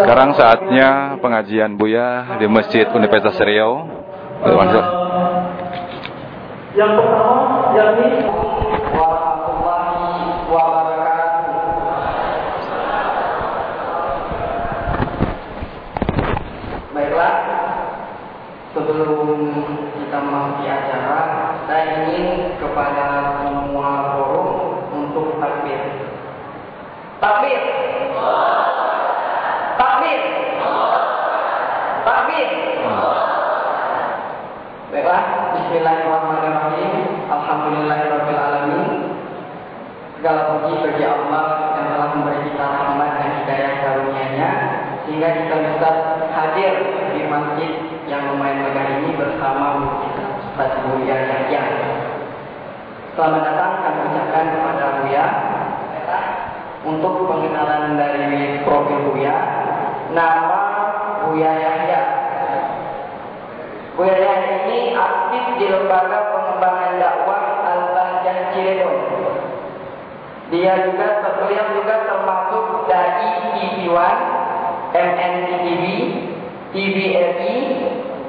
Sekarang saatnya pengajian Buya di Masjid Universitas Riau. Yang pertama yakni. Baiklah, sebelum kita memasuki acara, saya ingin kepada semua forum untuk takbir. Takbir. Takbir. Takbir. Baiklah, Bismillahirrahmanirrahim. Alhamdulillahirrahmanirrahim. Segala puji bagi Allah yang telah memberi kita rahmat dan hidayah karunia-Nya sehingga kita bisa hadir di masjid yang lumayan megah ini bersama Ustaz Buya Yahya. Selamat datang kami ucapkan kepada Buya untuk pengenalan dari profil Buya. Nama Buya Yahya. Cirebon. Dia juga beliau juga termasuk dai TV1, MNTV, TVRI,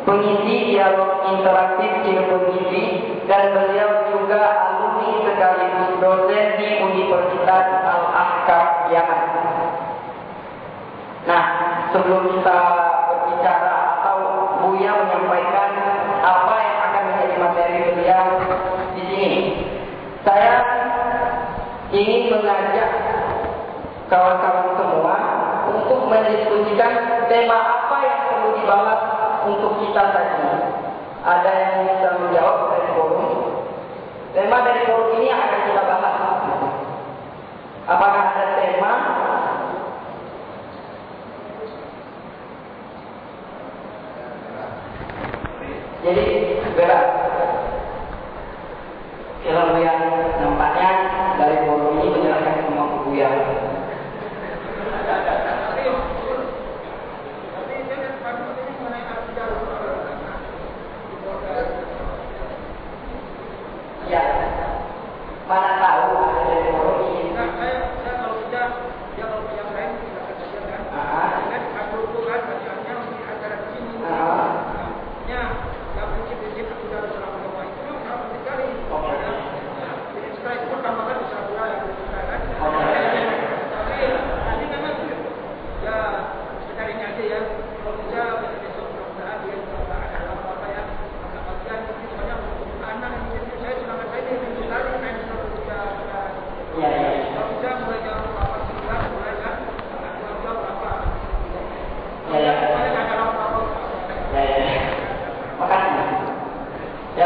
pengisi dialog interaktif TV, dan beliau juga alumni sekaligus dosen di Universitas Al-Ahkam Yaman. Nah, sebelum kita berbicara atau Buya menyampaikan saya ingin mengajak kawan-kawan semua untuk mendiskusikan tema apa yang perlu dibahas untuk kita tadi. Ada yang bisa menjawab dari forum. Tema dari forum ini akan kita bahas. Apakah ada tema Jadi berat film yang nampaknya dari forum ini menyerahkan semua ke Buya. Ya, mana tahu ada dari forum ini. Ah, ah. Ya, ya, ya. Ya, ya. Makasih.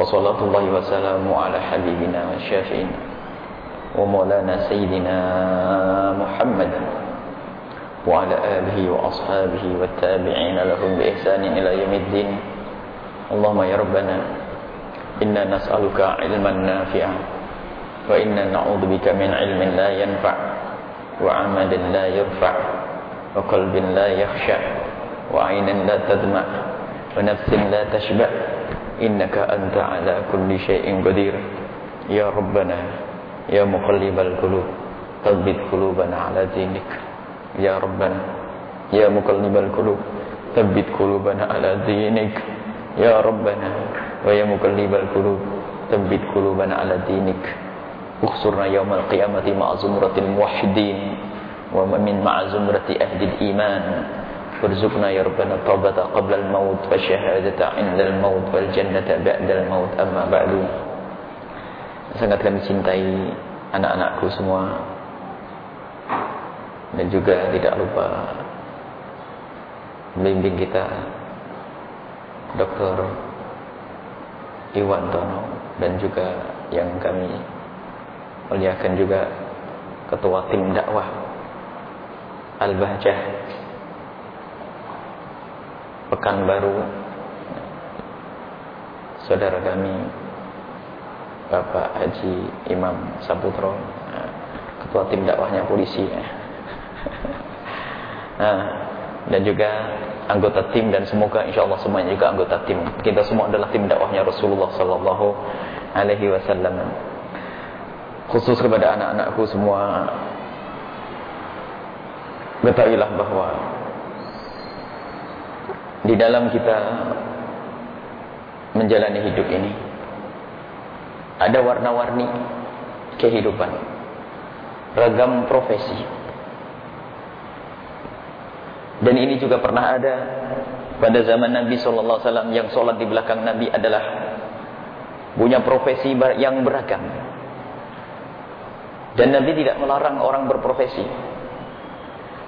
وصلاة الله وسلامه على حبيبنا وشافعنا ومولانا سيدنا محمد وعلى آله وأصحابه والتابعين لهم بإحسان إلى يوم الدين. اللهم يا ربنا إنا نسألك علما نافعا وإنا نعوذ بك من علم لا ينفع وعمل لا يرفع وقلب لا يخشع وعين لا تدمع ونفس لا تشبع إنك أنت على كل شيء قدير. يا ربنا يا مقلب القلوب ثبت قلوبنا على دينك. يا ربنا يا مقلب القلوب ثبت قلوبنا على دينك. يا ربنا ويا مقلب القلوب ثبت قلوبنا على دينك. اخسرنا يوم القيامة مع زمرة الموحدين ومن مع زمرة أهل الإيمان. وارزقنا يا ربنا التوبة قبل الموت والشهادة عند الموت والجنة بعد الموت أما بعد sangat kami cintai anak-anakku semua dan juga tidak lupa membimbing kita Dr. Iwan Tono dan juga yang kami muliakan juga ketua tim dakwah Al-Bahjah Pekanbaru Saudara kami Bapak Haji Imam Saputro Ketua tim dakwahnya polisi. Nah, Dan juga anggota tim dan semoga insya Allah semuanya juga anggota tim. Kita semua adalah tim dakwahnya Rasulullah Sallallahu Alaihi Wasallam. Khusus kepada anak-anakku semua Ketahuilah bahwa di dalam kita menjalani hidup ini ada warna-warni kehidupan, ragam profesi. Dan ini juga pernah ada pada zaman Nabi sallallahu alaihi wasallam yang sholat di belakang Nabi adalah punya profesi yang beragam. Dan Nabi tidak melarang orang berprofesi.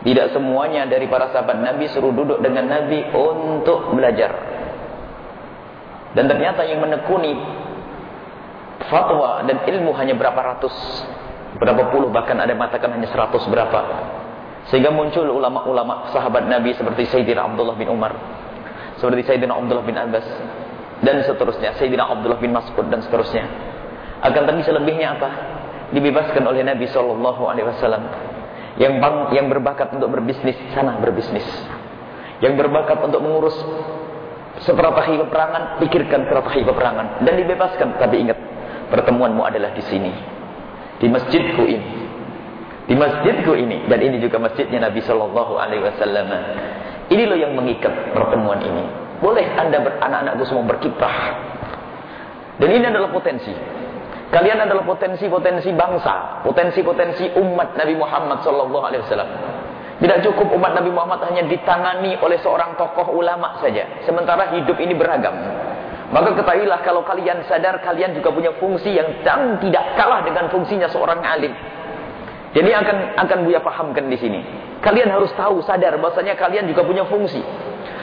Tidak semuanya dari para sahabat Nabi suruh duduk dengan Nabi untuk belajar. Dan ternyata yang menekuni fatwa dan ilmu hanya berapa ratus, berapa puluh, bahkan ada yang mengatakan hanya seratus berapa. Sehingga muncul ulama-ulama sahabat Nabi seperti Sayyidina Abdullah bin Umar, seperti Sayyidina Abdullah bin Abbas, dan seterusnya, Sayyidina Abdullah bin Mas'ud dan seterusnya. Akan tapi selebihnya apa? Dibebaskan oleh Nabi Shallallahu Alaihi Wasallam yang bang, yang berbakat untuk berbisnis sana berbisnis. Yang berbakat untuk mengurus strategi peperangan, pikirkan strategi peperangan dan dibebaskan. Tapi ingat, pertemuanmu adalah di sini. Di masjidku ini. Di masjidku ini dan ini juga masjidnya Nabi Shallallahu alaihi wasallam. Ini loh yang mengikat pertemuan ini. Boleh Anda beranak-anakku semua berkiprah. Dan ini adalah potensi. Kalian adalah potensi-potensi bangsa, potensi-potensi umat Nabi Muhammad sallallahu alaihi wasallam. Tidak cukup umat Nabi Muhammad hanya ditangani oleh seorang tokoh ulama saja, sementara hidup ini beragam. Maka ketahuilah kalau kalian sadar kalian juga punya fungsi yang tidak kalah dengan fungsinya seorang alim. Jadi akan akan Buya pahamkan di sini. Kalian harus tahu sadar bahwasanya kalian juga punya fungsi.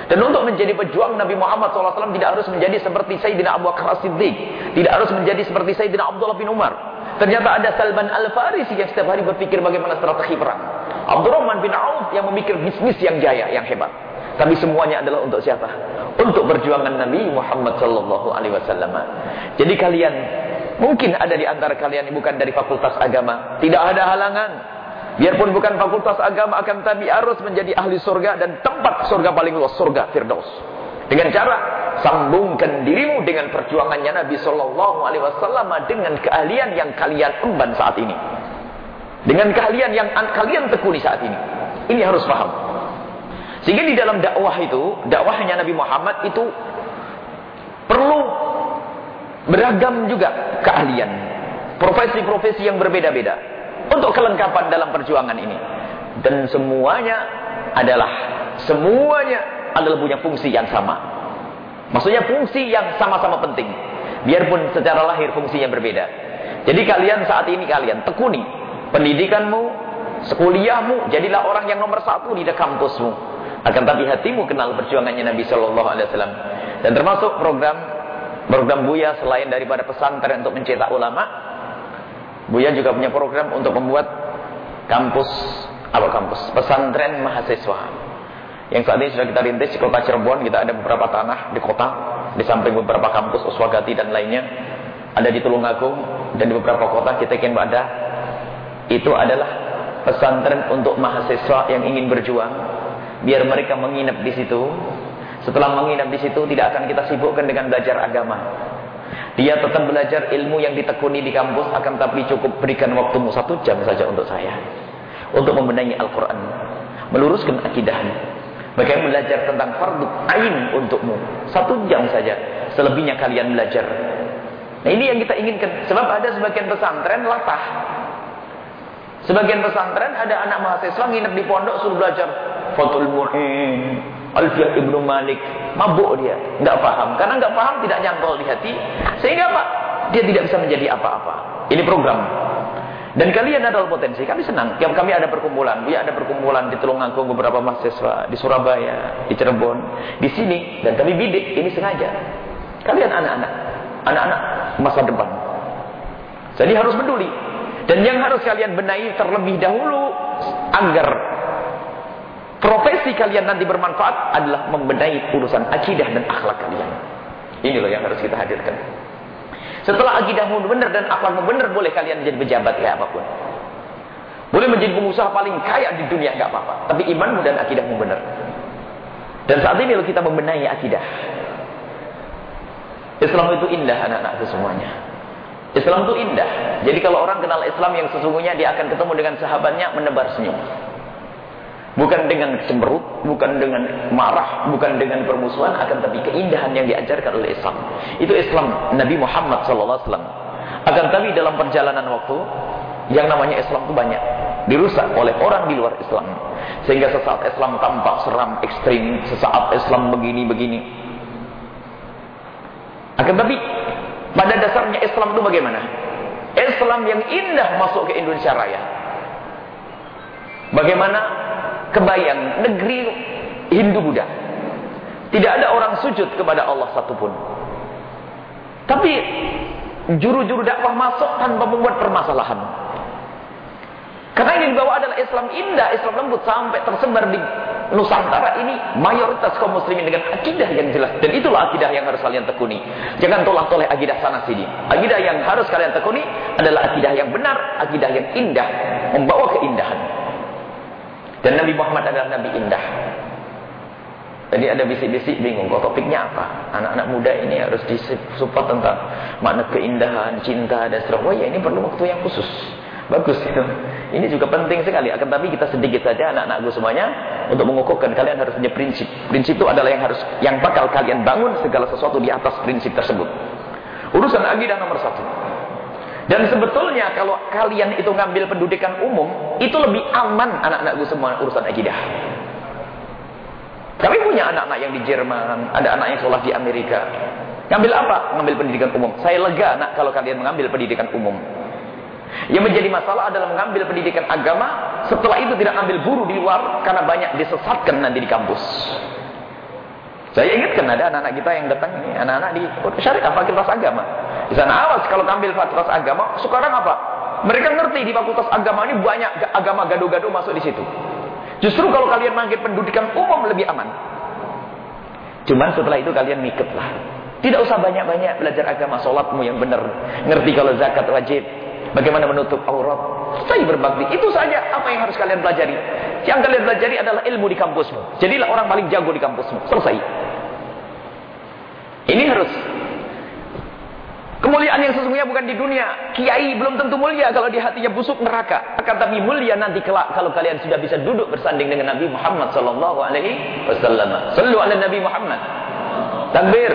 Dan untuk menjadi pejuang Nabi Muhammad SAW tidak harus menjadi seperti Sayyidina Abu Bakar Siddiq. Tidak harus menjadi seperti Sayyidina Abdullah bin Umar. Ternyata ada Salman Al-Farisi yang setiap hari berpikir bagaimana strategi perang. Abdurrahman bin Auf yang memikir bisnis yang jaya, yang hebat. Tapi semuanya adalah untuk siapa? Untuk perjuangan Nabi Muhammad sallallahu alaihi wasallam. Jadi kalian mungkin ada di antara kalian yang bukan dari fakultas agama, tidak ada halangan Biarpun bukan fakultas agama akan tapi harus menjadi ahli surga dan tempat surga paling luas surga Firdaus. Dengan cara sambungkan dirimu dengan perjuangannya Nabi Shallallahu Alaihi Wasallam dengan keahlian yang kalian emban saat ini, dengan keahlian yang kalian tekuni saat ini. Ini harus paham. Sehingga di dalam dakwah itu, dakwahnya Nabi Muhammad itu perlu beragam juga keahlian, profesi-profesi yang berbeda-beda untuk kelengkapan dalam perjuangan ini. Dan semuanya adalah semuanya adalah punya fungsi yang sama. Maksudnya fungsi yang sama-sama penting. Biarpun secara lahir fungsinya berbeda. Jadi kalian saat ini kalian tekuni pendidikanmu, sekuliahmu, jadilah orang yang nomor satu di kampusmu. Akan tapi hatimu kenal perjuangannya Nabi Shallallahu Alaihi Wasallam. Dan termasuk program program Buya selain daripada pesantren untuk mencetak ulama, Buya juga punya program untuk membuat kampus apa kampus? Pesantren mahasiswa. Yang saat ini sudah kita rintis di kota Cirebon. Kita ada beberapa tanah di kota. Di samping beberapa kampus Uswagati dan lainnya ada di Tulungagung dan di beberapa kota kita ingin ada itu adalah pesantren untuk mahasiswa yang ingin berjuang biar mereka menginap di situ. Setelah menginap di situ tidak akan kita sibukkan dengan belajar agama dia tetap belajar ilmu yang ditekuni di kampus akan tapi cukup berikan waktumu satu jam saja untuk saya. Untuk membenahi Al-Quran. Meluruskan akidahmu. Bagaimana belajar tentang fardu ain untukmu. Satu jam saja. Selebihnya kalian belajar. Nah ini yang kita inginkan. Sebab ada sebagian pesantren latah. Sebagian pesantren ada anak mahasiswa nginep di pondok suruh belajar. Fatul Mu'in. Alfiyah Ibnu Malik mabuk dia, nggak paham. Karena nggak paham tidak nyantol di hati, sehingga apa? Dia tidak bisa menjadi apa-apa. Ini program. Dan kalian adalah potensi. Kami senang. Kami ada perkumpulan. Dia ada perkumpulan di Tulungagung beberapa mahasiswa di Surabaya, di Cirebon, di sini dan kami bidik ini sengaja. Kalian anak-anak, anak-anak masa depan. Jadi harus peduli. Dan yang harus kalian benahi terlebih dahulu agar profesi kalian nanti bermanfaat adalah membenahi urusan akidah dan akhlak kalian. Ini loh yang harus kita hadirkan. Setelah akidahmu benar dan akhlakmu benar, boleh kalian menjadi pejabat kayak apa pun. Boleh menjadi pengusaha paling kaya di dunia, nggak apa-apa. Tapi imanmu dan akidahmu benar. Dan saat ini kita membenahi akidah. Islam itu indah anak-anakku semuanya. Islam itu indah. Jadi kalau orang kenal Islam yang sesungguhnya dia akan ketemu dengan sahabatnya menebar senyum. Bukan dengan cemberut, bukan dengan marah, bukan dengan permusuhan, akan tapi keindahan yang diajarkan oleh Islam. Itu Islam Nabi Muhammad SAW. Akan tapi dalam perjalanan waktu, yang namanya Islam itu banyak. Dirusak oleh orang di luar Islam. Sehingga sesaat Islam tampak seram, ekstrim. Sesaat Islam begini-begini. Akan tapi, pada dasarnya Islam itu bagaimana? Islam yang indah masuk ke Indonesia Raya. Bagaimana kebayang negeri Hindu Buddha. Tidak ada orang sujud kepada Allah satupun. Tapi juru-juru dakwah masuk tanpa membuat permasalahan. Karena ini dibawa adalah Islam indah, Islam lembut sampai tersebar di Nusantara ini mayoritas kaum muslimin dengan akidah yang jelas dan itulah akidah yang harus kalian tekuni. Jangan tolak-tolak akidah sana sini. Akidah yang harus kalian tekuni adalah akidah yang benar, akidah yang indah, membawa keindahan. Dan Nabi Muhammad adalah Nabi indah. Tadi ada bisik-bisik bingung, kok topiknya apa? Anak-anak muda ini harus disupport tentang makna keindahan, cinta, dan seterusnya. Oh ya, ini perlu waktu yang khusus. Bagus itu. Ini juga penting sekali. Akan tapi kita sedikit saja anak-anakku semuanya untuk mengukuhkan kalian harus punya prinsip. Prinsip itu adalah yang harus yang bakal kalian bangun segala sesuatu di atas prinsip tersebut. Urusan akidah nomor satu. Dan sebetulnya kalau kalian itu ngambil pendidikan umum, itu lebih aman anak-anakku semua urusan akidah. Kami punya anak-anak yang di Jerman, ada anak yang sekolah di Amerika. Ngambil apa? Ngambil pendidikan umum. Saya lega anak kalau kalian mengambil pendidikan umum. Yang menjadi masalah adalah mengambil pendidikan agama, setelah itu tidak ambil guru di luar karena banyak disesatkan nanti di kampus. Saya ingatkan ada anak-anak kita yang datang ini, anak-anak di syariah fakultas agama. Di sana awas kalau ambil fakultas agama, sekarang apa? Mereka ngerti di fakultas agama ini banyak agama gaduh-gaduh masuk di situ. Justru kalau kalian manggil pendidikan umum lebih aman. Cuman setelah itu kalian miketlah. Tidak usah banyak-banyak belajar agama sholatmu yang benar. Ngerti kalau zakat wajib. Bagaimana menutup aurat. Saya berbakti. Itu saja apa yang harus kalian pelajari. Yang kalian pelajari adalah ilmu di kampusmu. Jadilah orang paling jago di kampusmu. Selesai. Ini harus. Kemuliaan yang sesungguhnya bukan di dunia. Kiai belum tentu mulia kalau di hatinya busuk neraka. Akan tapi mulia nanti kelak kalau kalian sudah bisa duduk bersanding dengan Nabi Muhammad sallallahu alaihi wasallam. Sallu ala Nabi Muhammad. Takbir.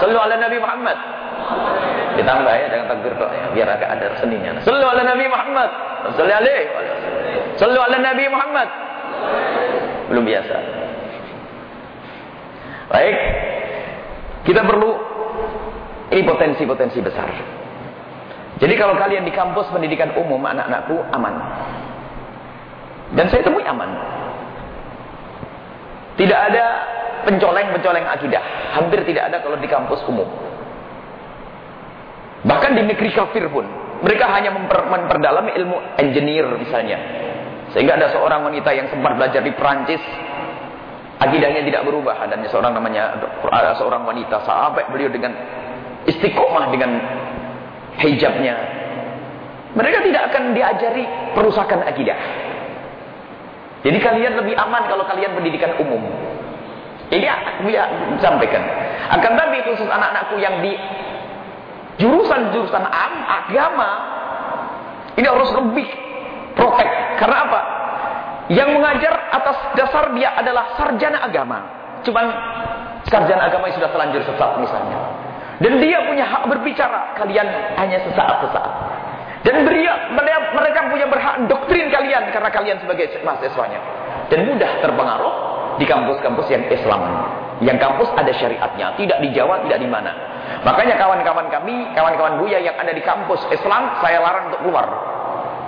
Sallu ala Nabi Muhammad. Ditambah ya, jangan takbir tok ya, biar agak ada seninya. Sallu ala Nabi Muhammad. Sallu alaihi. Sallu ala Nabi Muhammad. Belum biasa. Baik. Kita perlu ini potensi-potensi besar. Jadi kalau kalian di kampus pendidikan umum anak-anakku aman. Dan saya temui aman. Tidak ada pencoleng-pencoleng akidah. Hampir tidak ada kalau di kampus umum. Bahkan di negeri kafir pun. Mereka hanya memper, memperdalami ilmu engineer misalnya. Sehingga ada seorang wanita yang sempat belajar di Perancis Akidahnya tidak berubah. Adanya seorang namanya seorang wanita sampai beliau dengan istiqomah dengan hijabnya. Mereka tidak akan diajari perusakan akidah. Jadi kalian lebih aman kalau kalian pendidikan umum. Ini aku ya sampaikan. Akan tapi khusus anak-anakku yang di jurusan-jurusan agama ini harus lebih protek. Karena apa? Yang mengajar atas dasar dia adalah sarjana agama. Cuman sarjana agama yang sudah telanjur sesat misalnya. Dan dia punya hak berbicara. Kalian hanya sesaat-sesaat. Dan dia, mereka punya berhak doktrin kalian karena kalian sebagai mahasiswanya. Dan mudah terpengaruh di kampus-kampus yang Islam. Yang kampus ada syariatnya, tidak di Jawa, tidak di mana. Makanya kawan-kawan kami, kawan-kawan Buya yang ada di kampus Islam, saya larang untuk keluar.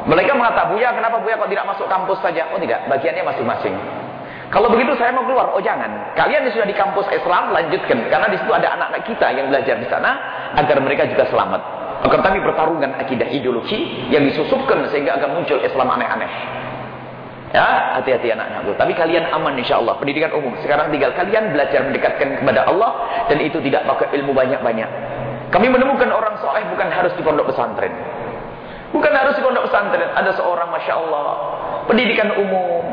Mereka mengatakan, Buya, kenapa Buya kok tidak masuk kampus saja? Oh tidak, bagiannya masing-masing. Kalau begitu saya mau keluar. Oh jangan. Kalian yang sudah di kampus Islam, lanjutkan. Karena di situ ada anak-anak kita yang belajar di sana, agar mereka juga selamat. Akan tapi pertarungan akidah ideologi yang disusupkan sehingga akan muncul Islam aneh-aneh. Ya, hati-hati anak-anakku. Tapi kalian aman insya Allah. Pendidikan umum. Sekarang tinggal kalian belajar mendekatkan kepada Allah. Dan itu tidak pakai ilmu banyak-banyak. Kami menemukan orang soleh bukan harus di pondok pesantren. Bukan harus di pondok pesantren. Ada seorang Masya Allah. Pendidikan umum.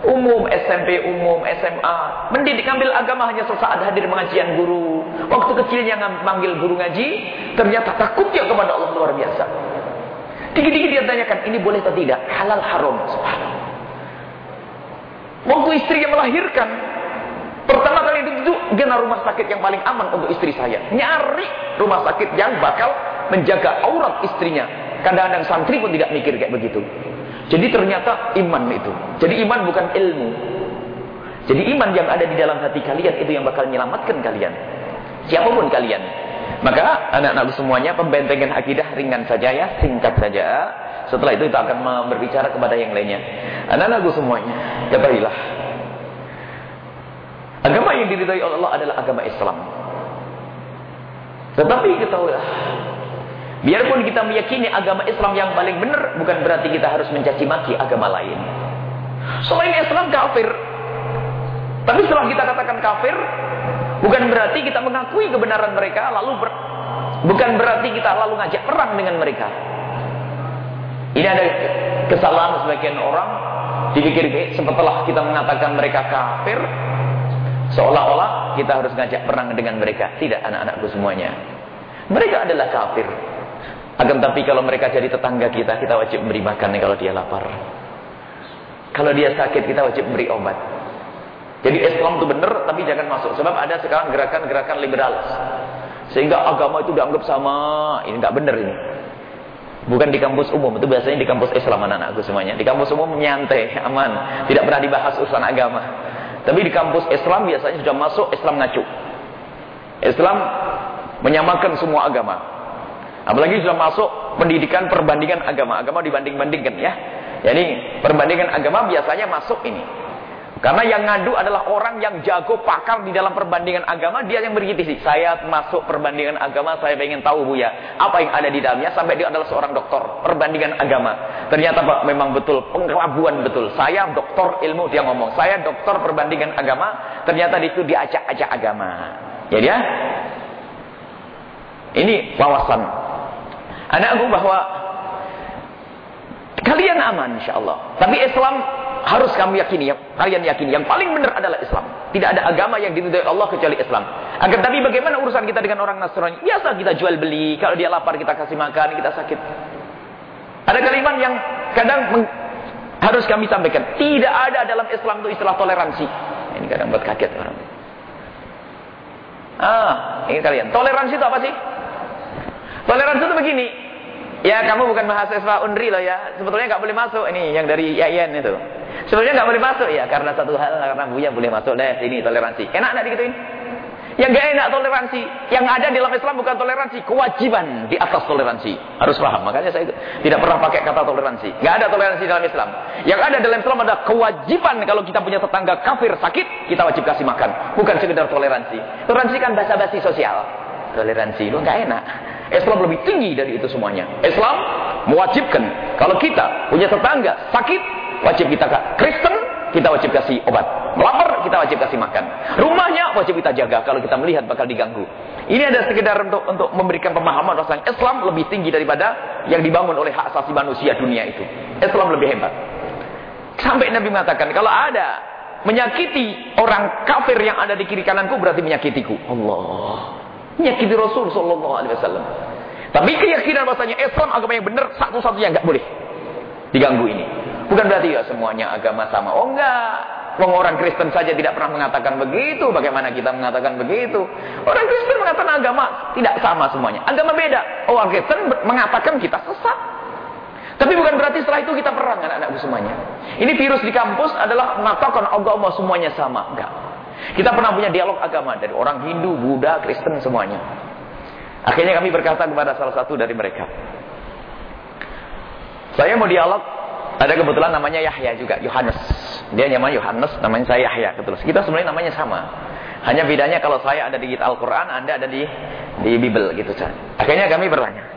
Umum, SMP, umum, SMA. Mendidik ambil agama hanya sesaat hadir pengajian guru. Waktu kecilnya manggil guru ngaji. Ternyata takutnya kepada Allah luar biasa. Dikit-dikit dia tanyakan, ini boleh atau tidak? Halal haram. Subhanallah. Waktu yang melahirkan, pertama kali itu, itu gena rumah sakit yang paling aman untuk istri saya. Nyari rumah sakit yang bakal menjaga aurat istrinya. Kadang-kadang santri pun tidak mikir kayak begitu. Jadi ternyata iman itu. Jadi iman bukan ilmu. Jadi iman yang ada di dalam hati kalian itu yang bakal menyelamatkan kalian. Siapa pun kalian. Maka anak-anak semuanya pembentengan akidah ringan saja ya, singkat saja. Setelah itu kita akan berbicara kepada yang lainnya. Anak-anakku semuanya, ketahuilah. Agama yang diridhai oleh Allah adalah agama Islam. Tetapi ketahuilah, biarpun kita meyakini agama Islam yang paling benar, bukan berarti kita harus mencaci maki agama lain. Selain Islam kafir. Tapi setelah kita katakan kafir, bukan berarti kita mengakui kebenaran mereka, lalu ber, bukan berarti kita lalu ngajak perang dengan mereka. Ini ada kesalahan sebagian orang dipikir setelah kita mengatakan mereka kafir seolah-olah kita harus ngajak perang dengan mereka. Tidak anak-anakku semuanya. Mereka adalah kafir. Akan tapi kalau mereka jadi tetangga kita, kita wajib memberi makan kalau dia lapar. Kalau dia sakit, kita wajib memberi obat. Jadi Islam itu benar, tapi jangan masuk. Sebab ada sekarang gerakan-gerakan liberal. Sehingga agama itu dianggap sama. Ini nggak benar ini. Bukan di kampus umum, itu biasanya di kampus Islam anak-anakku semuanya. Di kampus umum nyantai, aman. Tidak pernah dibahas urusan agama. Tapi di kampus Islam biasanya sudah masuk Islam ngacu. Islam menyamakan semua agama. Apalagi sudah masuk pendidikan perbandingan agama. Agama dibanding-bandingkan ya. Jadi perbandingan agama biasanya masuk ini. Karena yang ngadu adalah orang yang jago pakar di dalam perbandingan agama, dia yang berkritisi. Saya masuk perbandingan agama, saya ingin tahu Bu ya, apa yang ada di dalamnya sampai dia adalah seorang doktor perbandingan agama. Ternyata Pak memang betul pengelabuan betul. Saya doktor ilmu dia ngomong, saya doktor perbandingan agama, ternyata itu diacak-acak agama. Ya dia? Ini wawasan. Anakku bahwa kalian aman insyaallah. Tapi Islam harus kamu yakini, yang kalian yakini yang paling benar adalah Islam. Tidak ada agama yang diridhoi Allah kecuali Islam. Agar tapi bagaimana urusan kita dengan orang Nasrani? Biasa kita jual beli, kalau dia lapar kita kasih makan, kita sakit. Ada kalimat yang kadang harus kami sampaikan. Tidak ada dalam Islam itu istilah toleransi. Ini kadang buat kaget orang. Ah, ini kalian. Toleransi itu apa sih? Toleransi itu begini. Ya kamu bukan mahasiswa Unri loh ya. Sebetulnya nggak boleh masuk ini yang dari Yayan itu. Sebenarnya nggak boleh masuk ya karena satu hal karena Buya boleh masuk deh ini toleransi. Enak nggak digituin? Yang gak enak toleransi. Yang ada di dalam Islam bukan toleransi, kewajiban di atas toleransi. Harus paham. Makanya saya tidak pernah pakai kata toleransi. Gak ada toleransi dalam Islam. Yang ada dalam Islam ada kewajiban kalau kita punya tetangga kafir sakit, kita wajib kasih makan. Bukan sekedar toleransi. Toleransi kan basa-basi sosial. Toleransi itu nggak enak. Islam lebih tinggi dari itu semuanya. Islam mewajibkan kalau kita punya tetangga sakit, wajib kita Kristen, kita wajib kasih obat. Melapar, kita wajib kasih makan. Rumahnya wajib kita jaga kalau kita melihat bakal diganggu. Ini ada sekedar untuk untuk memberikan pemahaman bahwa Islam lebih tinggi daripada yang dibangun oleh hak asasi manusia dunia itu. Islam lebih hebat. Sampai Nabi mengatakan kalau ada menyakiti orang kafir yang ada di kiri kananku berarti menyakitiku. Allah. Menyakiti Rasul sallallahu alaihi wasallam. Tapi keyakinan bahasanya Islam agama yang benar satu-satunya enggak boleh diganggu ini. Bukan berarti ya semuanya agama sama. Oh enggak. Orang Kristen saja tidak pernah mengatakan begitu. Bagaimana kita mengatakan begitu? Orang Kristen mengatakan agama tidak sama semuanya. Agama beda. Orang Kristen mengatakan kita sesat. Tapi bukan berarti setelah itu kita perang anak-anakku semuanya. Ini virus di kampus adalah mengatakan agama semuanya sama. Enggak. Kita pernah punya dialog agama dari orang Hindu, Buddha, Kristen semuanya. Akhirnya kami berkata kepada salah satu dari mereka. Saya mau dialog ada kebetulan namanya Yahya juga, Yohanes. Dia namanya Yohanes, namanya saya Yahya. Betul. Kita sebenarnya namanya sama. Hanya bedanya kalau saya ada di Al-Quran, Anda ada di di Bible gitu. Akhirnya kami bertanya.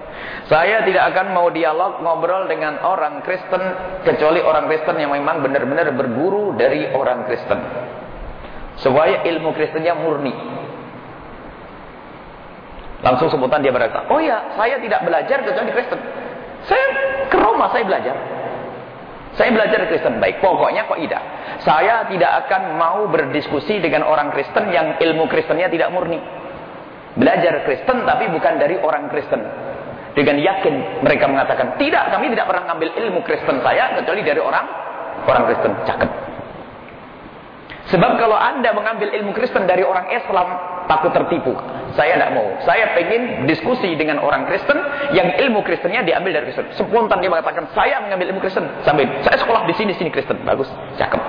Saya tidak akan mau dialog ngobrol dengan orang Kristen kecuali orang Kristen yang memang benar-benar berguru dari orang Kristen. Supaya ilmu Kristennya murni. Langsung sebutan dia berkata, "Oh ya, saya tidak belajar kecuali Kristen. Saya ke Roma saya belajar. Saya belajar Kristen baik. Pokoknya kok tidak. Saya tidak akan mau berdiskusi dengan orang Kristen yang ilmu Kristennya tidak murni. Belajar Kristen tapi bukan dari orang Kristen. Dengan yakin mereka mengatakan, tidak, kami tidak pernah ngambil ilmu Kristen saya kecuali dari orang orang Kristen. Cakep. Sebab kalau anda mengambil ilmu Kristen dari orang Islam, takut tertipu. Saya tidak mau. Saya pengen diskusi dengan orang Kristen yang ilmu Kristennya diambil dari Kristen. Spontan dia mengatakan, saya mengambil ilmu Kristen. Sampai saya sekolah di sini sini Kristen. Bagus, cakep.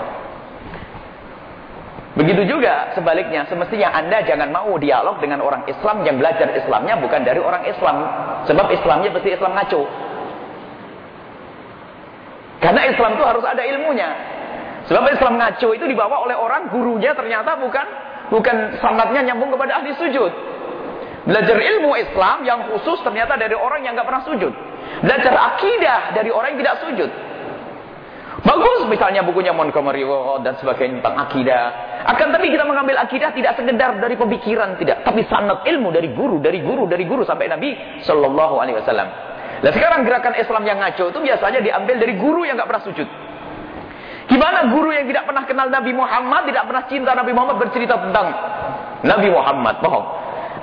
Begitu juga sebaliknya, semestinya Anda jangan mau dialog dengan orang Islam yang belajar Islamnya bukan dari orang Islam. Sebab Islamnya pasti Islam ngaco. Karena Islam itu harus ada ilmunya. Sebab Islam ngaco itu dibawa oleh orang gurunya ternyata bukan bukan sangatnya nyambung kepada ahli sujud. Belajar ilmu Islam yang khusus ternyata dari orang yang nggak pernah sujud. Belajar akidah dari orang yang tidak sujud. Bagus misalnya bukunya Montgomery dan sebagainya tentang akidah. Akan tapi kita mengambil akidah tidak sekedar dari pemikiran tidak, tapi sanad ilmu dari guru, dari guru, dari guru sampai Nabi Shallallahu Alaihi Wasallam. Nah sekarang gerakan Islam yang ngaco itu biasanya diambil dari guru yang nggak pernah sujud. Gimana guru yang tidak pernah kenal Nabi Muhammad, tidak pernah cinta Nabi Muhammad bercerita tentang Nabi Muhammad? Bohong.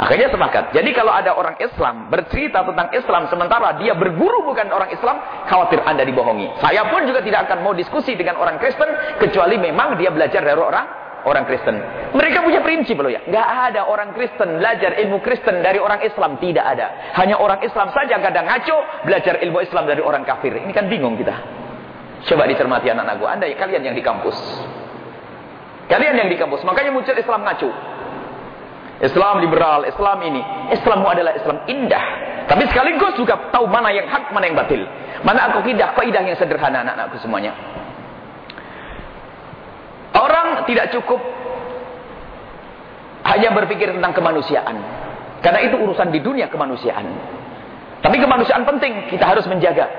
Akhirnya sepakat. Jadi kalau ada orang Islam bercerita tentang Islam sementara dia berguru bukan orang Islam, khawatir Anda dibohongi. Saya pun juga tidak akan mau diskusi dengan orang Kristen kecuali memang dia belajar dari orang orang Kristen. Mereka punya prinsip loh ya. Nggak ada orang Kristen belajar ilmu Kristen dari orang Islam. Tidak ada. Hanya orang Islam saja kadang ngaco belajar ilmu Islam dari orang kafir. Ini kan bingung kita. Coba dicermati anak-anak gue. Anda ya, kalian yang di kampus. Kalian yang di kampus. Makanya muncul Islam ngaco. Islam liberal, Islam ini. Islammu adalah Islam indah. Tapi sekaligus juga tahu mana yang hak, mana yang batil. Mana aku akidah, kaidah yang sederhana anak-anakku semuanya. Orang tidak cukup hanya berpikir tentang kemanusiaan. Karena itu urusan di dunia kemanusiaan. Tapi kemanusiaan penting, kita harus menjaga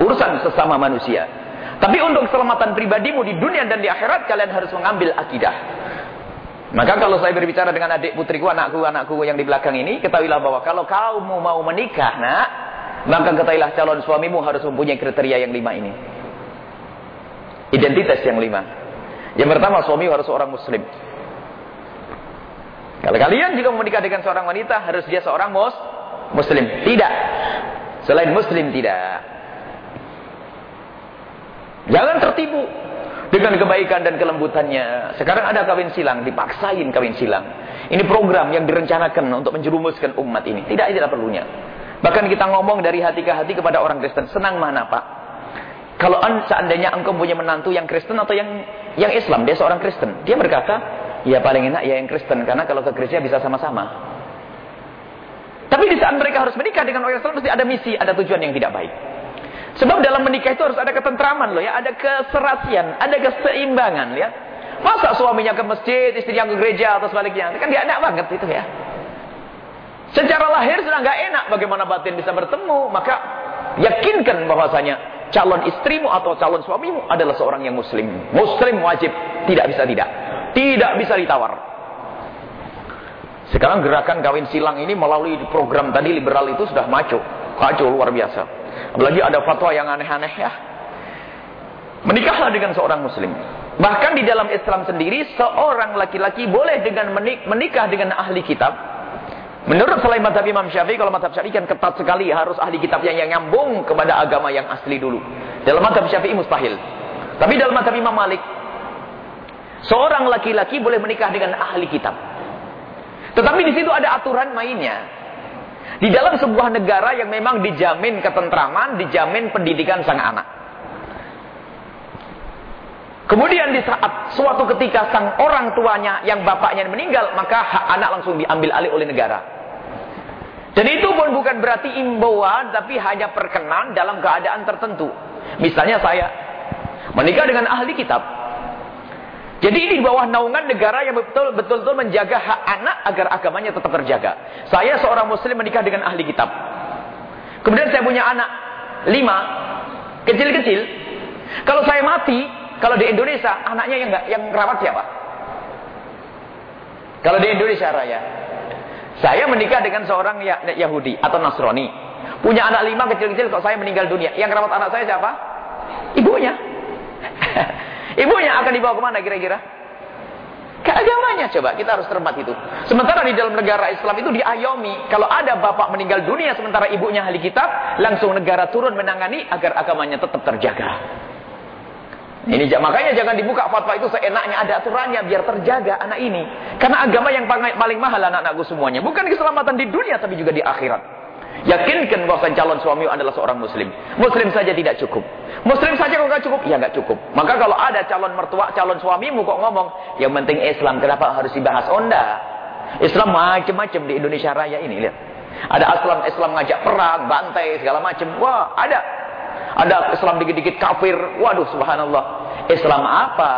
urusan sesama manusia. Tapi untuk keselamatan pribadimu di dunia dan di akhirat kalian harus mengambil akidah. Maka kalau saya berbicara dengan adik putriku, anakku, anakku yang di belakang ini, ketahuilah bahwa kalau kamu mau menikah, nak, maka ketahuilah calon suamimu harus mempunyai kriteria yang lima ini. Identitas yang lima. Yang pertama, suami harus seorang muslim. Kalau kalian juga menikah dengan seorang wanita, harus dia seorang mus muslim. Tidak. Selain muslim, tidak. Jangan tertipu dengan kebaikan dan kelembutannya. Sekarang ada kawin silang, dipaksain kawin silang. Ini program yang direncanakan untuk menjerumuskan umat ini. Tidak, tidak perlunya. Bahkan kita ngomong dari hati ke hati kepada orang Kristen, senang mana Pak? Kalau seandainya engkau punya menantu yang Kristen atau yang yang Islam, dia seorang Kristen. Dia berkata, ya paling enak ya yang Kristen, karena kalau ke gereja bisa sama-sama. Tapi di saat mereka harus menikah dengan orang Islam, pasti ada misi, ada tujuan yang tidak baik. Sebab dalam menikah itu harus ada ketentraman loh ya, ada keserasian, ada keseimbangan ya. Masa suaminya ke masjid, istrinya ke gereja atau sebaliknya? Kan dia enak banget itu ya. Secara lahir sudah nggak enak bagaimana batin bisa bertemu, maka yakinkan bahwasanya calon istrimu atau calon suamimu adalah seorang yang muslim. Muslim wajib, tidak bisa tidak. Tidak bisa ditawar. Sekarang gerakan kawin silang ini melalui program tadi liberal itu sudah maco. Maco luar biasa. Apalagi ada fatwa yang aneh-aneh ya. Menikahlah dengan seorang muslim. Bahkan di dalam Islam sendiri, seorang laki-laki boleh dengan menikah dengan ahli kitab. Menurut selain madhab Imam Syafi'i, kalau madhab Syafi'i kan ketat sekali, harus ahli kitab yang, nyambung kepada agama yang asli dulu. Dalam madhab Syafi'i mustahil. Tapi dalam madhab Imam Malik, seorang laki-laki boleh menikah dengan ahli kitab. Tetapi di situ ada aturan mainnya. Di dalam sebuah negara yang memang dijamin ketentraman, dijamin pendidikan sang anak. Kemudian di saat suatu ketika sang orang tuanya yang bapaknya meninggal, maka hak anak langsung diambil alih oleh negara. Dan itu pun bukan berarti imbauan, tapi hanya perkenan dalam keadaan tertentu. Misalnya saya menikah dengan ahli kitab. Jadi ini di bawah naungan negara yang betul-betul menjaga hak anak agar agamanya tetap terjaga. Saya seorang muslim menikah dengan ahli kitab. Kemudian saya punya anak lima, kecil-kecil. Kalau saya mati, kalau di Indonesia anaknya yang nggak yang rawat siapa? Kalau di Indonesia Raya, saya menikah dengan seorang ya, Yahudi atau Nasrani. Punya anak lima kecil-kecil kalau saya meninggal dunia. Yang rawat anak saya siapa? Ibunya. Ibunya akan dibawa ke mana kira-kira? Ke agamanya coba, kita harus termat itu. Sementara di dalam negara Islam itu diayomi. Kalau ada bapak meninggal dunia sementara ibunya ahli kitab, langsung negara turun menangani agar agamanya tetap terjaga. Ini makanya jangan dibuka fatwa itu seenaknya ada aturannya biar terjaga anak ini. Karena agama yang paling mahal anak-anakku semuanya. Bukan keselamatan di dunia tapi juga di akhirat. Yakinkan bahwa calon suami adalah seorang muslim. Muslim saja tidak cukup. Muslim saja kok nggak cukup? Ya nggak cukup. Maka kalau ada calon mertua, calon suamimu kok ngomong, yang penting Islam, kenapa harus dibahas? Onda. Islam macam-macam di Indonesia Raya ini, lihat. Ada Islam Islam ngajak perang, bantai segala macam. Wah, ada. Ada Islam dikit-dikit kafir. Waduh, subhanallah. Islam apa?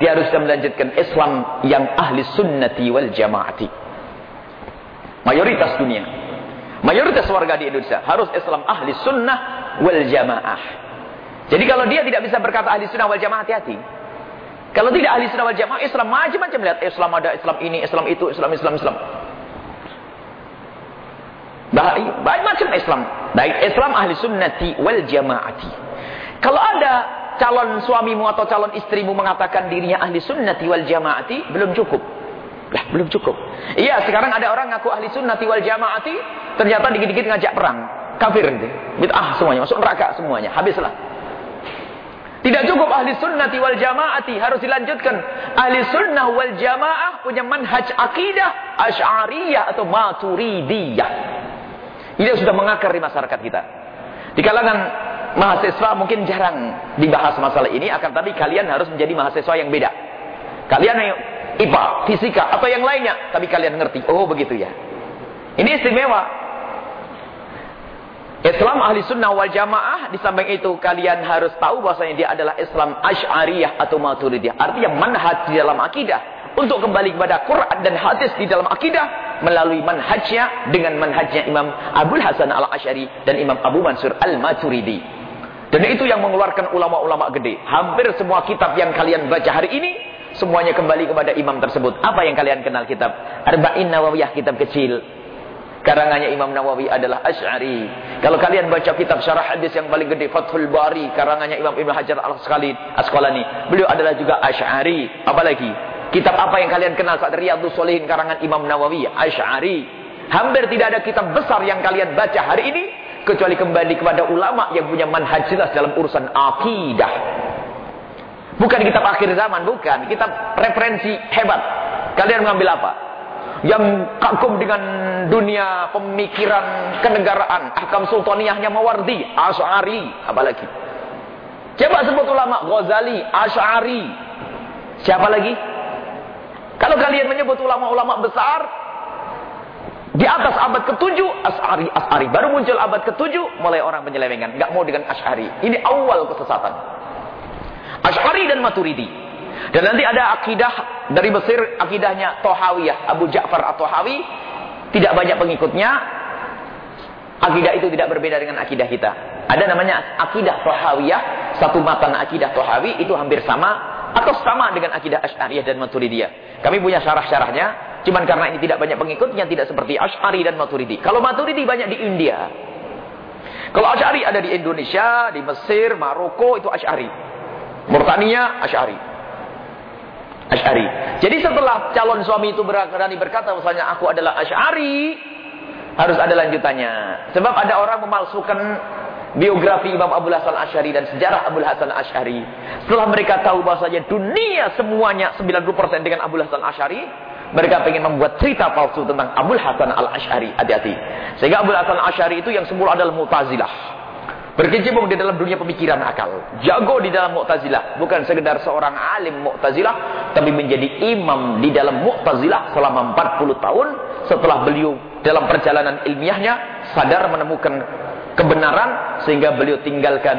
Dia harus melanjutkan Islam yang ahli sunnati wal jamaati. Mayoritas dunia. Mayoritas warga di Indonesia harus Islam ahli sunnah wal jamaah. Jadi kalau dia tidak bisa berkata ahli sunnah wal jamaah hati-hati. Kalau tidak ahli sunnah wal jamaah Islam macam-macam lihat Islam ada Islam ini Islam itu Islam Islam Islam. Baik, baik macam Islam. Baik Islam ahli sunnati wal jamaati. Kalau ada calon suamimu atau calon istrimu mengatakan dirinya ahli sunnati wal jamaati, belum cukup. Lah, belum cukup. Iya, sekarang ada orang ngaku ahli sunnati wal jamaati, ternyata dikit-dikit ngajak perang. Kafir itu. Bid'ah semuanya, masuk neraka semuanya. Habislah. Tidak cukup ahli sunnati wal jamaati, harus dilanjutkan. Ahli sunnah wal jamaah punya manhaj akidah asy'ariyah atau maturidiyah. Ini sudah mengakar di masyarakat kita. Di kalangan mahasiswa mungkin jarang dibahas masalah ini, akan tapi kalian harus menjadi mahasiswa yang beda. Kalian yang IPA, fisika, atau yang lainnya, tapi kalian ngerti. Oh begitu ya. Ini istimewa. Islam ahli sunnah wal jamaah, di samping itu kalian harus tahu bahwasanya dia adalah Islam asy'ariyah atau maturidiyah. Artinya manhaj di dalam akidah untuk kembali kepada Quran dan hadis di dalam akidah melalui manhajnya dengan manhajnya Imam Abdul Hasan Al-Asy'ari dan Imam Abu Mansur Al-Maturidi. Dan itu yang mengeluarkan ulama-ulama gede. Hampir semua kitab yang kalian baca hari ini semuanya kembali kepada imam tersebut. Apa yang kalian kenal kitab? Arba'in Nawawiyah kitab kecil. Karangannya Imam Nawawi adalah Asy'ari. Kalau kalian baca kitab syarah hadis yang paling gede Fathul Bari karangannya Imam Ibnu Hajar Al-Asqalani, beliau adalah juga Asy'ari. Apalagi Kitab apa yang kalian kenal saat Riyadhus Shalihin karangan Imam Nawawi, Asy'ari. Hampir tidak ada kitab besar yang kalian baca hari ini kecuali kembali kepada ulama yang punya manhaj jelas dalam urusan akidah. Bukan kitab akhir zaman, bukan. Kitab referensi hebat. Kalian mengambil apa? Yang kagum dengan dunia pemikiran kenegaraan, ahkam sultaniyahnya Mawardi, Asy'ari, apalagi. Coba sebut ulama Ghazali, Asy'ari. Siapa lagi? Kalau kalian menyebut ulama-ulama besar di atas abad ke-7 As'ari As'ari baru muncul abad ke-7 mulai orang penyelewengan, enggak mau dengan As'ari. Ini awal kesesatan. As'ari dan Maturidi. Dan nanti ada akidah dari Mesir, akidahnya Tohawiyah, Abu Ja'far atau Tohawi, tidak banyak pengikutnya. Akidah itu tidak berbeda dengan akidah kita. Ada namanya akidah Tohawiyah, satu matan akidah Tohawi itu hampir sama atau sama dengan akidah Asy'ariyah dan Maturidiyah. Kami punya syarah-syarahnya, cuman karena ini tidak banyak pengikutnya tidak seperti Asy'ari dan Maturidi. Kalau Maturidi banyak di India. Kalau Asy'ari ada di Indonesia, di Mesir, Maroko itu Asy'ari. Murtania Asy'ari. Asy'ari. Jadi setelah calon suami itu berani berkata bahwasanya aku adalah Asy'ari, harus ada lanjutannya. Sebab ada orang memalsukan biografi Imam Abu Hasan Ash'ari dan sejarah Abu Hasan Ash'ari. Setelah mereka tahu bahasanya dunia semuanya 90% dengan Abu Hasan Ash'ari, mereka ingin membuat cerita palsu tentang Abu Hasan Al-Ash'ari. Hati-hati. Sehingga Abu Hasan Al-Ash'ari itu yang semula adalah Mu'tazilah. Berkecimpung di dalam dunia pemikiran akal. Jago di dalam Mu'tazilah. Bukan sekedar seorang alim Mu'tazilah. Tapi menjadi imam di dalam Mu'tazilah selama 40 tahun. Setelah beliau dalam perjalanan ilmiahnya sadar menemukan kebenaran sehingga beliau tinggalkan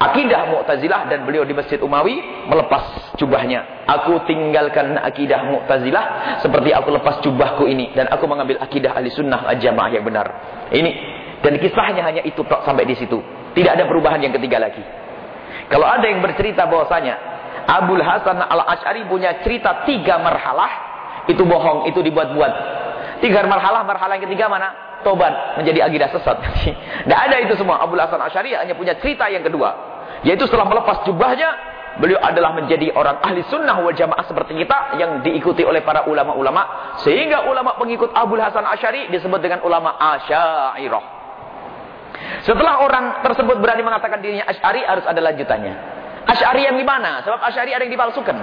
akidah Mu'tazilah dan beliau di Masjid Umawi melepas jubahnya. Aku tinggalkan akidah Mu'tazilah seperti aku lepas jubahku ini dan aku mengambil akidah Ahli Sunnah Al-Jamaah yang benar. Ini dan kisahnya hanya itu sampai di situ. Tidak ada perubahan yang ketiga lagi. Kalau ada yang bercerita bahwasanya Abdul Hasan Al-Asy'ari punya cerita tiga marhalah, itu bohong, itu dibuat-buat. Tiga marhalah, marhalah yang ketiga mana? tobat menjadi akidah sesat. Tidak ada itu semua. Abu Hasan Asyari hanya punya cerita yang kedua. Yaitu setelah melepas jubahnya, beliau adalah menjadi orang ahli sunnah wal jamaah seperti kita yang diikuti oleh para ulama-ulama. Sehingga ulama pengikut Abu Hasan Asyari disebut dengan ulama Asyairah. Setelah orang tersebut berani mengatakan dirinya Asyari harus ada lanjutannya. Asyari yang gimana? Sebab Asyari ada yang dipalsukan.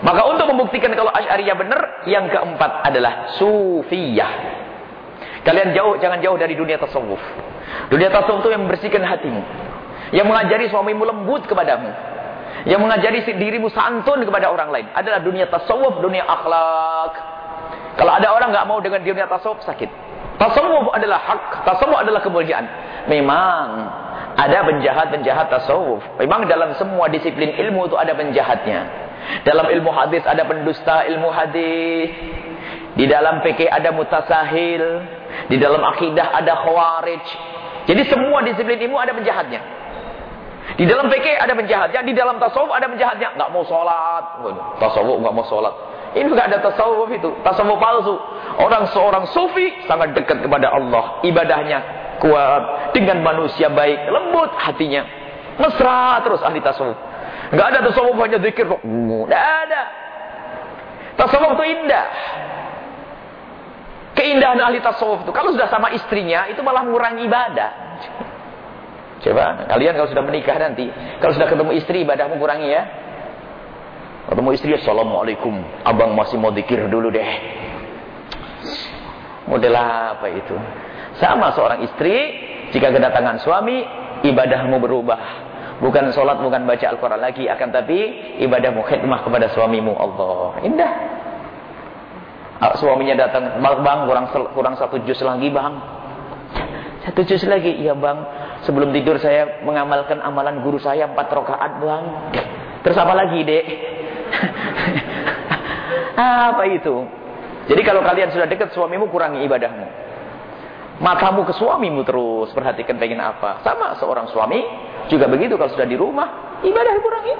Maka untuk membuktikan kalau Asy'ariyah benar, yang keempat adalah Sufiyah. Kalian jauh, jangan jauh dari dunia tasawuf. Dunia tasawuf itu yang membersihkan hatimu. Yang mengajari suamimu lembut kepadamu. Yang mengajari dirimu santun kepada orang lain. Adalah dunia tasawuf, dunia akhlak. Kalau ada orang nggak mau dengan dunia tasawuf, sakit. Tasawuf adalah hak. Tasawuf adalah kemuliaan. Memang ada penjahat-penjahat tasawuf. Memang dalam semua disiplin ilmu itu ada penjahatnya. Dalam ilmu hadis ada pendusta ilmu hadis. Di dalam PK ada mutasahil. Di dalam akidah ada khawarij. Jadi semua disiplin ilmu ada penjahatnya. Di dalam PK ada penjahatnya, di dalam tasawuf ada penjahatnya. Nggak mau sholat. Tasawuf nggak mau sholat. Ini nggak ada tasawuf itu. Tasawuf palsu. Orang seorang sufi sangat dekat kepada Allah. Ibadahnya kuat. Dengan manusia baik. Lembut hatinya. Mesra terus ahli tasawuf. Nggak ada tasawuf hanya zikir kok. Nggak ada. Tasawuf itu indah. Keindahan ahli tasawuf itu. Kalau sudah sama istrinya, itu malah mengurangi ibadah. Coba, kalian kalau sudah menikah nanti, kalau sudah ketemu istri, ibadah mengurangi ya. Ketemu istri, Assalamualaikum. Abang masih mau dikir dulu deh. Model apa itu? Sama seorang istri, jika kedatangan suami, ibadahmu berubah. Bukan sholat, bukan baca Al-Quran lagi. Akan tapi, ibadahmu khidmah kepada suamimu. Allah. Indah. Ah, suaminya datang, bang kurang kurang satu jus lagi bang. Satu jus lagi, iya bang. Sebelum tidur saya mengamalkan amalan guru saya empat rakaat bang. Terus apa lagi dek? apa itu? Jadi kalau kalian sudah dekat suamimu kurangi ibadahmu. Matamu ke suamimu terus perhatikan pengen apa. Sama seorang suami juga begitu kalau sudah di rumah ibadah kurangi.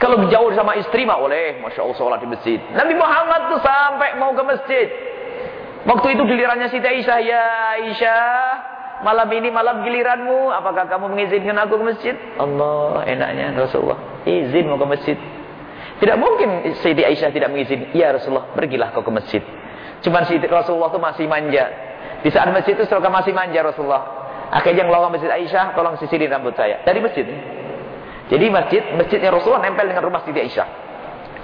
Kalau jauh sama istri mah oleh, masya Allah sholat di masjid. Nabi Muhammad tuh sampai mau ke masjid. Waktu itu gilirannya Siti Aisyah, ya Aisyah, malam ini malam giliranmu, apakah kamu mengizinkan aku ke masjid? Allah, enaknya Rasulullah, izin mau ke masjid. Tidak mungkin Siti Aisyah tidak mengizinkan. Ya Rasulullah, pergilah kau ke masjid. Cuman Siti Rasulullah itu masih manja. Di saat masjid itu Rasulullah masih manja Rasulullah. Akhirnya ngelawang masjid Aisyah, tolong sisirin rambut saya. Dari masjid. Jadi masjid, masjidnya Rasulullah nempel dengan rumah Siti Aisyah.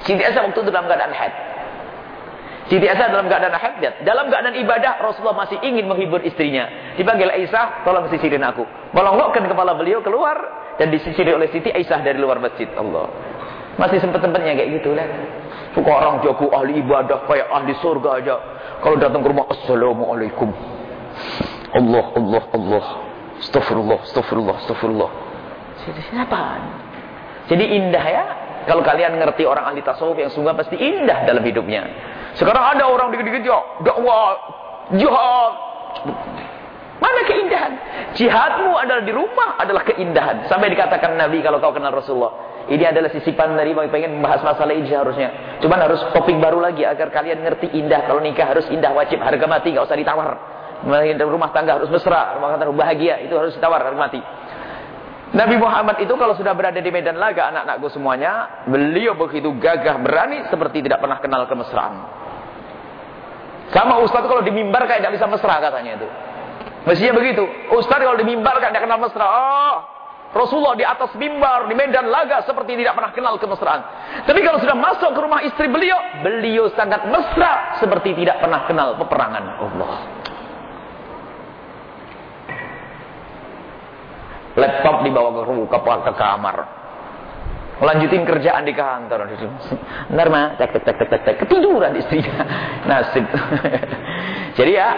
Siti Aisyah waktu itu dalam keadaan haid. Siti Aisyah dalam keadaan haid. Dalam keadaan ibadah, Rasulullah masih ingin menghibur istrinya. Dipanggil Aisyah, tolong sisirin aku. Melonglokkan kepala beliau keluar, dan disisiri oleh Siti Aisyah dari luar masjid. Allah. Masih sempat-sempatnya kayak gitu, lihat. Orang jago ahli ibadah, kayak ahli surga aja. Kalau datang ke rumah, Assalamualaikum. Allah, Allah, Allah. Astagfirullah, astagfirullah, astagfirullah. Siapa? Jadi indah ya. Kalau kalian ngerti orang ahli tasawuf yang sungguh pasti indah dalam hidupnya. Sekarang ada orang dikit-dikit ya, dakwah, jihad. Mana keindahan? Jihadmu adalah di rumah adalah keindahan. Sampai dikatakan Nabi kalau kau kenal Rasulullah. Ini adalah sisipan dari yang pengen membahas masalah ini seharusnya. Cuman harus topik baru lagi agar kalian ngerti indah. Kalau nikah harus indah wajib harga mati nggak usah ditawar. Rumah tangga harus mesra, rumah tangga bahagia itu harus ditawar harga mati. Nabi Muhammad itu kalau sudah berada di medan laga anak-anakku semuanya, beliau begitu gagah berani seperti tidak pernah kenal kemesraan. Sama Ustaz kalau di mimbar kayak tidak bisa mesra katanya itu. Mestinya begitu. Ustaz kalau di mimbar kayak tidak kenal mesra. Oh, Rasulullah di atas mimbar di medan laga seperti tidak pernah kenal kemesraan. Tapi kalau sudah masuk ke rumah istri beliau, beliau sangat mesra seperti tidak pernah kenal peperangan. Allah. Laptop dibawa ke, ke, ke kamar. Lanjutin kerjaan di kantor. Benar mah, tek tek tek tek tek ketiduran istrinya. Nasib. Jadi ya,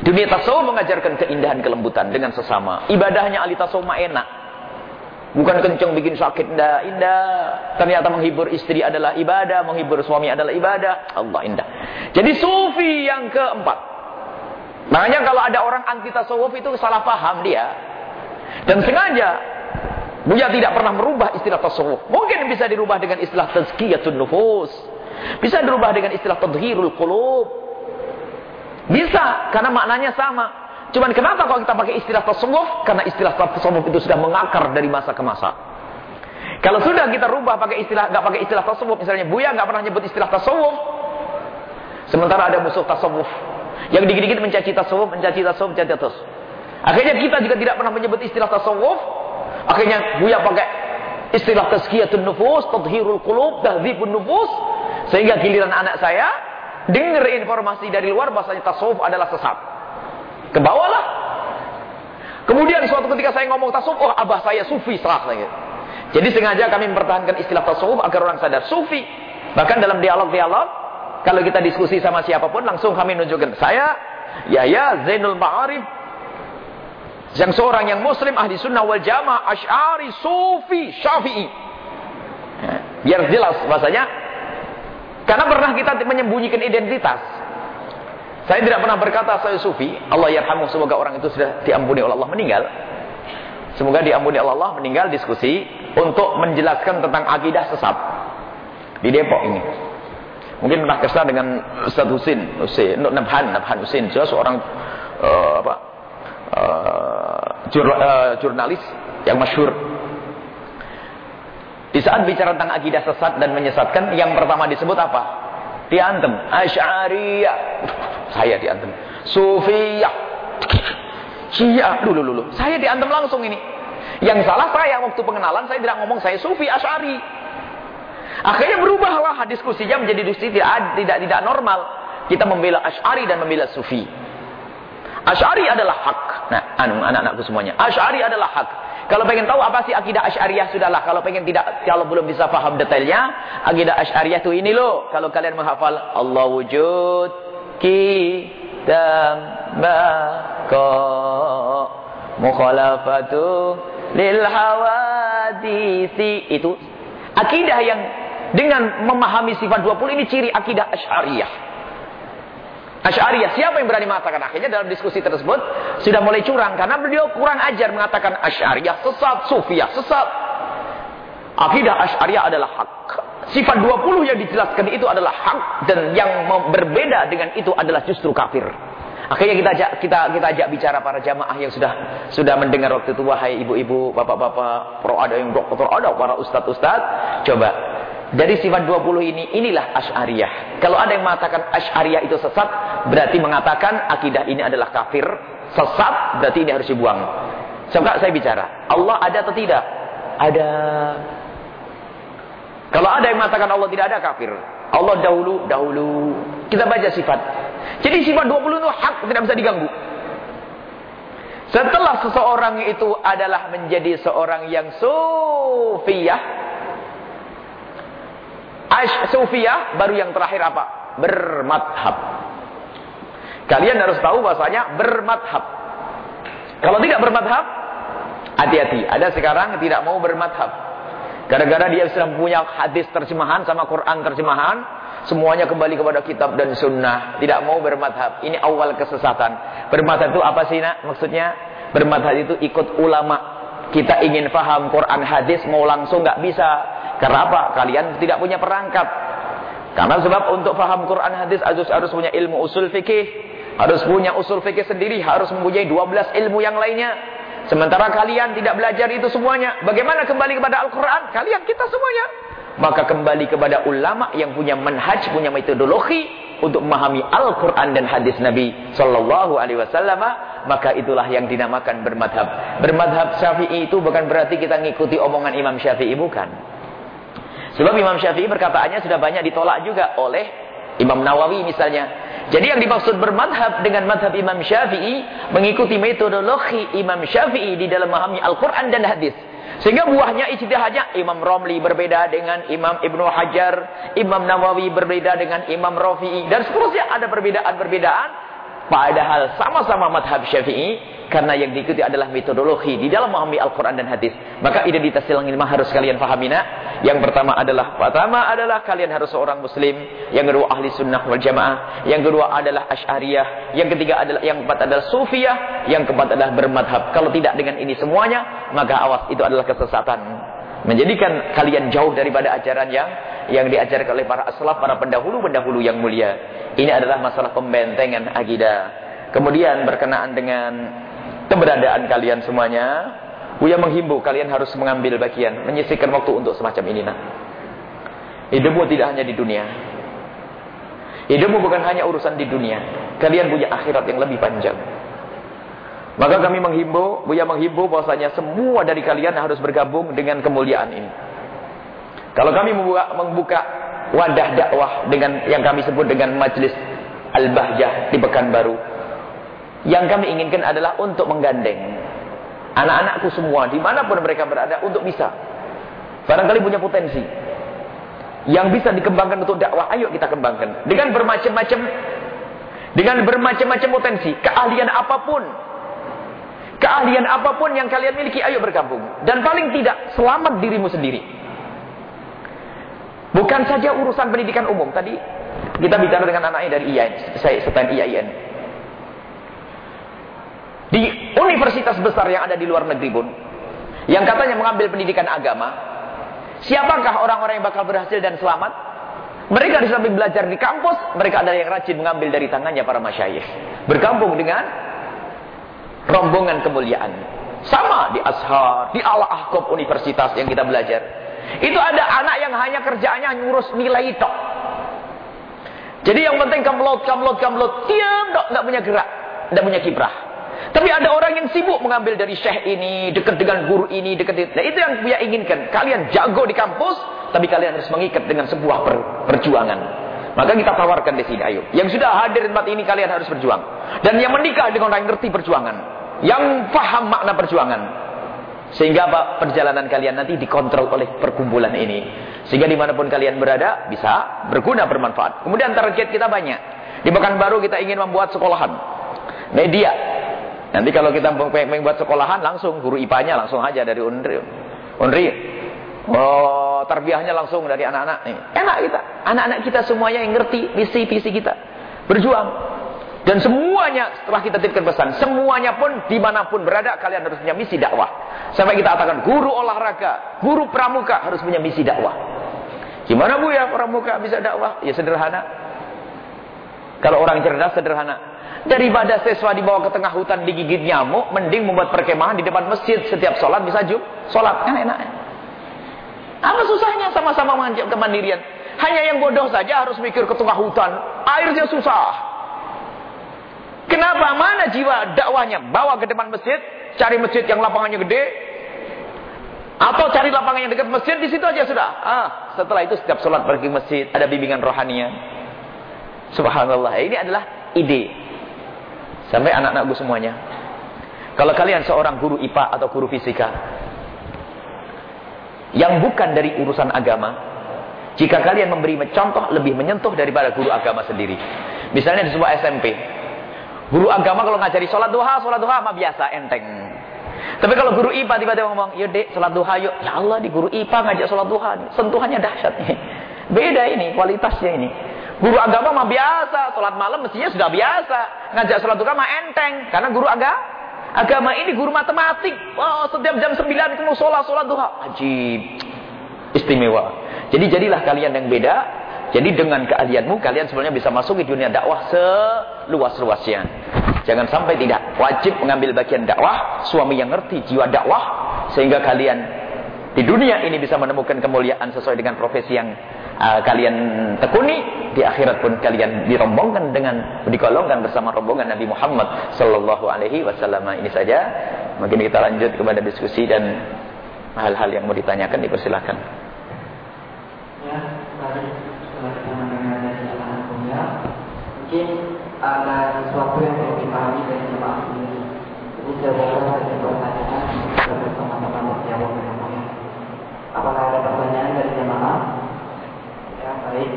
dunia tasawuf mengajarkan keindahan kelembutan dengan sesama. Ibadahnya ahli tasawuf enak. Bukan kenceng bikin sakit, indah, indah. Ternyata menghibur istri adalah ibadah, menghibur suami adalah ibadah. Allah indah. Jadi sufi yang keempat. Makanya kalau ada orang anti tasawuf itu salah paham dia. Dan sengaja Buya tidak pernah merubah istilah tasawuf. Mungkin bisa dirubah dengan istilah tazkiyatun nufus. Bisa dirubah dengan istilah tadhirul qulub. Bisa, karena maknanya sama. Cuman kenapa kalau kita pakai istilah tasawuf? Karena istilah tasawuf itu sudah mengakar dari masa ke masa. Kalau sudah kita rubah pakai istilah nggak pakai istilah tasawuf, misalnya Buya nggak pernah nyebut istilah tasawuf. Sementara ada musuh tasawuf yang dikit-dikit mencaci tasawuf, mencaci tasawuf, mencaci tasawuf. Akhirnya kita juga tidak pernah menyebut istilah tasawuf. Akhirnya Buya pakai istilah tazkiyatun nufus, tadhirul qulub, tahdzibun nufus. Sehingga giliran anak saya dengar informasi dari luar bahasanya tasawuf adalah sesat. Ke bawah lah. Kemudian suatu ketika saya ngomong tasawuf, oh abah saya sufi salah saya. Jadi sengaja kami mempertahankan istilah tasawuf agar orang sadar sufi. Bahkan dalam dialog-dialog, kalau kita diskusi sama siapa pun, langsung kami menunjukkan saya, ya ya Zainul Ma'arif, yang seorang yang muslim, ahli sunnah wal jamaah, ash'ari, sufi, syafi'i. Ya, biar jelas bahasanya. Karena pernah kita menyembunyikan identitas. Saya tidak pernah berkata saya sufi. Allah yarhamu semoga orang itu sudah diampuni oleh Allah meninggal. Semoga diampuni oleh Allah meninggal diskusi untuk menjelaskan tentang akidah sesat di Depok ini. Mungkin pernah kesal dengan Ustaz Husin, Husin, Nabhan, Nabhan Husin, dia seorang uh, apa? Uh, jur, uh, jurnalis yang masyhur. Di saat bicara tentang akidah sesat dan menyesatkan, yang pertama disebut apa? Diantem, Asy'ariyah. Saya diantem. Sufiyah. Syiah. Dulu, dulu. Saya diantem langsung ini. Yang salah saya waktu pengenalan saya tidak ngomong saya sufi asyari. Akhirnya berubahlah diskusinya menjadi diskusi tidak tidak tidak normal. Kita membela asyari dan membela sufi. Asyari adalah hak. Nah, anu anak-anakku semuanya. Asyari adalah hak. Kalau pengen tahu apa sih akidah Asy'ariyah sudahlah. Kalau pengen tidak kalau belum bisa paham detailnya, akidah Asy'ariyah itu ini loh. Kalau kalian menghafal Allah wujud, kita bako mukhalafatu lil hawadisi itu akidah yang dengan memahami sifat 20 ini ciri akidah Asy'ariyah. Asy'ariyah siapa yang berani mengatakan akhirnya dalam diskusi tersebut sudah mulai curang karena beliau kurang ajar mengatakan Asy'ariyah sesat, Sufiyah sesat. Akidah Asy'ariyah adalah hak. Sifat 20 yang dijelaskan itu adalah hak dan yang berbeda dengan itu adalah justru kafir. Akhirnya kita ajak kita kita ajak bicara para jamaah yang sudah sudah mendengar waktu itu wahai ibu-ibu, bapak-bapak, pro ada yang dokter, ada para ustadz-ustadz, coba dari sifat 20 ini inilah Asy'ariyah. Kalau ada yang mengatakan Asy'ariyah itu sesat, berarti mengatakan akidah ini adalah kafir, sesat, berarti ini harus dibuang. Coba saya bicara, Allah ada atau tidak? Ada. Kalau ada yang mengatakan Allah tidak ada kafir. Allah dahulu, dahulu. Kita baca sifat. Jadi sifat 20 itu hak tidak bisa diganggu. Setelah seseorang itu adalah menjadi seorang yang sufiyah. Ash sufiyah baru yang terakhir apa? Bermadhab. Kalian harus tahu bahasanya bermadhab. Kalau tidak bermadhab, hati-hati. Ada sekarang tidak mau bermadhab. Gara-gara dia sudah punya hadis terjemahan sama Quran terjemahan, semuanya kembali kepada kitab dan sunnah. Tidak mau bermadhab. Ini awal kesesatan. Bermadhab itu apa sih nak? Maksudnya bermadhab itu ikut ulama. Kita ingin paham Quran hadis mau langsung nggak bisa. Karena? Kalian tidak punya perangkat. Karena sebab untuk paham Quran hadis harus harus punya ilmu usul fikih, harus punya usul fikih sendiri, harus mempunyai 12 ilmu yang lainnya. Sementara kalian tidak belajar itu semuanya. Bagaimana kembali kepada Al-Quran? Kalian, kita semuanya. Maka kembali kepada ulama yang punya manhaj, punya metodologi untuk memahami Al-Quran dan hadis Nabi Sallallahu Alaihi Wasallam. Maka itulah yang dinamakan bermadhab. Bermadhab syafi'i itu bukan berarti kita ngikuti omongan Imam Syafi'i, bukan. Sebab Imam Syafi'i perkataannya sudah banyak ditolak juga oleh Imam Nawawi misalnya. Jadi yang dimaksud bermadhab dengan madhab Imam Syafi'i mengikuti metodologi Imam Syafi'i di dalam memahami Al-Quran dan hadis. Sehingga buahnya ijtihadnya Imam Romli berbeda dengan Imam Ibnu Hajar, Imam Nawawi berbeda dengan Imam Rafi'i dan seterusnya ada perbedaan-perbedaan Padahal sama-sama madhab syafi'i karena yang diikuti adalah metodologi di dalam memahami Al-Quran dan hadis. Maka identitas yang lima harus kalian pahami nak. Yang pertama adalah pertama adalah kalian harus seorang muslim. Yang kedua ahli sunnah wal jamaah. Yang kedua adalah asy'ariyah. Yang ketiga adalah yang keempat adalah sufiyah. Yang keempat adalah bermadhab. Kalau tidak dengan ini semuanya, maka awas itu adalah kesesatan. Menjadikan kalian jauh daripada ajaran yang yang diajarkan oleh para aslaf, para pendahulu-pendahulu yang mulia. Ini adalah masalah pembentengan akidah. Kemudian berkenaan dengan keberadaan kalian semuanya, Buya menghimbau kalian harus mengambil bagian, menyisihkan waktu untuk semacam ini nak. Hidupmu tidak hanya di dunia. Hidupmu bukan hanya urusan di dunia. Kalian punya akhirat yang lebih panjang. Maka kami menghimbau, Buya menghimbau bahwasanya semua dari kalian harus bergabung dengan kemuliaan ini. Kalau kami membuka, membuka wadah dakwah dengan yang kami sebut dengan majlis Al-Bahjah di Pekanbaru, yang kami inginkan adalah untuk menggandeng anak-anakku semua, di mana pun mereka berada, untuk bisa. Barangkali punya potensi. Yang bisa dikembangkan untuk dakwah, ayo kita kembangkan. Dengan bermacam-macam, dengan bermacam-macam potensi, keahlian apa pun. Keahlian apa pun yang kalian miliki, ayo bergabung. Dan paling tidak, selamat dirimu sendiri. Bukan saja urusan pendidikan umum. Tadi kita bicara dengan anaknya dari IAIN, saya stand IAIN. Di universitas besar yang ada di luar negeri pun. Yang katanya mengambil pendidikan agama. Siapakah orang-orang yang bakal berhasil dan selamat? Mereka di samping belajar di kampus, mereka ada yang rajin mengambil dari tangannya para masyayikh. Bergabung dengan rombongan kemuliaan. Sama di Ashar, di Al-Ahqab Universitas yang kita belajar. Itu ada anak yang hanya kerjaannya ngurus nilai itu. Jadi yang penting kamlot, kamlot, kamlot. Diam dok, nggak punya gerak, nggak punya kiprah. Tapi ada orang yang sibuk mengambil dari syekh ini, dekat dengan guru ini, dekat itu. Nah, itu yang dia inginkan. Kalian jago di kampus, tapi kalian harus mengikat dengan sebuah per perjuangan. Maka kita tawarkan di sini, ayo. Yang sudah hadir di tempat ini kalian harus berjuang. Dan yang menikah dengan orang yang ngerti perjuangan. Yang paham makna perjuangan. Sehingga apa? Perjalanan kalian nanti dikontrol oleh perkumpulan ini. Sehingga di mana pun kalian berada, bisa berguna, bermanfaat. Kemudian target kita banyak. Di Pekanbaru kita ingin membuat sekolahan. Media Nanti kalau kita pengen buat sekolahan langsung guru IPA-nya langsung aja dari Unri. Unri. Oh, terbiahnya langsung dari anak-anak nih. Enak kita. Anak-anak kita semuanya yang ngerti visi-visi kita. Berjuang. Dan semuanya setelah kita titipkan pesan, semuanya pun di mana pun berada kalian harus punya misi dakwah. Sampai kita katakan guru olahraga, guru pramuka harus punya misi dakwah. Gimana bu ya pramuka bisa dakwah? Ya sederhana. Kalau orang cerdas sederhana. Daripada siswa dibawa ke tengah hutan digigit nyamuk, mending membuat perkemahan di depan masjid setiap sholat bisa jum, sholat kan enak. Apa susahnya sama-sama kemandirian? Hanya yang bodoh saja harus mikir ke tengah hutan, airnya susah. Kenapa? Mana jiwa dakwahnya? Bawa ke depan masjid, cari masjid yang lapangannya gede, atau cari lapangan yang dekat masjid, di situ aja sudah. Ah, setelah itu setiap sholat pergi masjid, ada bimbingan rohaninya. Subhanallah, ini adalah ide Sampai anak-anakku semuanya. Kalau kalian seorang guru IPA atau guru fisika yang bukan dari urusan agama, jika kalian memberi contoh lebih menyentuh daripada guru agama sendiri. Misalnya di sebuah SMP. Guru agama kalau ngajari sholat duha, sholat duha mah biasa, enteng. Tapi kalau guru IPA tiba-tiba ngomong, yuk dek, sholat duha yuk. Ya Allah, di guru IPA ngajak sholat duha. Sentuhannya dahsyat nih. Beda ini, kualitasnya ini. Guru agama mah biasa, sholat malam mestinya sudah biasa. Ngajak sholat duha mah enteng, karena guru agama agama ini guru matematik. Oh, setiap jam 9 kamu sholat sholat duha. Ajib. Istimewa. Jadi jadilah kalian yang beda. Jadi dengan keahlianmu kalian sebenarnya bisa masuk di dunia dakwah seluas-luasnya. Jangan sampai tidak wajib mengambil bagian dakwah, suami yang ngerti jiwa dakwah sehingga kalian di dunia ini bisa menemukan kemuliaan sesuai dengan profesi yang uh, kalian tekuni di akhirat pun kalian dirombongkan dengan digolongkan bersama rombongan Nabi Muhammad sallallahu alaihi wasallam. Ini saja. Mungkin kita lanjut kepada diskusi dan hal-hal yang mau ditanyakan dipersilakan. Ya dari mungkin ada sesuatu yang perlu dipahami dari jemaah ini jadi saya boleh ada pertanyaan bersama-sama menjawab apakah ada pertanyaan? dari baik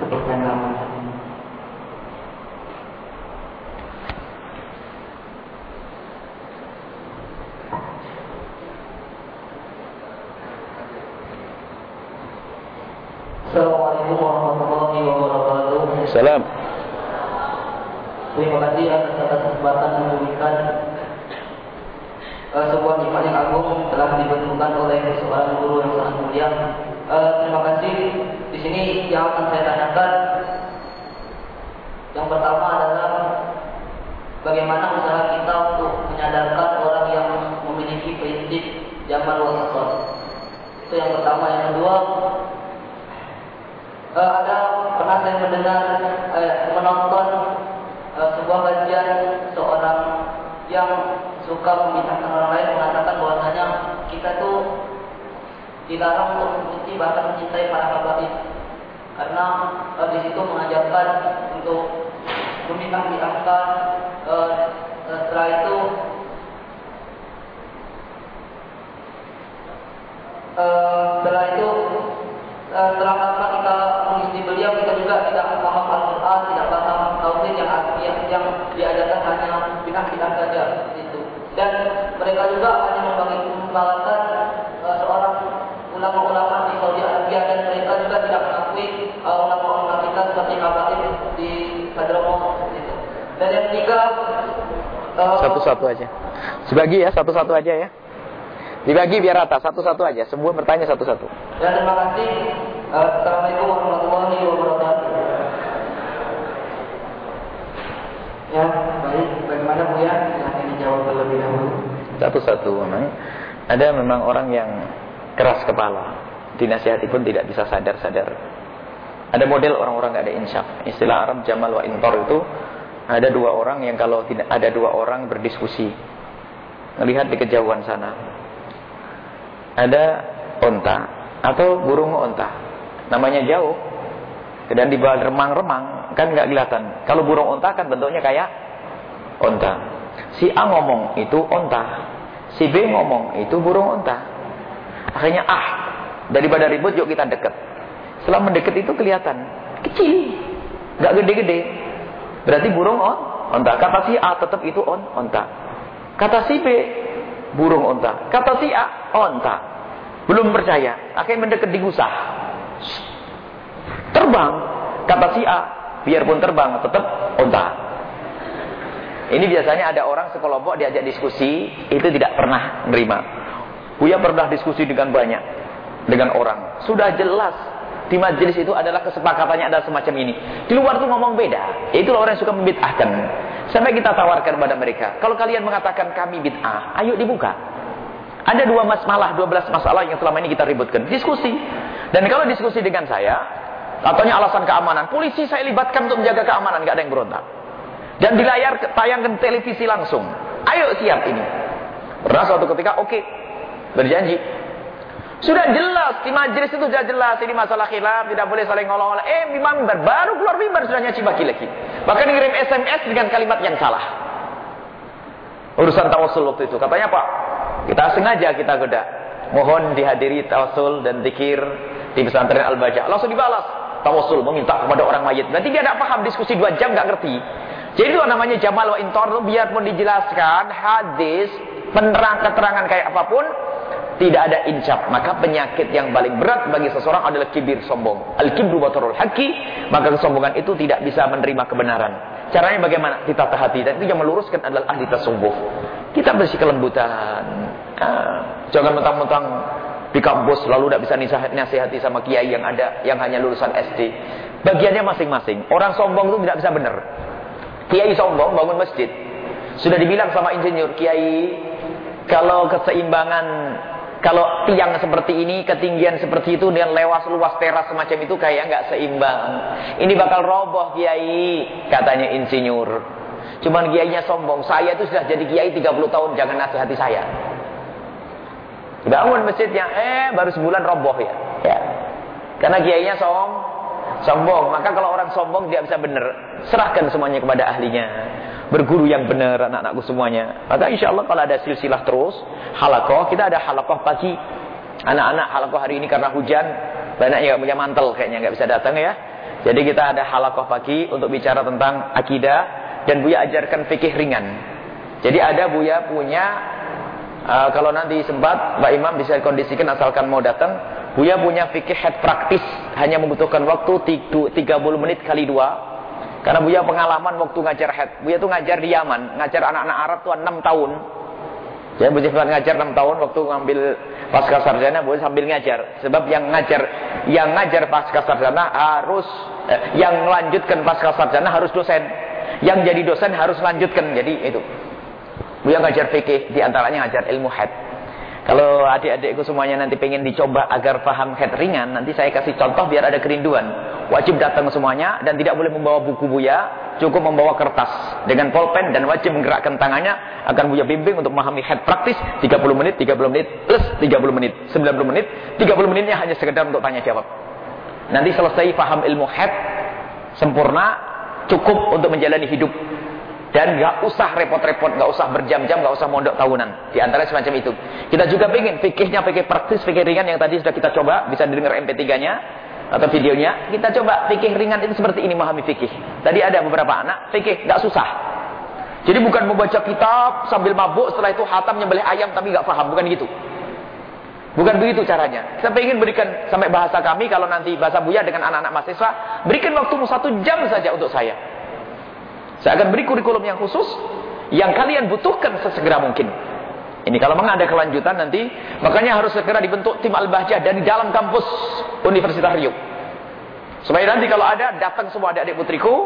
sebutkan nama Assalamualaikum warahmatullahi wabarakatuh. Salam. Terima kasih atas kesempatan memberikan uh, eh, sebuah nikmat yang agung telah dibentukkan oleh seorang guru yang sangat mulia. Uh, terima kasih Sini yang akan saya tanyakan yang pertama adalah bagaimana usaha kita untuk menyadarkan orang yang memiliki prinsip zaman wasat. Itu yang pertama. Yang kedua, uh, ada pernah saya mendengar uh, menonton uh, sebuah kajian seorang yang suka memisahkan orang lain mengatakan bahwasanya kita tuh dilarang untuk membenci bahkan mencintai para habaib karena uh, di situ mengajarkan untuk memisah-misahkan uh, setelah itu uh, setelah itu uh, setelah lama kita mengisi beliau kita juga tidak paham Al-Quran tidak paham tauhid yang yang, yang diajarkan hanya bidah-bidah saja itu dan mereka juga hanya membagi membawakan Dan yang ketiga satu-satu aja. Sebagi ya, satu-satu aja ya. Dibagi biar rata, satu-satu aja. Semua bertanya satu-satu. Ya, terima kasih. Assalamualaikum warahmatullahi wabarakatuh. Ya, baik. Bagaimana Bu ya? Silahkan dijawab terlebih dahulu. Satu-satu memang. Ada memang orang yang keras kepala. Dinasihati pun tidak bisa sadar-sadar. Ada model orang-orang nggak ada insaf. Istilah Arab Jamal wa Intor itu ada dua orang yang kalau tidak ada dua orang berdiskusi. Melihat di kejauhan sana. Ada onta atau burung onta. Namanya jauh. Dan di bawah remang-remang kan nggak kelihatan. Kalau burung onta kan bentuknya kayak onta. Si A ngomong itu onta. Si B ngomong itu burung onta. Akhirnya ah daripada ribut yuk kita deket. Setelah mendekat itu kelihatan kecil. Nggak gede-gede Berarti burung on, onta. Kata si A tetap itu on, onta. Kata si B, burung onta. Kata si A, onta. Belum percaya. Akhirnya mendekat di gusah. Terbang. Kata si A, biarpun terbang tetap onta. Ini biasanya ada orang sekelompok diajak diskusi, itu tidak pernah menerima. Buya pernah diskusi dengan banyak. Dengan orang. Sudah jelas di majelis itu adalah kesepakatannya adalah semacam ini. Di luar itu ngomong beda. Itulah orang yang suka membid'ahkan. Sampai kita tawarkan kepada mereka. Kalau kalian mengatakan kami bid'ah, ayo dibuka. Ada dua masalah, dua belas masalah yang selama ini kita ributkan. Diskusi. Dan kalau diskusi dengan saya, katanya alasan keamanan. Polisi saya libatkan untuk menjaga keamanan, gak ada yang berontak. Dan di layar tayangkan televisi langsung. Ayo siap ini. Pernah suatu ketika, oke. Okay, berjanji. Sudah jelas di majelis itu sudah jelas ini masalah khilaf tidak boleh saling ngolong-ngolong. Eh mimbar baru keluar mimbar sudah nyaci baki lagi. Bahkan ngirim SMS dengan kalimat yang salah. Urusan tawasul waktu itu katanya Pak kita sengaja kita goda. Mohon dihadiri tawasul dan zikir di pesantren Al-Baja. Langsung dibalas tawasul meminta kepada orang mayit. Berarti dia tidak paham diskusi dua jam nggak ngerti. Jadi itu namanya Jamal wa Intor biarpun dijelaskan hadis penerang keterangan kayak apa pun tidak ada insaf maka penyakit yang paling berat bagi seseorang adalah kibir sombong. Al-kibru batarul haqi maka kesombongan itu tidak bisa menerima kebenaran. Caranya bagaimana? Ditata hati. Dan itu yang meluruskan adalah ahli tasawuf. Kita bersih kelembutan. Ah, jangan mentang-mentang di kampus lalu tidak bisa nasihati sama kiai yang ada yang hanya lulusan SD bagiannya masing-masing. Orang sombong itu tidak bisa benar. Kiai sombong bangun masjid. Sudah dibilang sama insinyur kiai kalau keseimbangan kalau tiang seperti ini, ketinggian seperti itu dengan lewas luas teras semacam itu kayak nggak seimbang. Ini bakal roboh kiai, katanya insinyur. Cuman kiainya sombong. Saya itu sudah jadi kiai 30 tahun, jangan nasihati saya. Bangun masjidnya, eh baru sebulan roboh ya. ya. Karena kiainya som, sombong. Maka kalau orang sombong dia bisa benar. Serahkan semuanya kepada ahlinya berguru yang benar anak-anakku semuanya. Maka insya Allah kalau ada silsilah terus, halakoh, kita ada halakoh pagi. Anak-anak halakoh hari ini karena hujan, banyak yang punya mantel kayaknya nggak bisa datang ya. Jadi kita ada halakoh pagi untuk bicara tentang akidah dan Buya ajarkan fikih ringan. Jadi ada Buya punya uh, kalau nanti sempat Mbak Imam bisa kondisikan asalkan mau datang, Buya punya fikih head praktis hanya membutuhkan waktu 30 menit kali dua. Karena Buya pengalaman waktu ngajar head. Buya tuh ngajar di Yaman, ngajar anak-anak Arab tuh 6 tahun. Ya, Buya ngajar 6 tahun waktu ngambil pasca sarjana Buya sambil ngajar. Sebab yang ngajar yang ngajar pasca sarjana harus eh, yang melanjutkan pasca sarjana harus dosen. Yang jadi dosen harus lanjutkan. Jadi itu. Buya ngajar fikih di antaranya ngajar ilmu head. Kalau adik-adikku semuanya nanti pengen dicoba agar paham head ringan, nanti saya kasih contoh biar ada kerinduan. Wajib datang semuanya dan tidak boleh membawa buku Buya, cukup membawa kertas dengan pulpen dan wajib menggerakkan tangannya akan Buya bimbing untuk memahami head praktis 30 menit, 30 menit, plus 30 menit, 90 menit, 30 menitnya hanya sekedar untuk tanya jawab. Nanti selesai paham ilmu head sempurna, cukup untuk menjalani hidup dan nggak usah repot-repot, nggak usah berjam-jam, nggak usah mondok tahunan. Di antara semacam itu. Kita juga pengen fikihnya, fikih praktis, fikih ringan yang tadi sudah kita coba, bisa didengar MP3-nya atau videonya. Kita coba fikih ringan itu seperti ini memahami fikih. Tadi ada beberapa anak fikih nggak susah. Jadi bukan membaca kitab sambil mabuk, setelah itu hatam nyembelih ayam tapi nggak paham, bukan gitu. Bukan begitu caranya. Saya ingin berikan sampai bahasa kami kalau nanti bahasa Buya dengan anak-anak mahasiswa, berikan waktumu satu jam saja untuk saya. Saya akan beri kurikulum yang khusus yang kalian butuhkan sesegera mungkin. Ini kalau memang ada kelanjutan nanti, makanya harus segera dibentuk tim Al-Bahjah dari dalam kampus Universitas Riau. Supaya nanti kalau ada, datang semua adik-adik putriku.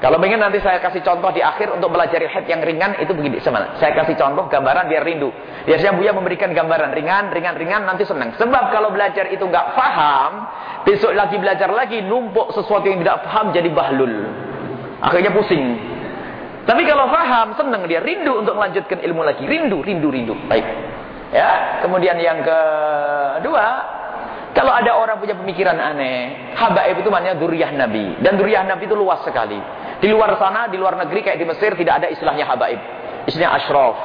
Kalau ingin nanti saya kasih contoh di akhir untuk belajar head yang ringan, itu begini. Semana. Saya kasih contoh gambaran biar rindu. Biasanya Buya memberikan gambaran ringan, ringan, ringan, nanti senang. Sebab kalau belajar itu nggak paham, besok lagi belajar lagi, numpuk sesuatu yang tidak paham jadi bahlul. Akhirnya pusing. Tapi kalau faham, senang dia, rindu untuk melanjutkan ilmu lagi. Rindu, rindu, rindu. Baik. Ya, kemudian yang kedua, kalau ada orang punya pemikiran aneh, habaib itu maknanya duriah Nabi. Dan duriah Nabi itu luas sekali. Di luar sana, di luar negeri kayak di Mesir tidak ada istilahnya habaib. Istilahnya ashraf.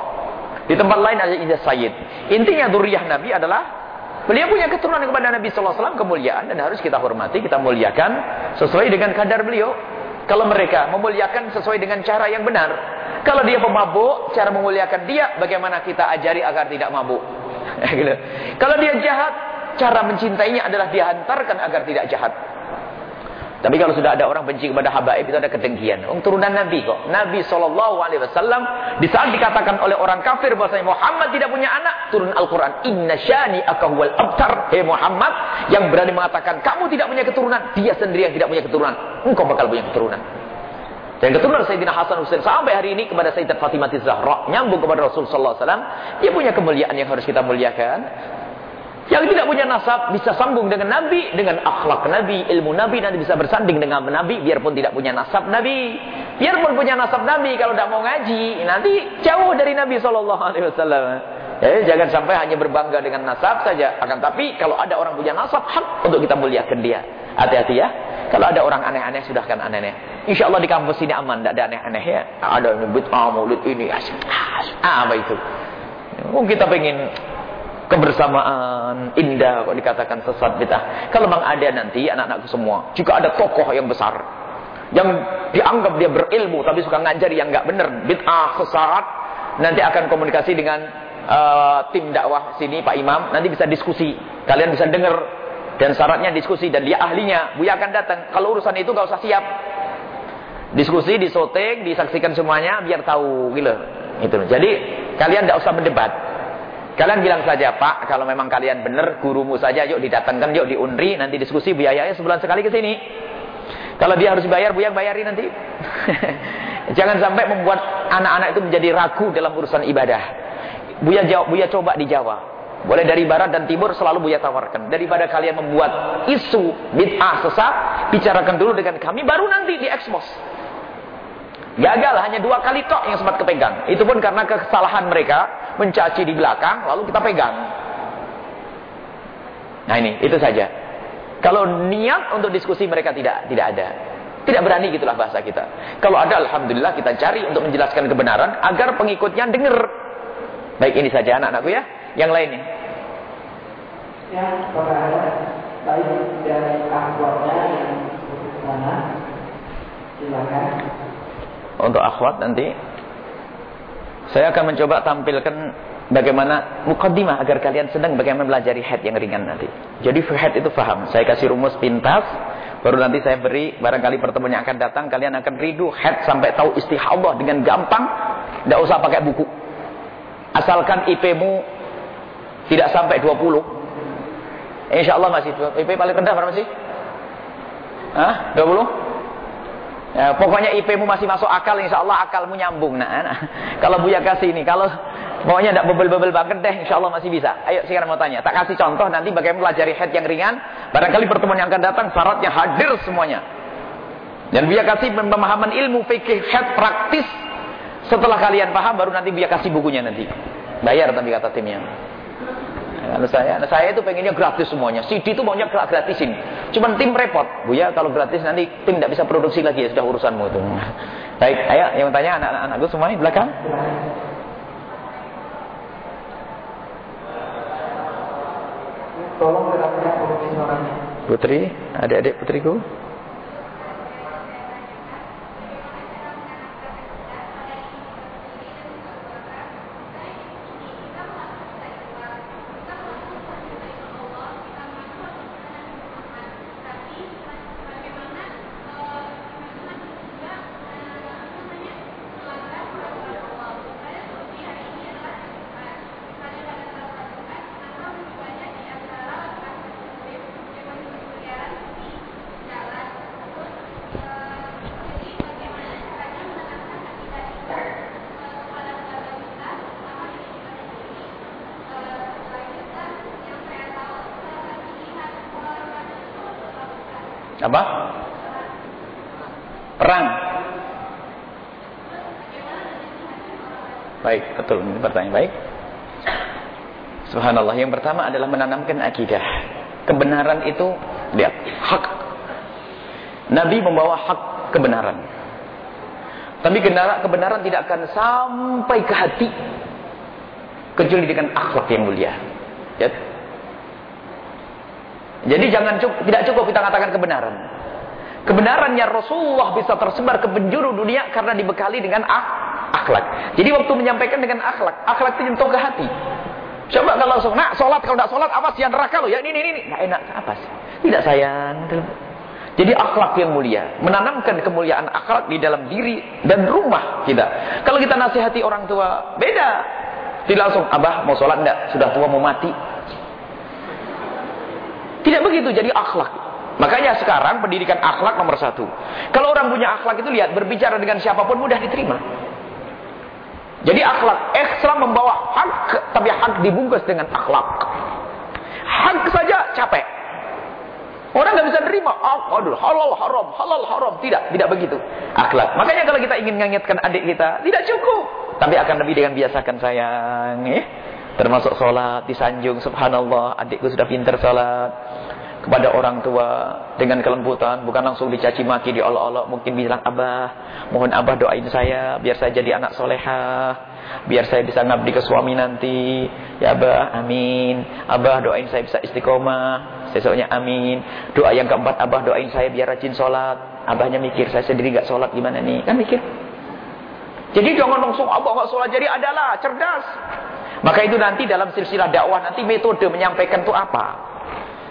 Di tempat lain ada istilah sayyid. Intinya duriah Nabi adalah Beliau punya keturunan kepada Nabi SAW kemuliaan dan harus kita hormati, kita muliakan sesuai dengan kadar beliau. Kalau mereka memuliakan sesuai dengan cara yang benar. Kalau dia pemabuk, cara memuliakan dia bagaimana kita ajari agar tidak mabuk. Gitu. Kalau dia jahat, cara mencintainya adalah dihantarkan agar tidak jahat. Tapi kalau sudah ada orang benci kepada habaib itu ada kedengkian. Oh, turunan Nabi kok. Nabi Shallallahu Alaihi Wasallam di saat dikatakan oleh orang kafir bahwasanya Muhammad tidak punya anak, turun Al-Quran. Inna akahwal abtar. Hei Muhammad yang berani mengatakan kamu tidak punya keturunan, dia sendiri yang tidak punya keturunan. Engkau bakal punya keturunan. Dan keturunan Sayyidina Hasan Hussein sampai hari ini kepada Sayyidat Fatimah Zahra nyambung kepada Rasul sallallahu alaihi wasallam, dia punya kemuliaan yang harus kita muliakan. Yang tidak punya nasab bisa sambung dengan Nabi, dengan akhlak Nabi, ilmu Nabi, nanti bisa bersanding dengan Nabi, biarpun tidak punya nasab Nabi. Biarpun punya nasab Nabi, kalau tidak mau ngaji, nanti jauh dari Nabi Wasallam. Ya, jangan sampai hanya berbangga dengan nasab saja. Akan tapi kalau ada orang punya nasab, hak untuk kita muliakan dia. Hati-hati ya. Kalau ada orang aneh-aneh, sudah kan aneh-aneh. Insya Allah di kampus ini aman, tidak ada aneh-aneh ya. Ada nyebut ah, mulut ini, asik, ah, apa itu? Mungkin kita pengen kebersamaan indah kok dikatakan sesat bid'ah. Kalau memang ada nanti anak-anakku semua, jika ada tokoh yang besar yang dianggap dia berilmu tapi suka ngajari yang nggak benar, bid'ah, sesat, nanti akan komunikasi dengan uh, tim dakwah sini Pak Imam, nanti bisa diskusi. Kalian bisa dengar dan syaratnya diskusi dan dia ahlinya, Buya akan datang. Kalau urusan itu gak usah siap. Diskusi, disotek, disaksikan semuanya biar tahu gitu. Itu. Jadi kalian tidak usah berdebat. Kalian bilang saja, Pak, kalau memang kalian benar, gurumu saja, yuk didatangkan, yuk diunri, nanti diskusi biayanya sebulan sekali ke sini. Kalau dia harus bayar, Buya bayari nanti. Jangan sampai membuat anak-anak itu menjadi ragu dalam urusan ibadah. Buya jawab, Buya coba dijawab. Boleh dari barat dan timur selalu Buya tawarkan. Daripada kalian membuat isu bid'ah sesat, bicarakan dulu dengan kami, baru nanti diekspos. Gagal hanya dua kali tok yang sempat kepegang. Itu pun karena kesalahan mereka mencaci di belakang, lalu kita pegang. Nah ini, itu saja. Kalau niat untuk diskusi mereka tidak tidak ada. Tidak berani gitulah bahasa kita. Kalau ada Alhamdulillah kita cari untuk menjelaskan kebenaran agar pengikutnya dengar. Baik ini saja anak-anakku ya. Yang lainnya. Ya, baik dari akhwatnya yang? Silakan untuk akhwat nanti Saya akan mencoba tampilkan bagaimana mukaddimah agar kalian sedang bagaimana belajar head yang ringan nanti. Jadi head itu paham. Saya kasih rumus pintas, baru nanti saya beri barangkali pertemuan yang akan datang kalian akan ridu head sampai tahu istihadah dengan gampang, tidak usah pakai buku. Asalkan IP-mu tidak sampai 20. Insya Allah masih IP paling rendah berapa sih? Hah? 20? Ya, pokoknya IP-mu masih masuk akal, insya Allah akalmu nyambung. Nah, nah. kalau Buya kasih ini, kalau pokoknya tidak bebel-bebel banget deh, insya Allah masih bisa. Ayo sekarang mau tanya, tak kasih contoh nanti bagaimana pelajari head yang ringan. Barangkali pertemuan yang akan datang syaratnya hadir semuanya. Dan Buya kasih pemahaman ilmu fikih head praktis. Setelah kalian paham, baru nanti Buya kasih bukunya nanti. Bayar tapi kata timnya. Kalau saya, nah saya itu pengennya gratis semuanya. CD itu maunya gratisin. Cuman tim repot. Bu ya, kalau gratis nanti tim tidak bisa produksi lagi ya sudah urusanmu itu. Baik, ayo yang tanya anak-anakku semua di belakang. Tolong. Putri, adik-adik putriku. Apa? Perang. Baik, betul. Ini pertanyaan baik. Subhanallah. Yang pertama adalah menanamkan akidah. Kebenaran itu, lihat, hak. Nabi membawa hak kebenaran. Tapi kebenaran tidak akan sampai ke hati kecuali dengan akhlak yang mulia. Ya. Jadi jangan cukup, tidak cukup kita katakan kebenaran. Kebenarannya Rasulullah bisa tersebar ke penjuru dunia karena dibekali dengan ak akhlak. Jadi waktu menyampaikan dengan akhlak, akhlak itu nyentuh ke hati. Coba kalau langsung, nak sholat kalau tidak sholat apa sih yang neraka lo ya ini ini ini, nggak enak apa sih? Tidak sayang. Jadi akhlak yang mulia, menanamkan kemuliaan akhlak di dalam diri dan rumah kita. Kalau kita nasihati orang tua, beda. Tidak langsung, abah mau sholat enggak? Sudah tua mau mati. Tidak begitu, jadi akhlak. Makanya sekarang pendidikan akhlak nomor satu. Kalau orang punya akhlak itu lihat, berbicara dengan siapa pun mudah diterima. Jadi akhlak, Islam membawa hak, tapi hak dibungkus dengan akhlak. Hak saja capek. Orang nggak bisa terima, oh, aduh, halal haram, halal haram. Tidak, tidak begitu. Akhlak. Makanya kalau kita ingin mengingatkan adik kita, tidak cukup. Tapi akan lebih dengan biasakan sayang. Eh? Termasuk sholat, disanjung, subhanallah, adikku sudah pintar sholat. Kepada orang tua dengan kelembutan, bukan langsung dicaci maki, diolok-olok. Mungkin bilang, abah, mohon abah doain saya, biar saya jadi anak solehah. Biar saya bisa ngabdi ke suami nanti. Ya abah, amin. Abah doain saya bisa istiqomah. Sesoknya amin. Doa yang keempat, abah doain saya biar rajin sholat. Abahnya mikir, saya sendiri gak sholat gimana nih? Kan mikir. Jadi jangan langsung abah gak sholat. Jadi adalah cerdas. Maka itu nanti dalam silsilah dakwah nanti metode menyampaikan itu apa?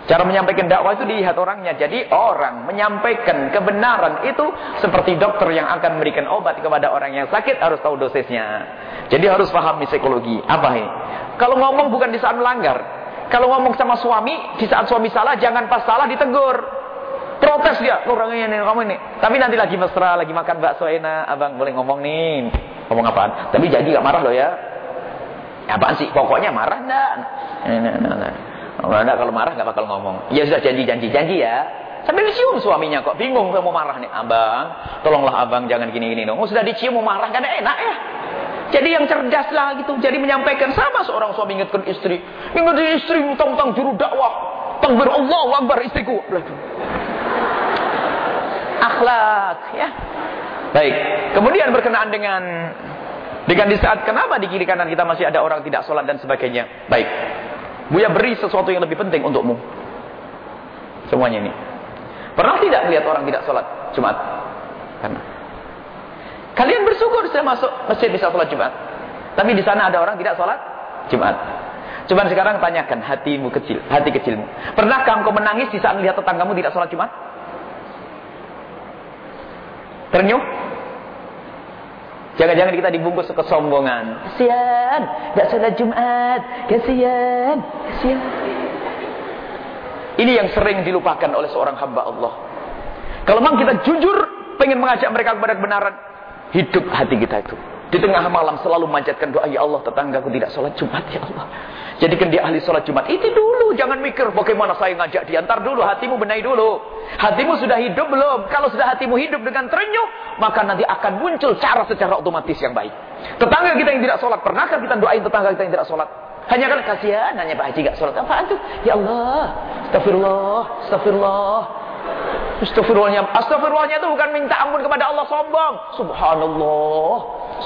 Cara menyampaikan dakwah itu dilihat orangnya. Jadi orang menyampaikan kebenaran itu seperti dokter yang akan memberikan obat kepada orang yang sakit harus tahu dosisnya. Jadi harus paham psikologi. Apa ini? Kalau ngomong bukan di saat melanggar. Kalau ngomong sama suami, di saat suami salah, jangan pas salah ditegur. Protes dia, orangnya ini, kamu ini. Tapi nanti lagi mesra, lagi makan bakso enak, abang boleh ngomong nih. Ngomong apaan? Tapi jadi gak marah loh ya. Apaan sih? Pokoknya marah enggak? Nah, nah, nah. Kalau enggak kalau marah enggak bakal ngomong. Ya sudah janji-janji janji ya. Sambil dicium suaminya kok bingung mau marah nih. Abang, tolonglah abang jangan gini-gini dong. Oh, sudah dicium mau marah kan enak ya. Jadi yang cerdas lah gitu. Jadi menyampaikan sama seorang suami ingatkan istri. Ingatkan istri tentang juru dakwah. Takbir Allah Akbar istriku. Akhlak ya. Baik. Kemudian berkenaan dengan dengan di saat kenapa di kiri kanan kita masih ada orang tidak sholat dan sebagainya. Baik. Buya beri sesuatu yang lebih penting untukmu. Semuanya ini. Pernah tidak melihat orang tidak sholat Jumat? Karena kalian bersyukur saya masuk masjid bisa sholat Jumat. Tapi di sana ada orang tidak sholat Jumat. Coba sekarang tanyakan hatimu kecil, hati kecilmu. Pernahkah engkau menangis di saat melihat tetanggamu tidak sholat Jumat? Ternyuh? Jangan-jangan kita dibungkus kesombongan. Kasihan, tidak sholat Jumat. Kasihan, kasihan. Ini yang sering dilupakan oleh seorang hamba Allah. Kalau memang kita jujur, pengen mengajak mereka kepada kebenaran, hidup hati kita itu. Di tengah malam selalu manjatkan doa, Ya Allah tetanggaku tidak sholat Jumat, Ya Allah. Jadikan dia ahli sholat Jumat. Itu dulu, jangan mikir bagaimana saya ngajak dia. Ntar dulu, hatimu benahi dulu. Hatimu sudah hidup belum? Kalau sudah hatimu hidup dengan terenyuh, maka nanti akan muncul cara secara otomatis yang baik. Tetangga kita yang tidak sholat, pernahkah kita doain tetangga kita yang tidak sholat? Hanya kan kasihan, hanya Pak Haji gak sholat. Apa itu? Ya Allah, astagfirullah, astagfirullah. Astagfirullahnya, astagfirullahnya itu bukan minta ampun kepada Allah sombong. Subhanallah.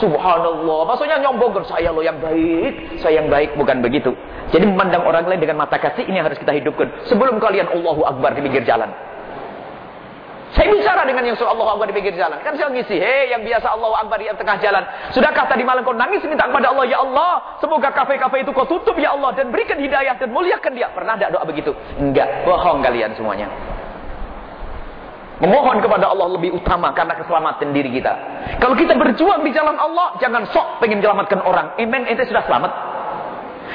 Subhanallah. Maksudnya nyombong saya lo yang baik, saya yang baik bukan begitu. Jadi memandang orang lain dengan mata kasih ini yang harus kita hidupkan. Sebelum kalian Allahu Akbar di pinggir jalan. Saya bicara dengan yang suruh Allah Akbar di pinggir jalan. Kan saya ngisi, hei yang biasa Allah Akbar di tengah jalan. Sudahkah tadi malam kau nangis minta kepada Allah, Ya Allah, semoga kafe-kafe itu kau tutup, Ya Allah. Dan berikan hidayah dan muliakan dia. Pernah tidak doa begitu? Enggak, bohong kalian semuanya. Memohon kepada Allah lebih utama karena keselamatan diri kita. Kalau kita berjuang di jalan Allah, jangan sok pengen menyelamatkan orang. Amen, ente sudah selamat.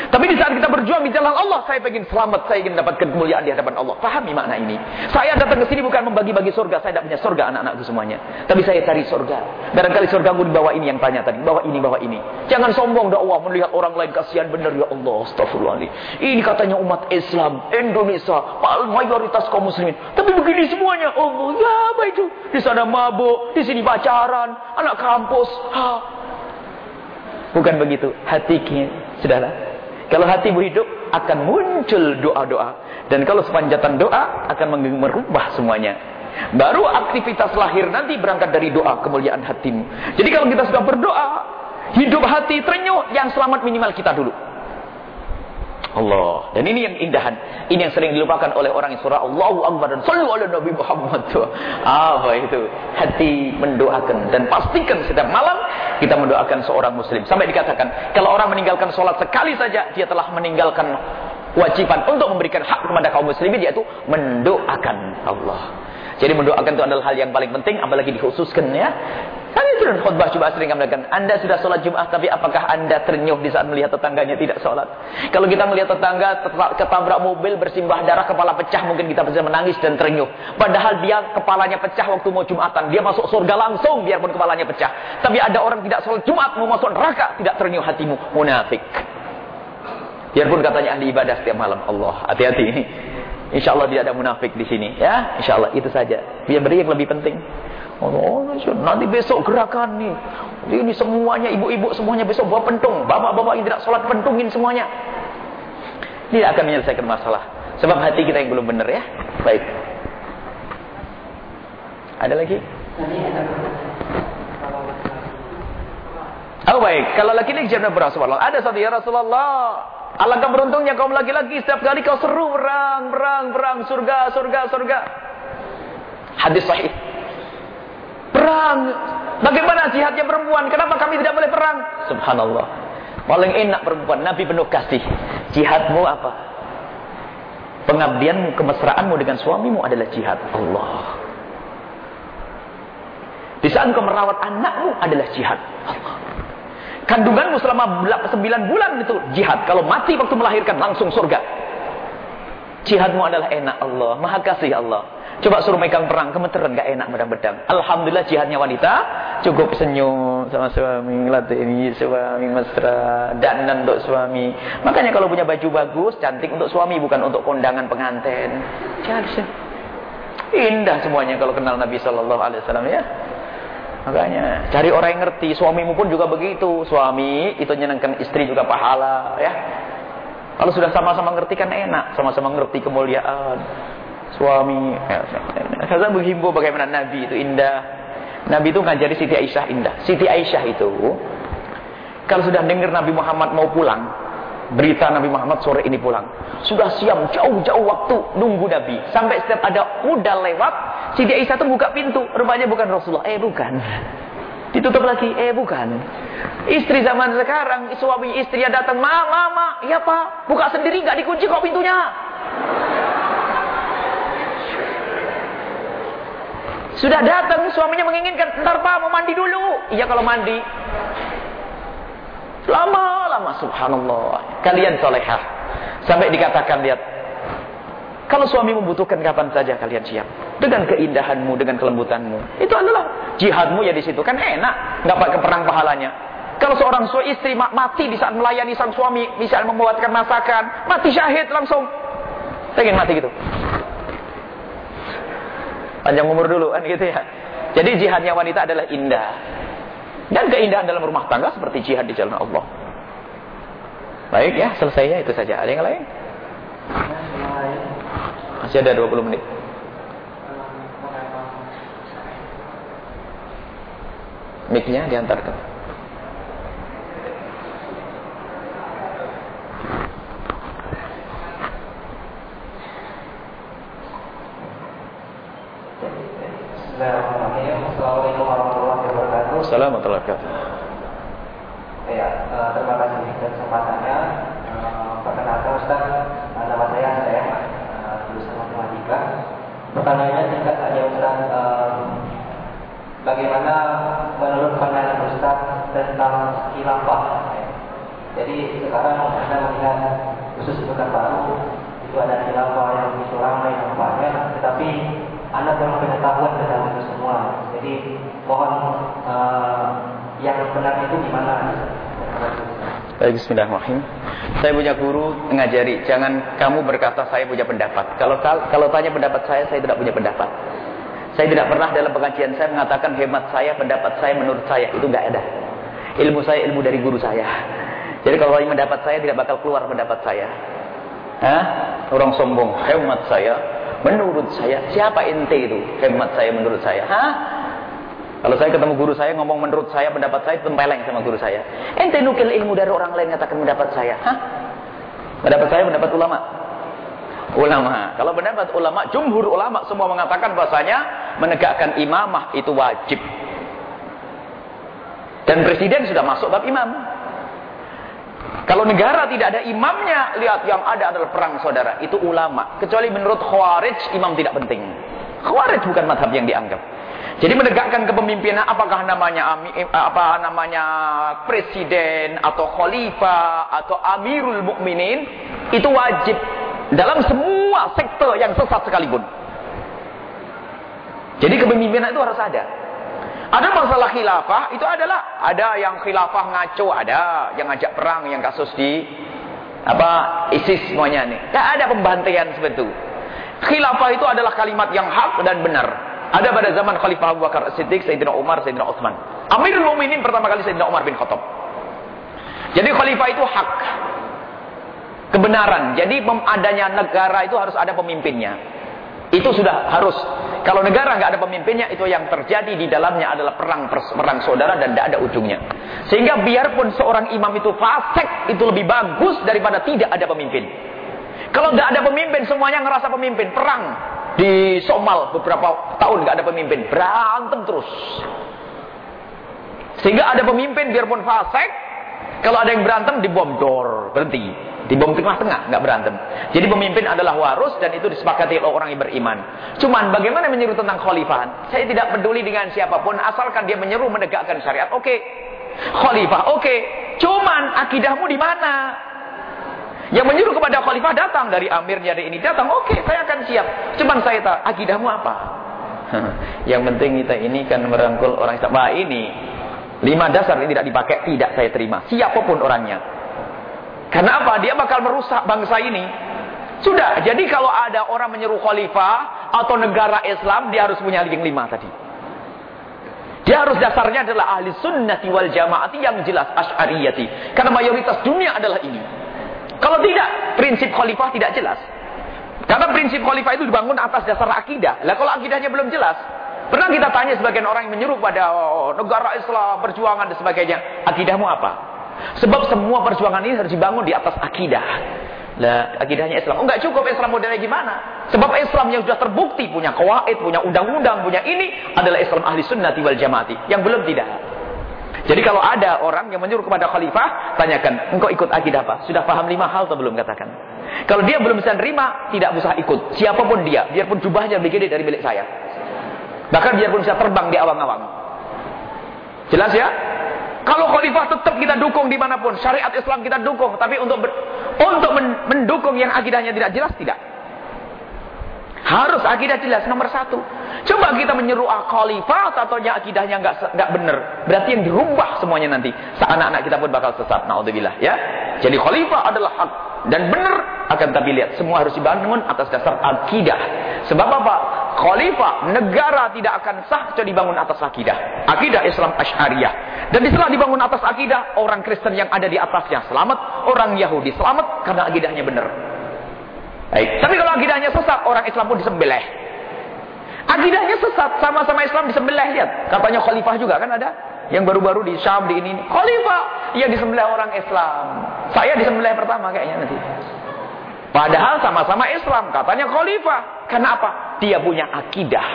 Tapi di saat kita berjuang di jalan Allah, saya ingin selamat, saya ingin mendapatkan kemuliaan di hadapan Allah. Pahami makna ini. Saya datang ke sini bukan membagi-bagi surga, saya tidak punya surga anak-anakku semuanya. Tapi saya cari surga. Barangkali surgamu di bawah ini yang tanya tadi, bawah ini, bawah ini. Jangan sombong dakwah melihat orang lain kasihan benar ya Allah, astagfirullahaladzim. Ini katanya umat Islam, Indonesia, mayoritas kaum muslimin. Tapi begini semuanya, Allah, ya apa itu? Di sana mabuk, di sini pacaran, anak kampus. Ha. Bukan begitu, hatinya sudahlah kalau hatimu hidup akan muncul doa-doa. Dan kalau sepanjatan doa akan merubah semuanya. Baru aktivitas lahir nanti berangkat dari doa kemuliaan hatimu. Jadi kalau kita sudah berdoa, hidup hati terenyuh, yang selamat minimal kita dulu. Allah. Dan ini yang indahan. Ini yang sering dilupakan oleh orang yang surah Allahu Akbar dan sallu ala Nabi Muhammad. Apa itu? Hati mendoakan dan pastikan setiap malam kita mendoakan seorang muslim. Sampai dikatakan kalau orang meninggalkan sholat sekali saja dia telah meninggalkan kewajiban untuk memberikan hak kepada kaum muslimin yaitu mendoakan Allah. Jadi mendoakan itu adalah hal yang paling penting apalagi dikhususkan ya. Kan itu dan khutbah coba sering katakan, Anda sudah sholat Jumat tapi apakah Anda ternyuh di saat melihat tetangganya tidak sholat? Kalau kita melihat tetangga ketabrak mobil bersimbah darah kepala pecah mungkin kita bisa menangis dan ternyuh. Padahal dia kepalanya pecah waktu mau Jumatan, dia masuk surga langsung biarpun kepalanya pecah. Tapi ada orang tidak sholat Jumat mau masuk neraka tidak ternyuh hatimu munafik. Biarpun katanya ahli ibadah setiap malam Allah hati-hati. Insya Allah tidak ada munafik di sini ya. Insya Allah itu saja. Biar beri yang lebih penting. Oh, nanti besok gerakan nih. Ini semuanya ibu-ibu semuanya besok bawa pentung. Bapak-bapak yang tidak sholat pentungin semuanya. Tidak akan menyelesaikan masalah. Sebab hati kita yang belum benar ya. Baik. Ada lagi? Oh baik. Kalau laki-laki jangan berasulah. Ada satu ya Rasulullah. Alangkah beruntungnya kaum laki-laki setiap kali kau seru perang, perang, perang, surga, surga, surga. Hadis sahih. Perang. Bagaimana jihadnya perempuan? Kenapa kami tidak boleh perang? Subhanallah. Paling enak perempuan. Nabi penuh kasih. Jihadmu apa? Pengabdianmu, kemesraanmu dengan suamimu adalah jihad. Allah. Di saat kau merawat anakmu adalah jihad. Allah. Kandunganmu selama 9 bulan itu jihad. Kalau mati waktu melahirkan langsung surga. Jihadmu adalah enak Allah. Maha kasih Allah. Coba suruh megang perang, kemeteran gak enak medang-medang. Alhamdulillah jihadnya wanita cukup senyum sama suami, latih ini suami mesra, dan untuk suami. Makanya kalau punya baju bagus, cantik untuk suami bukan untuk kondangan pengantin. Jadi indah semuanya kalau kenal Nabi Shallallahu Alaihi Wasallam ya. Makanya cari orang yang ngerti, suamimu pun juga begitu. Suami itu nyenangkan istri juga pahala ya. Kalau sudah sama-sama ngerti kan enak, sama-sama ngerti kemuliaan suami. Saya menghimbau bagaimana Nabi itu indah. Nabi itu ngajari Siti Aisyah indah. Siti Aisyah itu kalau sudah dengar Nabi Muhammad mau pulang, berita Nabi Muhammad sore ini pulang. Sudah siap jauh-jauh waktu nunggu Nabi. Sampai setiap ada kuda lewat, Siti Aisyah itu buka pintu. Rupanya bukan Rasulullah. Eh bukan. Ditutup lagi. Eh bukan. Istri zaman sekarang, suami istri datang, "Ma, mama, iya Pak, buka sendiri nggak dikunci kok pintunya." Sudah datang, suaminya menginginkan, "Ntar Pak mau mandi dulu." Iya kalau mandi. Lama-lama subhanallah. Kalian solehah. Sampai dikatakan lihat, kalau suami membutuhkan kapan saja kalian siap. Dengan keindahanmu, dengan kelembutanmu. Itu adalah jihadmu ya di situ. Kan enak. Nggak pakai perang pahalanya. Kalau seorang suami istri mati di saat melayani sang suami. Bisa membuatkan masakan. Mati syahid langsung. Pengen mati gitu. Panjang umur dulu kan gitu ya. Jadi jihadnya wanita adalah indah. Dan keindahan dalam rumah tangga seperti jihad di jalan Allah. Baik ya, selesai ya itu saja. Ada yang lain? Masih ada 20 menit. Miknya diantarkan. Assalamualaikum warahmatullahi wabarakatuh. Assalamualaikum warahmatullahi wabarakatuh. Ya, uh, terima kasih atas kesempatannya. Uh, perkenalkan Ustaz, nama saya saya uh, lulusan matematika. Pertanyaannya singkat saja Ustaz, bagaimana menurut pandangan Ustaz tentang khilafah? Jadi sekarang Anda melihat khusus di baru itu ada khilafah yang begitu ramai banyak, tetapi Anda belum pengetahuan tentang itu semua. Jadi mohon uh, yang benar itu di mana? Baik, bismillahirrahmanirrahim. Saya punya guru mengajari, jangan kamu berkata saya punya pendapat. Kalau kalau tanya pendapat saya, saya tidak punya pendapat. Saya tidak pernah dalam pengajian saya mengatakan hemat saya, pendapat saya, menurut saya. Itu nggak ada. Ilmu saya ilmu dari guru saya. Jadi kalau tanya pendapat saya tidak bakal keluar pendapat saya. Hah? Orang sombong, hemat saya, menurut saya. Siapa ente itu? Hemat saya, menurut saya. Hah? Kalau saya ketemu guru saya ngomong menurut saya pendapat saya tempeleng sama guru saya. Ente nukil ilmu dari orang lain katakan pendapat saya. Hah? Pendapat saya pendapat ulama. Ulama. Kalau pendapat ulama, jumhur ulama semua mengatakan bahasanya menegakkan imamah itu wajib. Dan presiden sudah masuk bab imam. Kalau negara tidak ada imamnya, lihat yang ada adalah perang saudara. Itu ulama. Kecuali menurut Khawarij, imam tidak penting. Khawarij bukan madhab yang dianggap. Jadi menegakkan kepemimpinan apakah namanya apa namanya presiden atau khalifah atau amirul mukminin itu wajib dalam semua sektor yang sesat sekalipun. Jadi kepemimpinan itu harus ada. Ada masalah khilafah itu adalah ada yang khilafah ngaco, ada yang ngajak perang, yang kasus di apa ISIS semuanya nih. Tidak ada pembantaian itu. Khilafah itu adalah kalimat yang hak dan benar. Ada pada zaman Khalifah Abu Bakar Siddiq, Sayyidina Umar, Sayyidina Utsman. Amirul Mukminin pertama kali Sayyidina Umar bin Khattab. Jadi khalifah itu hak. Kebenaran. Jadi adanya negara itu harus ada pemimpinnya. Itu sudah harus. Kalau negara nggak ada pemimpinnya, itu yang terjadi di dalamnya adalah perang perang saudara dan tidak ada ujungnya. Sehingga biarpun seorang imam itu fasik, itu lebih bagus daripada tidak ada pemimpin. Kalau tidak ada pemimpin, semuanya ngerasa pemimpin. Perang di Somal beberapa tahun nggak ada pemimpin, berantem terus. Sehingga ada pemimpin biarpun fasik, kalau ada yang berantem dibom dor, berhenti. Dibom tengah-tengah, nggak berantem. Jadi pemimpin adalah warus dan itu disepakati oleh orang yang beriman. Cuman bagaimana menyeru tentang khalifahan? Saya tidak peduli dengan siapa pun asalkan dia menyeru menegakkan syariat. Oke. Okay. Khalifah, oke. Okay. Cuman akidahmu di mana? Yang menyuruh kepada khalifah datang dari amirnya dari ini datang. Oke, okay, saya akan siap. Cuman saya tak akidahmu apa? Yang penting kita ini kan merangkul orang Islam. Ini lima dasar ini tidak dipakai, tidak saya terima. Siapa pun orangnya. Karena apa? Dia bakal merusak bangsa ini. Sudah, jadi kalau ada orang menyeru khalifah atau negara Islam, dia harus punya yang lima tadi. Dia harus dasarnya adalah ahli sunnati wal jamaati yang jelas ash'ariyati. Karena mayoritas dunia adalah ini. Kalau tidak, prinsip khalifah tidak jelas. Karena prinsip khalifah itu dibangun atas dasar akidah. Lah kalau akidahnya belum jelas, pernah kita tanya sebagian orang yang menyuruh pada oh, negara Islam, perjuangan dan sebagainya, akidahmu apa? Sebab semua perjuangan ini harus dibangun di atas akidah. Lah, akidahnya Islam. Oh, enggak cukup Islam modelnya gimana? Sebab Islam yang sudah terbukti punya kawaid, punya undang-undang, punya ini adalah Islam ahli sunnati wal jamaati. Yang belum tidak. Jadi kalau ada orang yang menyuruh kepada khalifah, tanyakan, engkau ikut akidah apa? Sudah paham lima hal atau belum? Katakan. Kalau dia belum bisa nerima, tidak usah ikut. Siapa pun dia, biarpun jubahnya lebih gede dari milik saya. Bahkan biarpun bisa terbang di awang-awang. Jelas ya? Kalau khalifah tetap kita dukung di mana pun, syariat Islam kita dukung, tapi untuk untuk mendukung yang akidahnya tidak jelas tidak. Harus akidah jelas nomor satu. Coba kita menyeru khalifah atau akidahnya nggak nggak benar. Berarti yang dirubah semuanya nanti. Anak-anak kita pun bakal sesat. Naudzubillah ya. Jadi khalifah adalah hak dan benar akan tapi lihat semua harus dibangun atas dasar akidah. Sebab apa? Khalifah negara tidak akan sah kecuali dibangun atas akidah. Akidah Islam Asy'ariyah. Dan setelah dibangun atas akidah, orang Kristen yang ada di atasnya selamat, orang Yahudi selamat karena akidahnya benar. Baik. Tapi kalau akidahnya sesat, orang Islam pun disembelih. Akidahnya sesat, sama-sama Islam disembelih. Lihat, katanya khalifah juga kan ada. Yang baru-baru di Syam, di ini. Khalifah, ia disembelih orang Islam. Saya disembelih pertama kayaknya nanti. Padahal sama-sama Islam, katanya khalifah. Karena apa? Dia punya akidah.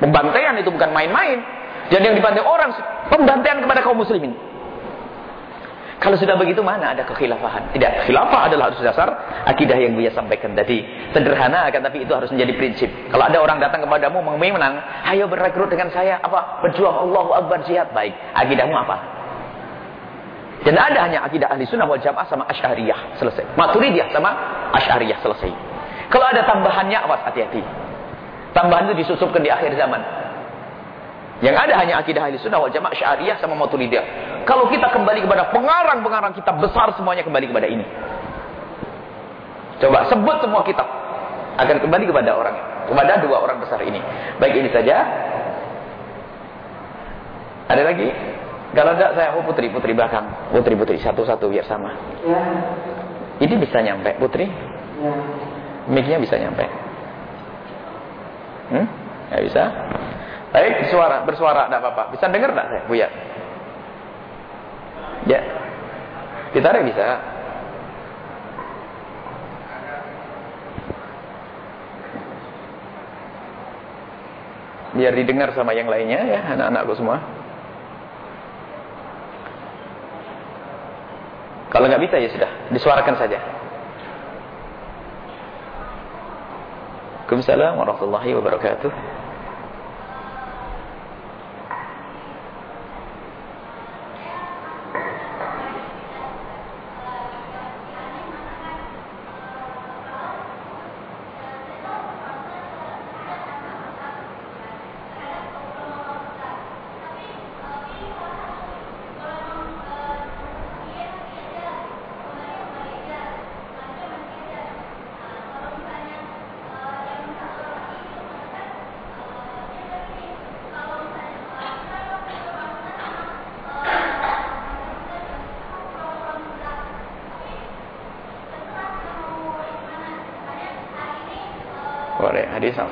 Pembantaian itu bukan main-main. Dan yang dibantai orang, pembantaian kepada kaum muslimin. Kalau sudah begitu mana ada kekhilafahan? Tidak, khilafah adalah harus dasar akidah yang Buya sampaikan tadi. Sederhana akan tapi itu harus menjadi prinsip. Kalau ada orang datang kepadamu menang, ayo berrekrut dengan saya apa? Berjuang Allahu Akbar jihad baik. Akidahmu apa? Dan ada hanya akidah ahli sunnah wal jamaah sama asyariyah selesai. Maturidiyah sama asyariyah selesai. Kalau ada tambahannya awas hati-hati. Tambahan itu disusupkan di akhir zaman. Yang ada hanya akidah ahli sunnah wal jamaah syariah sama maturidiyah. Kalau kita kembali kepada pengarang-pengarang kitab besar semuanya kembali kepada ini. Coba sebut semua kitab. Akan kembali kepada orang. Kepada dua orang besar ini. Baik ini saja. Ada lagi? Kalau tidak saya oh putri, putri belakang. Putri, putri. Satu-satu biar sama. Ya. Ini bisa nyampe, putri? Ya. Mic-nya bisa nyampe. Hmm? Ya bisa? Baik, suara, bersuara, tidak apa-apa. Bisa dengar tidak saya, Buya? Ya. Ditarik bisa. Biar didengar sama yang lainnya ya, anak-anakku semua. Kalau nggak bisa ya sudah, disuarakan saja. Waalaikumsalam warahmatullahi wabarakatuh.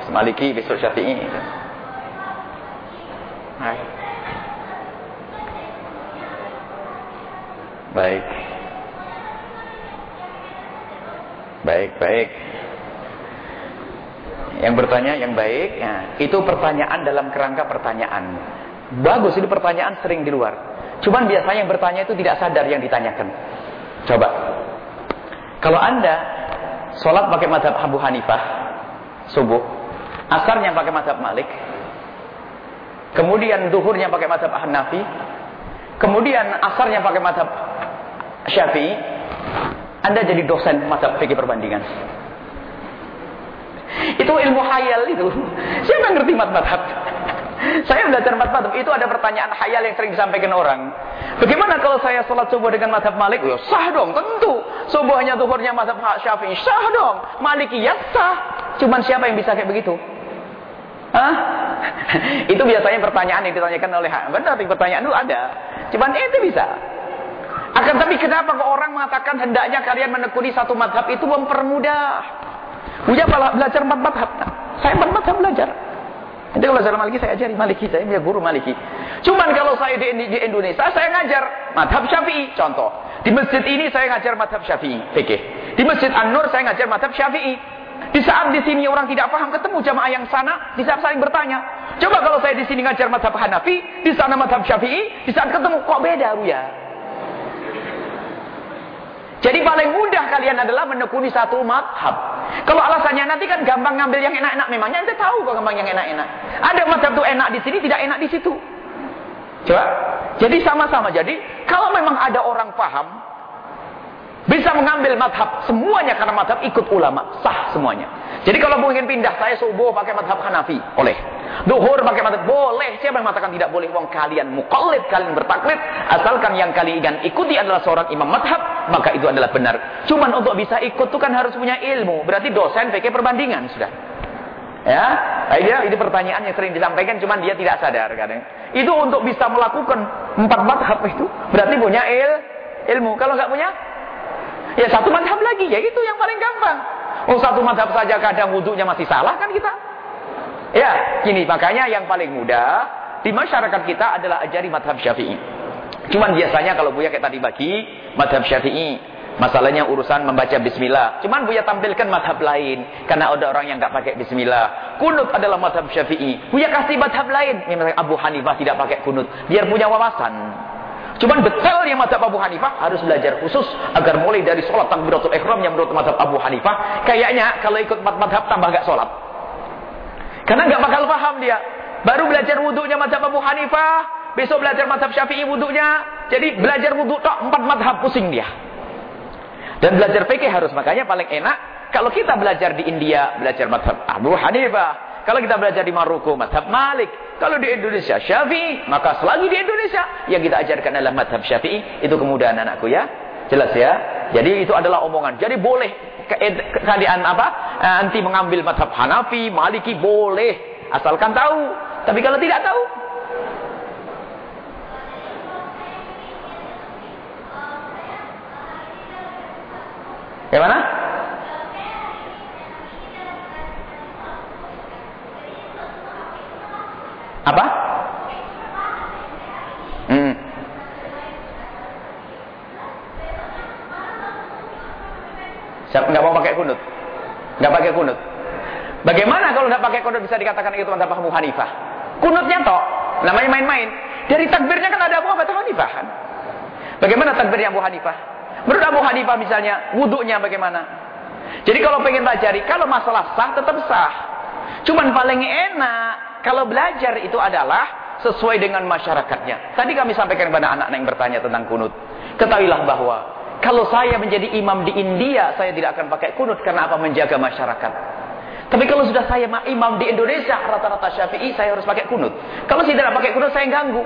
Maliki besok Syafi'i. Hai. Baik. Baik, baik. Yang bertanya yang baik, ya, itu pertanyaan dalam kerangka pertanyaan. Bagus ini pertanyaan sering di luar. Cuman biasanya yang bertanya itu tidak sadar yang ditanyakan. Coba. Kalau Anda sholat pakai madhab Abu Hanifah, subuh, asarnya pakai madhab Malik, kemudian duhurnya pakai madhab Hanafi, kemudian asarnya pakai madhab Syafi'i, Anda jadi dosen madhab fikih perbandingan. Itu ilmu hayal itu. Siapa yang ngerti madhab? Saya belajar madhab itu ada pertanyaan hayal yang sering disampaikan orang. Bagaimana kalau saya sholat subuh dengan madhab Malik? Ya sah dong, tentu. Subuhnya, duhurnya madhab Syafi'i, sah dong. Maliki ya sah. Cuman siapa yang bisa kayak begitu? Itu biasanya pertanyaan yang ditanyakan oleh benar pertanyaan itu ada. Cuman itu bisa. Akan tapi kenapa kok orang mengatakan hendaknya kalian menekuni satu madhab itu mempermudah? Uya belajar empat madhab. Saya empat madhab belajar. Nanti kalau belajar maliki saya ajari maliki, saya punya guru maliki. Cuman kalau saya di, di Indonesia saya ngajar madhab syafi'i. Contoh, di masjid ini saya ngajar madhab syafi'i, fikih. Di masjid An-Nur saya ngajar madhab syafi'i. Di saat di sini orang tidak paham, ketemu jamaah yang sana, di saat saling bertanya, Coba kalau saya di sini ngajar madhab Hanafi, di sana madhab Syafi'i, di saat ketemu kok beda Buya? Jadi paling mudah kalian adalah menekuni satu madhab. Kalau alasannya nanti kan gampang ngambil yang enak-enak. Memangnya anda tahu kok gampang yang enak-enak. Ada madhab itu enak di sini, tidak enak di situ. Coba. Jadi sama-sama. Jadi kalau memang ada orang paham, bisa mengambil madhab semuanya karena madhab ikut ulama. Sah semuanya. Jadi kalau mungkin pindah, saya subuh pakai madhab Hanafi. Boleh. Duhur pakai madhab. Boleh. Siapa yang mengatakan tidak boleh? Wong kalian mukallid, kalian bertaklid. Asalkan yang kalian ikuti adalah seorang imam madhab. Maka itu adalah benar. Cuman untuk bisa ikut itu kan harus punya ilmu. Berarti dosen pakai perbandingan sudah. Ya, nah, ini pertanyaan yang sering disampaikan, cuman dia tidak sadar kadang. Itu untuk bisa melakukan empat madhab itu berarti punya il, ilmu. Kalau nggak punya, ya satu madhab lagi, ya itu yang paling gampang. Oh satu madhab saja kadang wudhunya masih salah kan kita? Ya, gini makanya yang paling mudah di masyarakat kita adalah ajari madhab syafi'i. Cuman biasanya kalau Buya kayak tadi bagi madhab syafi'i. Masalahnya urusan membaca bismillah. Cuman Buya tampilkan madhab lain. Karena ada orang yang nggak pakai bismillah. Kunut adalah madhab syafi'i. Buya kasih madhab lain. Misalnya Abu Hanifah tidak pakai kunut. Biar punya wawasan. Cuman betul yang madhab Abu Hanifah harus belajar khusus agar mulai dari sholat takbiratul ikhram yang menurut madhab Abu Hanifah kayaknya kalau ikut madhab tambah gak sholat. Karena nggak bakal paham dia. Baru belajar wudhunya madhab Abu Hanifah, besok belajar madhab Syafi'i wudhunya. Jadi belajar wudhu tok empat madhab pusing dia. Dan belajar fikih harus makanya paling enak kalau kita belajar di India belajar madhab Abu Hanifah. Kalau kita belajar di Maroko madhab Malik. Kalau di Indonesia Syafi'i, maka selagi di Indonesia yang kita ajarkan adalah madhab Syafi'i. Itu kemudahan anakku ya. Jelas ya. Jadi itu adalah omongan. Jadi boleh keadaan apa? Eh, anti mengambil madhab Hanafi, Maliki boleh asalkan tahu. Tapi kalau tidak tahu, Gimana? Apa? Hmm. Nggak mau pakai kunut? Nggak pakai kunut. Bagaimana kalau nggak pakai kunut bisa dikatakan itu mantap Abu Hanifah? Kunutnya toh, namanya main-main. Dari takbirnya kan ada Abu Hanifah kan? Bagaimana takbirnya Abu Hanifah? Menurut Abu Hanifah misalnya, wudhunya bagaimana? Jadi kalau pengen pelajari, kalau masalah sah tetap sah. Cuman paling enak kalau belajar itu adalah sesuai dengan masyarakatnya. Tadi kami sampaikan kepada anak-anak yang bertanya tentang kunut. Ketahuilah bahwa kalau saya menjadi imam di India, saya tidak akan pakai kunut karena apa? Menjaga masyarakat. Tapi kalau sudah saya imam di Indonesia, rata-rata syafi'i, saya harus pakai kunut. Kalau saya tidak pakai kunut, saya ganggu.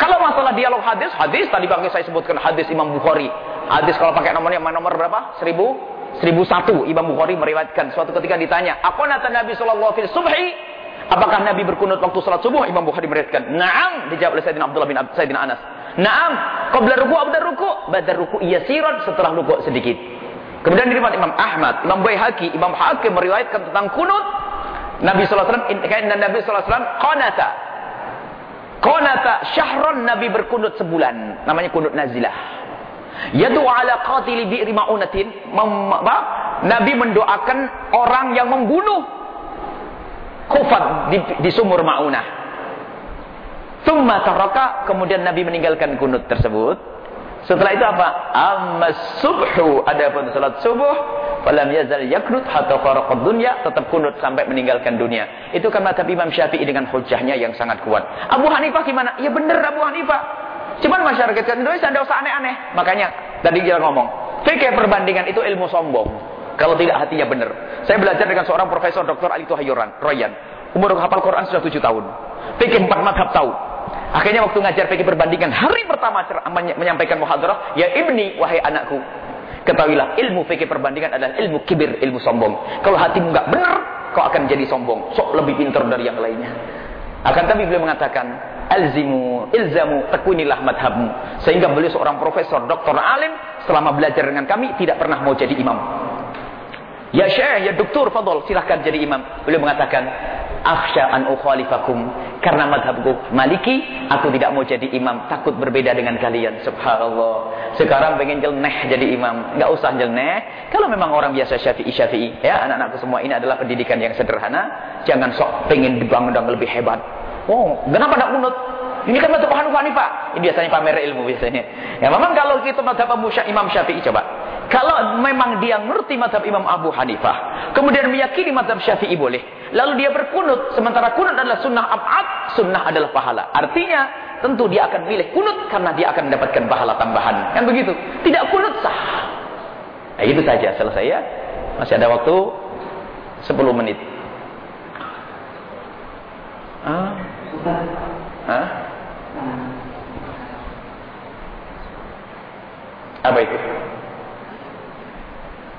Kalau masalah dialog hadis, hadis tadi bang saya sebutkan hadis Imam Bukhari. Hadis kalau pakai nomornya nomor berapa? Seribu, seribu satu. Imam Bukhari meriwayatkan. Suatu ketika ditanya, apa nata Nabi Shallallahu Alaihi Subhi? Apakah Nabi berkunut waktu salat subuh? Imam Bukhari meriwayatkan. Naam, dijawab oleh Sayyidina Abdullah bin Sayyidina Anas. Naam, qabla ruku' abda ruku' ba'da ruku' yasiran setelah ruku' sedikit. Kemudian diriwayat Imam Ahmad, Imam Baihaqi, Imam Hakim meriwayatkan tentang kunut Nabi sallallahu alaihi wasallam Nabi sallallahu alaihi wasallam qanata. Qanata syahron Nabi berkunut sebulan, namanya kunut nazilah. Yadu ala qatili bi'ri ma'unatin, Nabi mendoakan orang yang membunuh kufat di, di sumur Ma'unah. Tumma taraka, kemudian Nabi meninggalkan kunut tersebut. Setelah itu apa? Amma subhu, adapun salat subuh, falam yazal yaknut hatta faraqad dunya, tetap kunut sampai meninggalkan dunia. Itu kan mata Imam Syafi'i dengan hujahnya yang sangat kuat. Abu Hanifah gimana? Ya benar Abu Hanifah. Cuman masyarakat Indonesia tidak usah aneh-aneh. Makanya tadi kita ngomong, fikih perbandingan itu ilmu sombong. Kalau tidak hatinya benar. Saya belajar dengan seorang profesor Dr. Ali Tuhayoran, Royan. Umur hafal Quran sudah tujuh tahun. Fikih empat madhab tahu. Akhirnya waktu ngajar fikih perbandingan hari pertama menyampaikan muhadarah, ya ibni wahai anakku, ketahuilah ilmu fikih perbandingan adalah ilmu kibir, ilmu sombong. Kalau hatimu enggak benar, kau akan jadi sombong, sok lebih pintar dari yang lainnya. Akan tapi beliau mengatakan, alzimu, ilzamu, tekunilah madhabmu. Sehingga beliau seorang profesor, doktor alim, selama belajar dengan kami tidak pernah mau jadi imam. Ya syekh, ya doktor, fadol, silahkan jadi imam. Beliau mengatakan, akhsha an ukhalifakum. Karena madhabku maliki aku tidak mau jadi imam. Takut berbeda dengan kalian. Subhanallah. Sekarang pengen jelneh jadi imam. Nggak usah jelneh. Kalau memang orang biasa syafi'i syafi'i ya anak-anakku semua ini adalah pendidikan yang sederhana. Jangan sok pengen dibangun lebih hebat. Oh, kenapa tidak kunut? Ini kan mazhab Hanifah. Ini biasanya pamer ilmu biasanya. Ya memang kalau kita mazhab Imam Syafi'i coba. Kalau memang dia ngerti mazhab Imam Abu Hanifah, kemudian meyakini mazhab Syafi'i boleh, lalu dia berkunut, sementara kunut adalah sunnah abad, sunnah adalah pahala. Artinya, tentu dia akan milih kunut karena dia akan mendapatkan pahala tambahan. Kan begitu? Tidak kunut sah. Nah, itu saja selesai ya. Masih ada waktu 10 menit. Ah. Hah? Apa itu?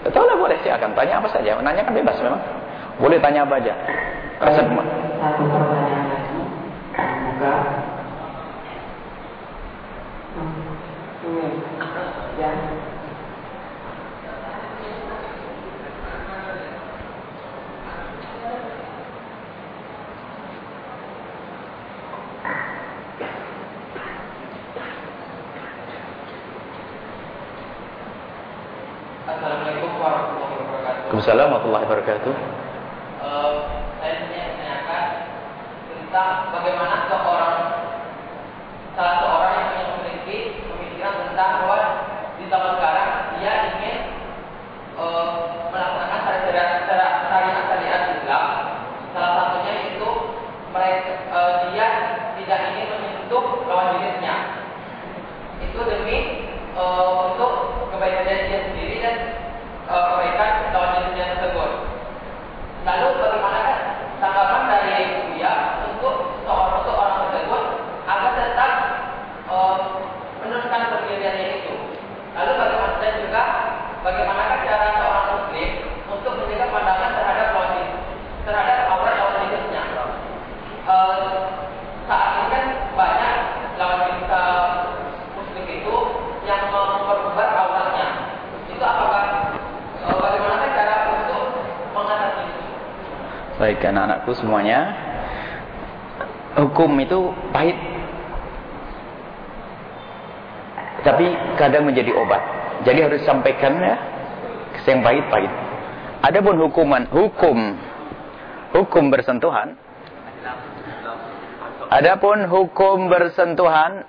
Betul lah boleh silakan tanya apa saja. Nanya kan bebas memang. Boleh tanya apa aja. Rasa Satu pertanyaan lagi. Buka. Ini. Ya. Assalamualaikum warahmatullahi wabarakatuh. Waalaikumsalam warahmatullahi wabarakatuh. Eh, saya menanyakan tentang bagaimana seorang salah seorang yang memiliki pemikiran tentang bahwa di zaman sekarang dia ingin eh, melaksanakan syariat syariat Islam. Salah satunya itu mereka eh, dia tidak ingin menyentuh lawan jenisnya. Itu demi eh, untuk kebaikan dia sendiri dan eh, kebaikan lawan jenisnya tersebut. Lalu bagaimana tanggapan dari dia untuk seorang untuk orang tersebut agar tetap eh, meneruskan itu. Lalu bagaimana dan juga bagaimana cara seorang muslim untuk menjaga pandangan terhadap jenis terhadap aurat lawan jenisnya. Eh, saat ini kan banyak lawan jenis eh, muslim itu yang memperlebar auratnya. Itu apakah eh, bagaimana cara untuk mengatasi itu? Baik anak-anakku semuanya. Hukum itu pahit. Tapi kadang menjadi obat. Jadi harus sampaikan ya. Yang pahit-pahit. Adapun hukuman, hukum hukum bersentuhan. Adapun hukum bersentuhan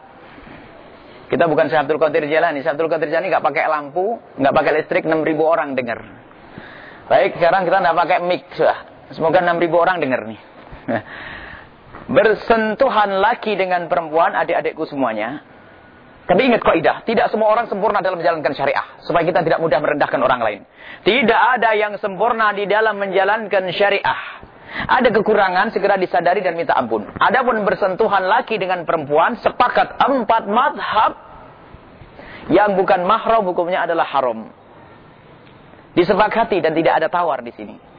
kita bukan Syekh Abdul Qadir Jalani. Syekh Abdul Qadir Jalani nggak pakai lampu, nggak pakai listrik, 6000 orang dengar. Baik, sekarang kita nggak pakai mic sudah. Semoga 6000 orang dengar nih. Bersentuhan laki dengan perempuan, adik-adikku semuanya. Tapi ingat kaidah, tidak semua orang sempurna dalam menjalankan syariah, supaya kita tidak mudah merendahkan orang lain. Tidak ada yang sempurna di dalam menjalankan syariah. Ada kekurangan segera disadari dan minta ampun. Adapun bersentuhan laki dengan perempuan sepakat empat madhab yang bukan mahram hukumnya adalah haram. Disepakati dan tidak ada tawar di sini.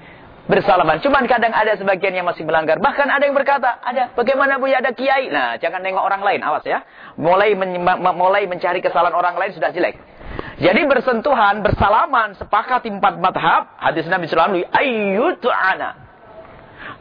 Bersalaman. Cuman kadang ada sebagian yang masih melanggar. Bahkan ada yang berkata, ada bagaimana bu ya ada kiai. Nah, jangan nengok orang lain, awas ya. Mulai men mulai mencari kesalahan orang lain sudah jelek. Jadi bersentuhan, bersalaman, sepakat empat madhab. Hadis Nabi Sallallahu Alaihi Wasallam.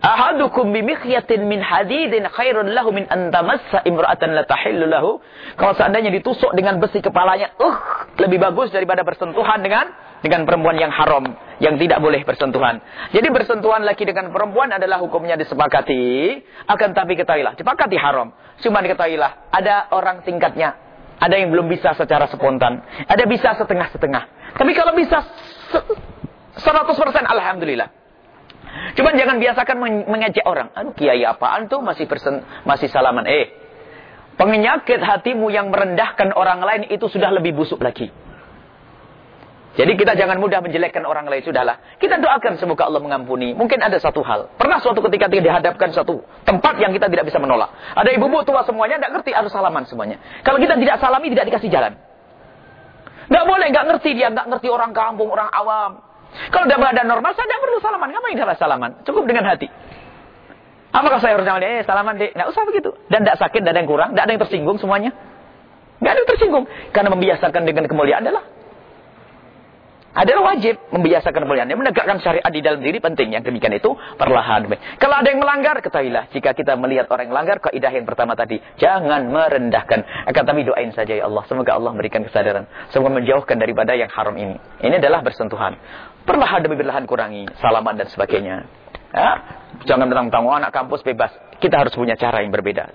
Ahadukum bimikhyatin min hadidin khairun lahu min antamassa imra'atan la tahillu lahu. Kalau seandainya ditusuk dengan besi kepalanya, uh, lebih bagus daripada bersentuhan dengan dengan perempuan yang haram, yang tidak boleh bersentuhan. Jadi bersentuhan laki dengan perempuan adalah hukumnya disepakati, akan tapi ketahuilah, disepakati haram. Cuma diketahuilah, ada orang tingkatnya, ada yang belum bisa secara spontan, ada bisa setengah-setengah. Tapi kalau bisa 100% alhamdulillah. Cuman jangan biasakan mengejek orang. Aduh kiai apaan tuh masih persen, masih salaman. Eh, penyakit hatimu yang merendahkan orang lain itu sudah lebih busuk lagi. Jadi kita jangan mudah menjelekkan orang lain. Sudahlah. Kita doakan semoga Allah mengampuni. Mungkin ada satu hal. Pernah suatu ketika kita dihadapkan satu tempat yang kita tidak bisa menolak. Ada ibu-ibu tua semuanya, tidak ngerti harus salaman semuanya. Kalau kita tidak salami, tidak dikasih jalan. Tidak boleh, nggak ngerti dia, nggak ngerti orang kampung, orang awam. Kalau dalam keadaan normal, saya tidak perlu salaman. Ngapain dapat salaman? Cukup dengan hati. Apakah saya harus sama? Eh, salaman deh. Tidak usah begitu. Dan tidak sakit, tidak ada yang kurang. Tidak ada yang tersinggung semuanya. Tidak ada yang tersinggung. Karena membiasakan dengan kemuliaan adalah adalah wajib membiasakan kemuliaan. Menegakkan syariat di dalam diri penting. Yang demikian itu perlahan. Kalau ada yang melanggar, ketahuilah. Jika kita melihat orang yang melanggar, kaidah yang pertama tadi. Jangan merendahkan. Akan kami doain saja ya Allah. Semoga Allah memberikan kesadaran. Semoga menjauhkan daripada yang haram ini. Ini adalah bersentuhan. Perlahan demi perlahan kurangi. Salaman dan sebagainya. Ya? Jangan mentang-mentang oh, anak kampus bebas. Kita harus punya cara yang berbeda.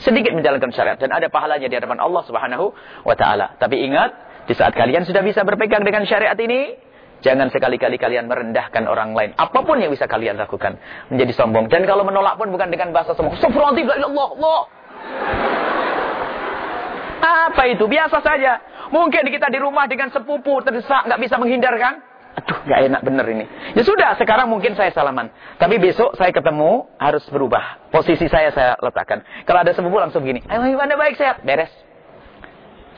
Sedikit menjalankan syariat dan ada pahalanya di hadapan Allah Subhanahu wa taala. Tapi ingat, di saat kalian sudah bisa berpegang dengan syariat ini, jangan sekali-kali kalian merendahkan orang lain. Apa pun yang bisa kalian lakukan menjadi sombong. Dan kalau menolak pun bukan dengan bahasa sombong. Astagfirullah, Allah. Apa itu? Biasa saja. Mungkin kita di rumah dengan sepupu terdesak, nggak bisa menghindarkan. Aduh, nggak enak bener ini. Ya sudah, sekarang mungkin saya salaman. Tapi besok saya ketemu, harus berubah. Posisi saya saya letakkan. Kalau ada sepupu langsung gini. Ayo, gimana baik sehat? Beres.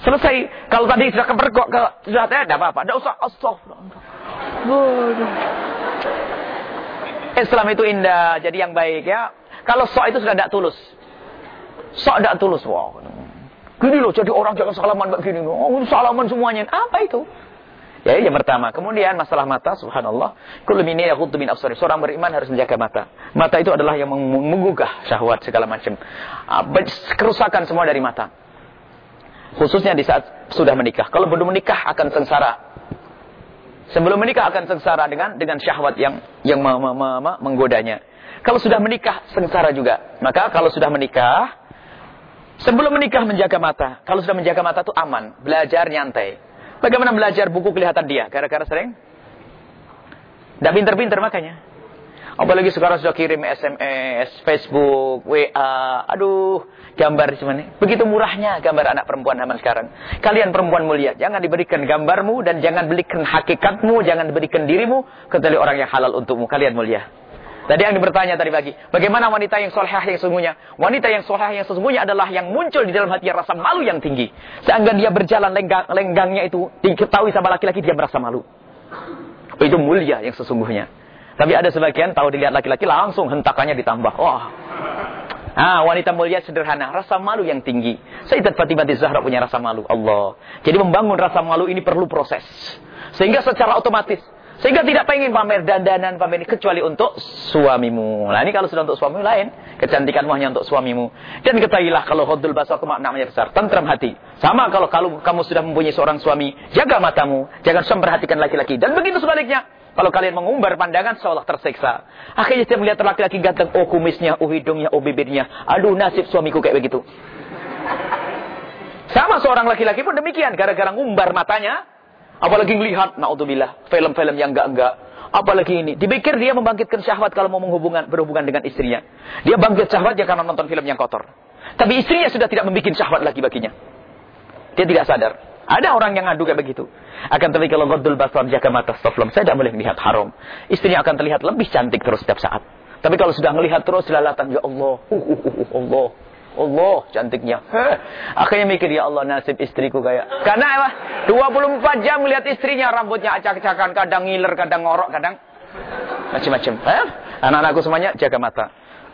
Selesai. Kalau tadi sudah keberkok ke sudah tidak apa-apa. Tidak usah. Astagfirullah. Islam itu indah, jadi yang baik ya. Kalau sok itu sudah tidak tulus. Sok tidak tulus. Wow. Gini loh, jadi orang jangan salaman begini. Oh, salaman semuanya. Apa itu? Ya, yang pertama. Kemudian masalah mata, subhanallah. Kullu minni yaghuddu min absari. Seorang beriman harus menjaga mata. Mata itu adalah yang menggugah syahwat segala macam. Ah, kerusakan semua dari mata. Khususnya di saat sudah menikah. Kalau belum menikah akan sengsara. Sebelum menikah akan sengsara dengan dengan syahwat yang yang menggodanya. Kalau sudah menikah sengsara juga. Maka kalau sudah menikah sebelum menikah menjaga mata. Kalau sudah menjaga mata itu aman, belajar nyantai. Bagaimana belajar buku kelihatan dia? Gara-gara sering? Tidak pinter-pinter makanya. Apalagi sekarang sudah kirim SMS, Facebook, WA. Aduh, gambar cuman. Begitu murahnya gambar anak perempuan zaman sekarang. Kalian perempuan mulia, jangan diberikan gambarmu dan jangan belikan hakikatmu, jangan berikan dirimu kecuali orang yang halal untukmu. Kalian mulia. Tadi yang bertanya tadi pagi, bagaimana wanita yang solehah yang sesungguhnya? Wanita yang solehah yang sesungguhnya adalah yang muncul di dalam hati rasa malu yang tinggi. Sehingga dia berjalan lenggang, lenggangnya itu diketahui sama laki-laki dia merasa malu. Itu mulia yang sesungguhnya. Tapi ada sebagian tahu dilihat laki-laki langsung hentakannya ditambah. Wah. Ah, wanita mulia sederhana, rasa malu yang tinggi. Sayyidat Fatimah Zahra punya rasa malu. Allah. Jadi membangun rasa malu ini perlu proses. Sehingga secara otomatis sehingga tidak pengen pamer dandanan, pamer ini kecuali untuk suamimu. Nah ini kalau sudah untuk suamimu lain. Kecantikanmu hanya untuk suamimu. Dan ketahuilah kalau khudul basar itu maknanya besar. Tentram hati. Sama kalau, kalau kamu sudah mempunyai seorang suami. Jaga matamu. Jangan memperhatikan laki-laki. Dan begitu sebaliknya. Kalau kalian mengumbar pandangan seolah tersiksa. Akhirnya setiap melihat laki-laki ganteng. Oh kumisnya, oh hidungnya, oh bibirnya. Aduh nasib suamiku kayak begitu. Sama seorang laki-laki pun demikian. Gara-gara ngumbar matanya. Apalagi melihat, naudzubillah, film-film yang enggak-enggak. Apalagi ini. Dipikir dia membangkitkan syahwat kalau mau menghubungan, berhubungan dengan istrinya. Dia bangkit syahwat ya karena nonton film yang kotor. Tapi istrinya sudah tidak membuat syahwat lagi baginya. Dia tidak sadar. Ada orang yang ngadu kayak begitu. Akan tapi kalau Ghaddul Basar jaga mata staflam, saya tidak boleh melihat haram. Istrinya akan terlihat lebih cantik terus setiap saat. Tapi kalau sudah melihat terus lalatan, ya Allah, uh, uh, uh, uh Allah, Allah cantiknya. Heh. Akhirnya mikir ya Allah nasib istriku kayak. Karena apa? 24 jam melihat istrinya rambutnya acak-acakan, kadang ngiler, kadang ngorok, kadang macam-macam. Anak-anakku semuanya jaga mata.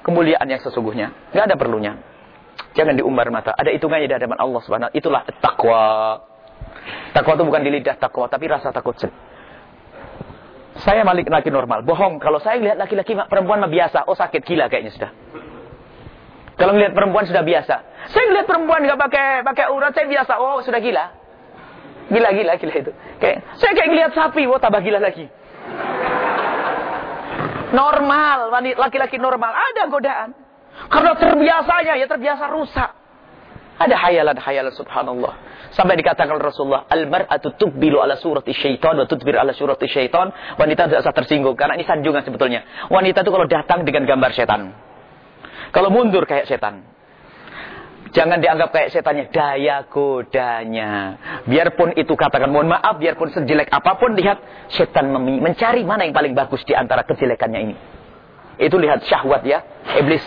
Kemuliaan yang sesungguhnya. Gak ada perlunya. Jangan diumbar mata. Ada hitungannya di hadapan Allah Subhanahu Itulah takwa. Takwa itu bukan di lidah takwa, tapi rasa takut. Saya malik laki normal. Bohong. Kalau saya lihat laki-laki perempuan mah biasa. Oh sakit gila kayaknya sudah. Kalau ngelihat perempuan sudah biasa. Saya ngelihat perempuan nggak pakai pakai urat, saya biasa. Oh, sudah gila. Gila, gila, gila itu. Kayak, saya kayak ngelihat sapi, oh tambah gila lagi. Normal, laki-laki normal. Ada godaan. Karena terbiasanya, ya terbiasa rusak. Ada hayalan-hayalan subhanallah. Sampai dikatakan Rasulullah, Al-mar'atu tubbilu ala surati syaitan, wa tutbir ala surati syaitan. Wanita tidak usah tersinggung, karena ini sanjungan sebetulnya. Wanita itu kalau datang dengan gambar setan. Kalau mundur kayak setan. Jangan dianggap kayak setannya. Daya godanya. Biarpun itu katakan mohon maaf. Biarpun sejelek apa pun. Lihat setan mencari mana yang paling bagus di antara kejelekannya ini. Itu lihat syahwat ya. Iblis.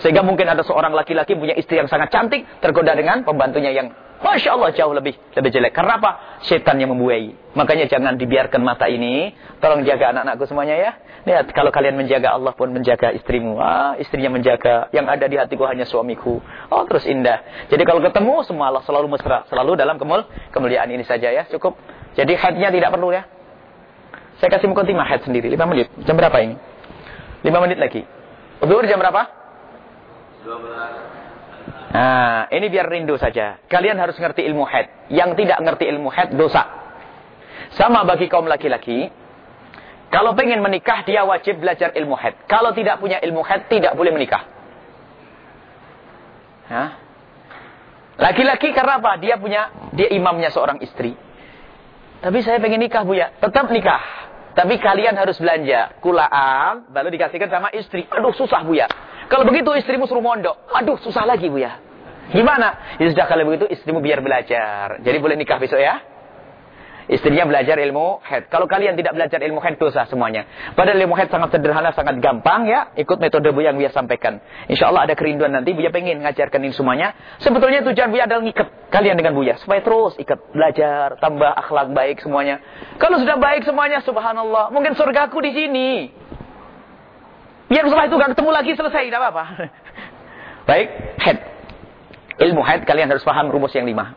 Sehingga mungkin ada seorang laki-laki punya istri yang sangat cantik. Tergoda dengan pembantunya yang Masya Allah jauh lebih lebih jelek. Karena apa? Setan yang membuai. Makanya jangan dibiarkan mata ini. Tolong jaga anak-anakku semuanya ya. Lihat, kalau kalian menjaga Allah pun menjaga istrimu. Ah, istrinya menjaga. Yang ada di hatiku hanya suamiku. Oh, terus indah. Jadi kalau ketemu, semua Allah selalu mesra. Selalu dalam kemul kemuliaan ini saja ya. Cukup. Jadi headnya tidak perlu ya. Saya kasih mukotimah head sendiri. 5 menit. Jam berapa ini? 5 menit lagi. Zuhur jam berapa? 12. Nah, ini biar rindu saja. Kalian harus ngerti ilmu head. Yang tidak ngerti ilmu head, dosa. Sama bagi kaum laki-laki Kalau pengen menikah, dia wajib belajar ilmu head. Kalau tidak punya ilmu head, tidak boleh menikah. Laki-laki karena apa? Dia punya, dia imamnya seorang istri. Tapi saya pengen nikah, Bu ya. Tetap nikah. Tapi kalian harus belanja. Kulaan, baru dikasihkan sama istri. Aduh, susah, Bu ya. Kalau begitu istrimu suruh mondok. Aduh, susah lagi, Bu ya. Gimana? Ya sudah kalau begitu istrimu biar belajar. Jadi boleh nikah besok ya. Istrinya belajar ilmu head. Kalau kalian tidak belajar ilmu head, dosa semuanya. Padahal ilmu head sangat sederhana, sangat gampang ya. Ikut metode Bu yang Buya sampaikan. Insya Allah ada kerinduan nanti. Buya pengen ngajarkan ini semuanya. Sebetulnya tujuan Buya adalah ngikat kalian dengan Buya. Supaya terus ikat. Belajar, tambah akhlak baik semuanya. Kalau sudah baik semuanya, subhanallah. Mungkin surgaku di sini. Biar setelah itu gak ketemu lagi, selesai. Tidak apa-apa. Baik, head. Ilmu head kalian harus paham rumus yang lima.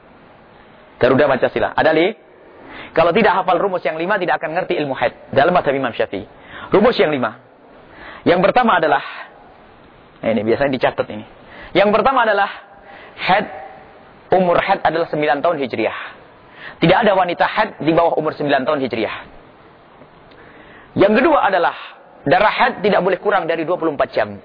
Garuda Pancasila. Ada li? Kalau tidak hafal rumus yang lima, tidak akan ngerti ilmu haid. Dalam madhab Imam Syafi'i. Rumus yang lima. Yang pertama adalah, nah ini biasanya dicatat ini. Yang pertama adalah, haid, umur haid adalah 9 tahun hijriah. Tidak ada wanita haid di bawah umur 9 tahun hijriah. Yang kedua adalah, darah haid tidak boleh kurang dari 24 jam.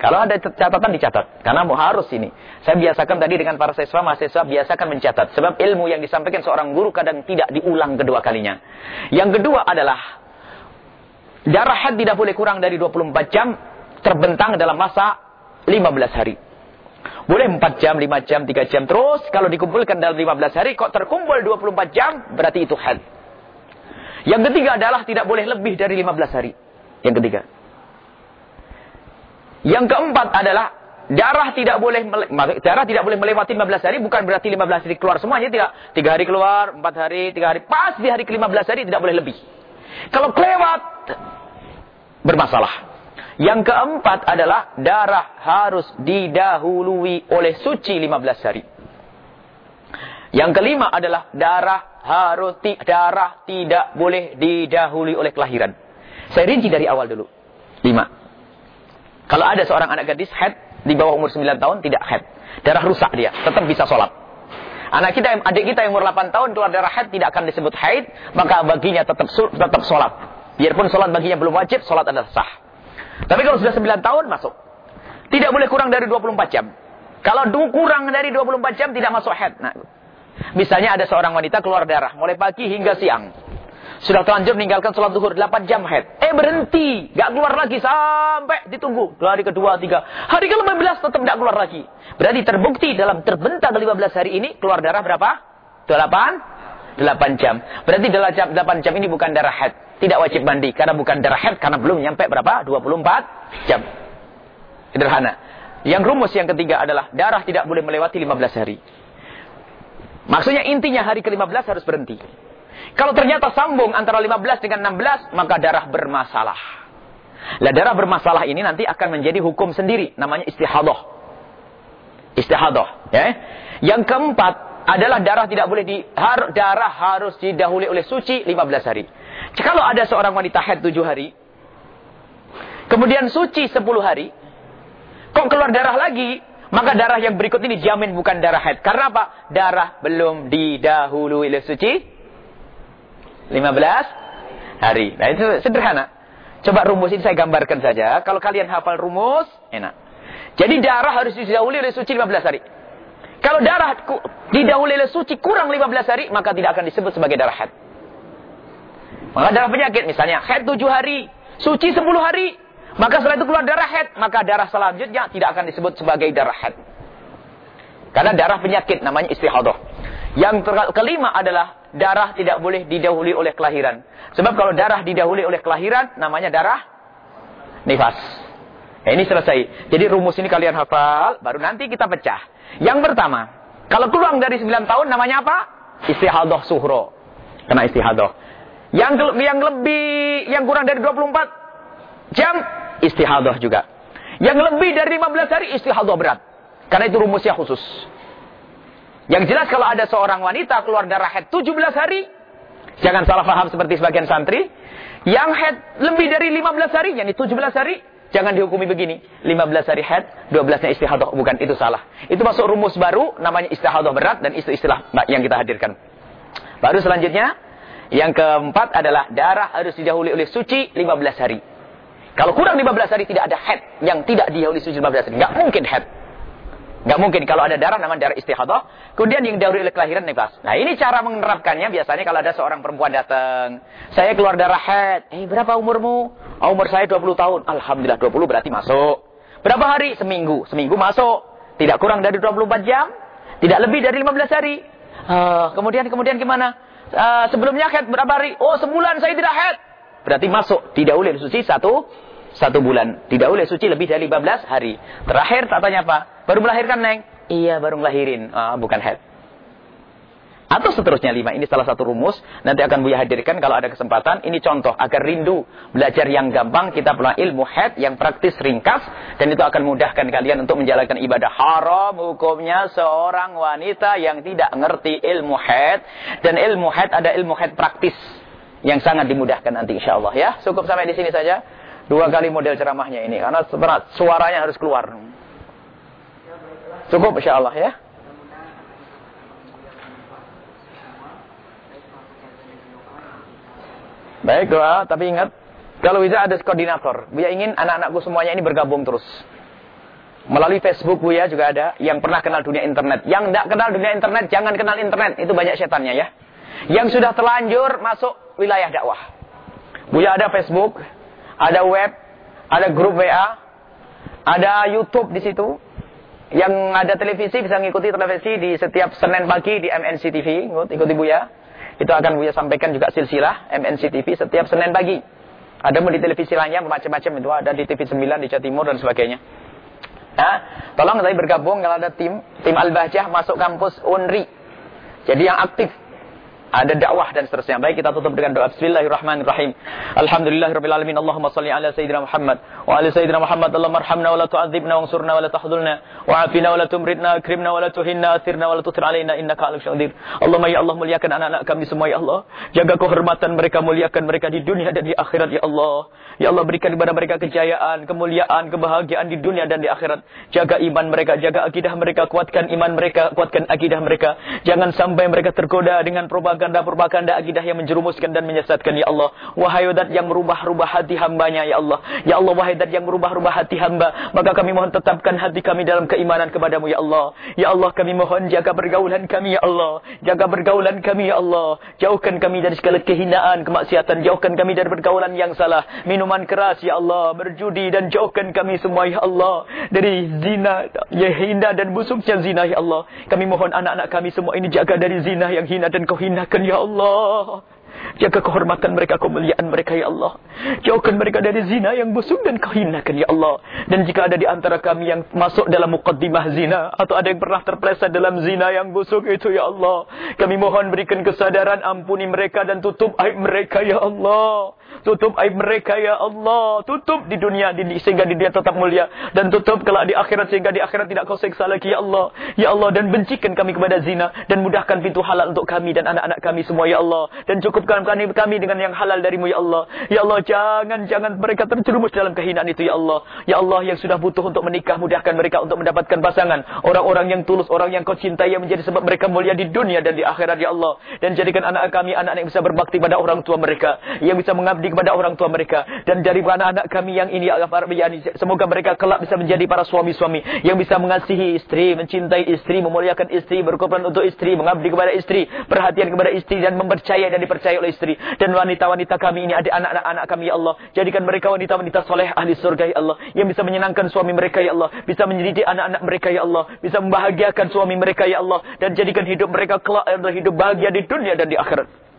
Kalau ada catatan dicatat. Karena mau harus ini. Saya biasakan tadi dengan para siswa, mahasiswa biasakan mencatat. Sebab ilmu yang disampaikan seorang guru kadang tidak diulang kedua kalinya. Yang kedua adalah, darah had tidak boleh kurang dari 24 jam, terbentang dalam masa 15 hari. Boleh 4 jam, 5 jam, 3 jam. Terus kalau dikumpulkan dalam 15 hari, kok terkumpul 24 jam, berarti itu had. Yang ketiga adalah tidak boleh lebih dari 15 hari. Yang ketiga. Yang keempat adalah darah tidak boleh darah tidak boleh melewati 15 hari bukan berarti 15 hari keluar semuanya tidak. 3 hari keluar, 4 hari, 3 hari. Pas di hari ke-15 hari tidak boleh lebih. Kalau kelewat bermasalah. Yang keempat adalah darah harus didahului oleh suci 15 hari. Yang kelima adalah darah harus darah tidak boleh didahului oleh kelahiran. Saya rinci dari awal dulu. Lima. Kalau ada seorang anak gadis head di bawah umur 9 tahun tidak head. Darah rusak dia, tetap bisa sholat. Anak kita, adik kita yang umur 8 tahun keluar darah head tidak akan disebut haid, maka baginya tetap tetap sholat. Biarpun sholat baginya belum wajib, sholat adalah sah. Tapi kalau sudah 9 tahun masuk. Tidak boleh kurang dari 24 jam. Kalau kurang dari 24 jam tidak masuk head. Nah, misalnya ada seorang wanita keluar darah mulai pagi hingga siang. Sudah terlanjur meninggalkan sholat duhur 8 jam head. Eh berhenti. Gak keluar lagi sampai ditunggu. Hari kedua, tiga. Hari ke-15 tetap gak keluar lagi. Berarti terbukti dalam terbentang 15 hari ini keluar darah berapa? 8? 8 jam. Berarti dalam 8 jam ini bukan darah head. Tidak wajib mandi. Karena bukan darah head. Karena belum nyampe berapa? 24 jam. Sederhana. Yang rumus yang ketiga adalah darah tidak boleh melewati 15 hari. Maksudnya intinya hari ke-15 harus berhenti. Kalau ternyata sambung antara 15 dengan 16, maka darah bermasalah. Lah darah bermasalah ini nanti akan menjadi hukum sendiri, namanya istihadah. Istihadah, ya. Yang keempat adalah darah tidak boleh di har, darah harus didahului oleh suci 15 hari. Kalau ada seorang wanita haid 7 hari, kemudian suci 10 hari, kok keluar darah lagi, maka darah yang berikut ini jamin bukan darah haid. Karena apa? Darah belum didahului oleh suci 15 hari. Nah itu sederhana. Coba rumus ini saya gambarkan saja. Kalau kalian hafal rumus, enak. Jadi darah harus didahului oleh suci 15 hari. Kalau darah didahului oleh suci kurang 15 hari, maka tidak akan disebut sebagai darah haid. Maka darah penyakit misalnya, haid 7 hari, suci 10 hari, maka setelah itu keluar darah haid, maka darah selanjutnya tidak akan disebut sebagai darah haid. Karena darah penyakit namanya istihadah. Yang kelima adalah darah tidak boleh didahului oleh kelahiran. Sebab kalau darah didahului oleh kelahiran, namanya darah nifas. Nah, ini selesai. Jadi rumus ini kalian hafal, baru nanti kita pecah. Yang pertama, kalau keluar dari 9 tahun namanya apa? Istihadah suhro. Kena istihadah. Yang yang lebih yang kurang dari 24 jam istihadah juga. Yang lebih dari 15 hari istihadah berat. Karena itu rumusnya khusus. Yang jelas kalau ada seorang wanita keluar darah head 17 hari, jangan salah paham seperti sebagian santri, yang head lebih dari 15 hari, yakni 17 hari, jangan dihukumi begini. 15 hari head, 12-nya istihadah. Bukan, itu salah. Itu masuk rumus baru, namanya istihadah berat, dan itu istilah yang kita hadirkan. Baru selanjutnya, Yang keempat adalah darah harus didahului oleh suci 15 hari. Kalau kurang 15 hari tidak ada head yang tidak didahului suci 15 hari. Nggak mungkin head. Nggak mungkin kalau ada darah namanya darah istihadah. Kemudian yang dahului oleh kelahiran nifas. Nah ini cara menerapkannya biasanya kalau ada seorang perempuan datang. Saya keluar darah head. Eh berapa umurmu? Oh, umur saya 20 tahun. Alhamdulillah 20 berarti masuk. Berapa hari? Seminggu. Seminggu masuk. Tidak kurang dari 24 jam. Tidak lebih dari 15 hari. Uh, kemudian kemudian gimana? Uh, sebelumnya head berapa hari? Oh sebulan saya tidak head. Berarti masuk. Tidak boleh suci satu satu bulan. Tidak boleh suci lebih dari 15 hari. Terakhir tak tanya apa? Baru melahirkan neng? Iya baru melahirin. Uh, bukan head. Atau seterusnya lima. Ini salah satu rumus. Nanti akan Buya hadirkan kalau ada kesempatan. Ini contoh. Agar rindu belajar yang gampang. Kita punya ilmu head yang praktis ringkas. Dan itu akan mudahkan kalian untuk menjalankan ibadah haram. Hukumnya seorang wanita yang tidak ngerti ilmu head. Dan ilmu head ada ilmu head praktis. Yang sangat dimudahkan nanti insya Allah ya. Cukup sampai di sini saja. Dua kali model ceramahnya ini. Karena suaranya harus keluar. Cukup insya Allah ya. Baik doa, tapi ingat kalau bisa ada koordinator. Buya ingin anak-anakku semuanya ini bergabung terus. Melalui Facebook Buya juga ada yang pernah kenal dunia internet. Yang tidak kenal dunia internet, jangan kenal internet. Itu banyak setannya ya. Yang sudah terlanjur masuk wilayah dakwah. Buya ada Facebook, ada web, ada grup WA, ada YouTube di situ. Yang ada televisi bisa ngikuti televisi di setiap Senin pagi di MNC TV, ikuti Buya. Itu akan Buya sampaikan juga silsilah MNC TV setiap Senin pagi. Ada di televisi lainnya macam-macam itu ada di TV 9 di Jawa Timur dan sebagainya. Nah, tolong saya bergabung kalau ada tim tim Al-Bahjah masuk kampus Unri. Jadi yang aktif ada dakwah dan seterusnya. Baik kita tutup dengan doa Bismillahirrahmanirrahim. Alhamdulillahirabbil alamin. Allahumma shalli ala sayyidina Muhammad wa ala sayyidina Muhammad. Allahumma arhamna wa la tu'adzibna wansurna wa la tahdhulna wa afina wa la tumritna akrimna wa la tuhinna athirna wa la tutir alaina innaka alim qadir. Allahumma ya Allah muliakan anak-anak kami semua ya Allah. Jaga kehormatan mereka, muliakan mereka di dunia dan di akhirat ya Allah. Ya Allah berikan kepada mereka kejayaan, kemuliaan, kebahagiaan di dunia dan di akhirat. Jaga iman mereka, jaga akidah mereka, kuatkan iman mereka, kuatkan akidah mereka. Jangan sampai mereka tergoda dengan propaganda propaganda-propaganda akidah yang menjerumuskan dan menyesatkan ya Allah. Wahai dat yang merubah-rubah hati hambanya ya Allah. Ya Allah wahai dat yang merubah-rubah hati hamba. Maka kami mohon tetapkan hati kami dalam keimanan kepadamu ya Allah. Ya Allah kami mohon jaga pergaulan kami ya Allah. Jaga pergaulan kami ya Allah. Jauhkan kami dari segala kehinaan, kemaksiatan. Jauhkan kami dari pergaulan yang salah. Minuman keras ya Allah. Berjudi dan jauhkan kami semua ya Allah. Dari zina, ya hina dan busuknya zina ya Allah. Kami mohon anak-anak kami semua ini jaga dari zina yang hina dan kau hina jauhkan ya Allah. Jaga kehormatan mereka, kemuliaan mereka ya Allah. Jauhkan mereka dari zina yang busuk dan kehinakan ya Allah. Dan jika ada di antara kami yang masuk dalam muqaddimah zina. Atau ada yang pernah terpleset dalam zina yang busuk itu ya Allah. Kami mohon berikan kesadaran, ampuni mereka dan tutup aib mereka ya Allah. Tutup aib mereka ya Allah. Tutup di dunia sehingga di dunia tetap mulia. Dan tutup kelak di akhirat sehingga di akhirat tidak kau seksa lagi ya Allah. Ya Allah dan bencikan kami kepada zina. Dan mudahkan pintu halal untuk kami dan anak-anak kami semua ya Allah. Dan cukupkan kami, dengan yang halal darimu ya Allah. Ya Allah jangan-jangan mereka terjerumus dalam kehinaan itu ya Allah. Ya Allah yang sudah butuh untuk menikah mudahkan mereka untuk mendapatkan pasangan. Orang-orang yang tulus, orang yang kau cintai yang menjadi sebab mereka mulia di dunia dan di akhirat ya Allah. Dan jadikan anak kami anak-anak yang bisa berbakti pada orang tua mereka. Yang bisa mengabdi kepada orang tua mereka dan dari anak-anak kami yang ini semoga mereka kelak bisa menjadi para suami-suami yang bisa mengasihi istri, mencintai istri, memuliakan istri, berkorban untuk istri, mengabdi kepada istri, perhatian kepada istri dan mempercayai dan dipercayai oleh istri. Dan wanita-wanita kami ini ada anak-anak kami ya Allah, jadikan mereka wanita-wanita soleh ahli surga ya Allah yang bisa menyenangkan suami mereka ya Allah, bisa mendidik anak-anak mereka ya Allah, bisa membahagiakan suami mereka ya Allah dan jadikan hidup mereka kelak adalah hidup bahagia di dunia dan di akhirat.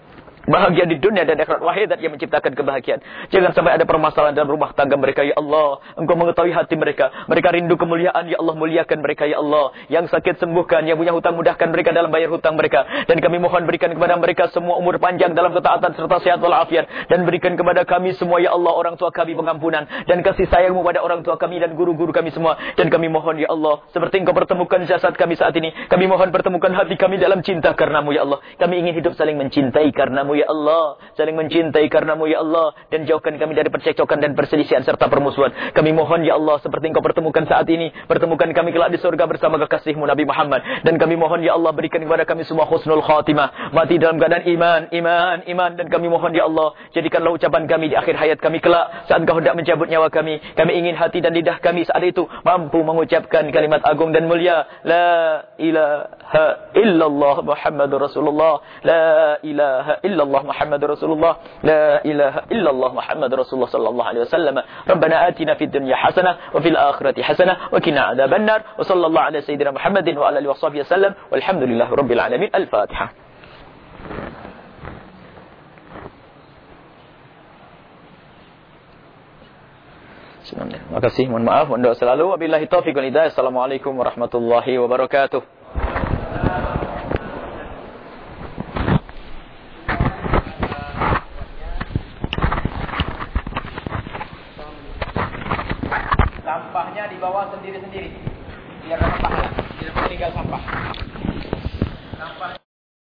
Bahagia di dunia dan akhirat wahidat yang menciptakan kebahagiaan. Jangan sampai ada permasalahan dalam rumah tangga mereka ya Allah. Engkau mengetahui hati mereka. Mereka rindu kemuliaan ya Allah muliakan mereka ya Allah. Yang sakit sembuhkan, yang punya hutang mudahkan mereka dalam bayar hutang mereka. Dan kami mohon berikan kepada mereka semua umur panjang dalam ketaatan serta sehat walafiat dan berikan kepada kami semua ya Allah orang tua kami pengampunan dan kasih sayangmu pada orang tua kami dan guru-guru kami semua. Dan kami mohon ya Allah seperti engkau pertemukan jasad kami saat ini, kami mohon pertemukan hati kami dalam cinta karenamu ya Allah. Kami ingin hidup saling mencintai karenamu karenamu ya Allah. Saling mencintai karenamu ya Allah. Dan jauhkan kami dari percekcokan dan perselisihan serta permusuhan. Kami mohon ya Allah seperti engkau pertemukan saat ini. Pertemukan kami kelak di surga bersama kekasihmu Nabi Muhammad. Dan kami mohon ya Allah berikan kepada kami semua khusnul khatimah. Mati dalam keadaan iman, iman, iman. Dan kami mohon ya Allah. Jadikanlah ucapan kami di akhir hayat kami kelak. Saat engkau hendak mencabut nyawa kami. Kami ingin hati dan lidah kami saat itu mampu mengucapkan kalimat agung dan mulia. La ilaha illallah Muhammadur Rasulullah. La ilaha illallah Muhammadur Rasulullah. La ilaha illallah Muhammadur Rasulullah sallallahu alaihi wasallam. Rabbana atina fid dunya hasanah wa fil akhirati hasanah wa qina adzaban nar. Wa sallallahu ala sayyidina Muhammadin wa ala alihi washabihi wasallam. Walhamdulillahi rabbil alamin. Al-Fatihah. Terima kasih. Mohon maaf. Mohon doa selalu. Wabillahi taufiq wal hidayah. Assalamualaikum warahmatullahi wabarakatuh. Sampahnya dibawa sendiri-sendiri. Biar pahala. Tidak tinggal sampah. Sampah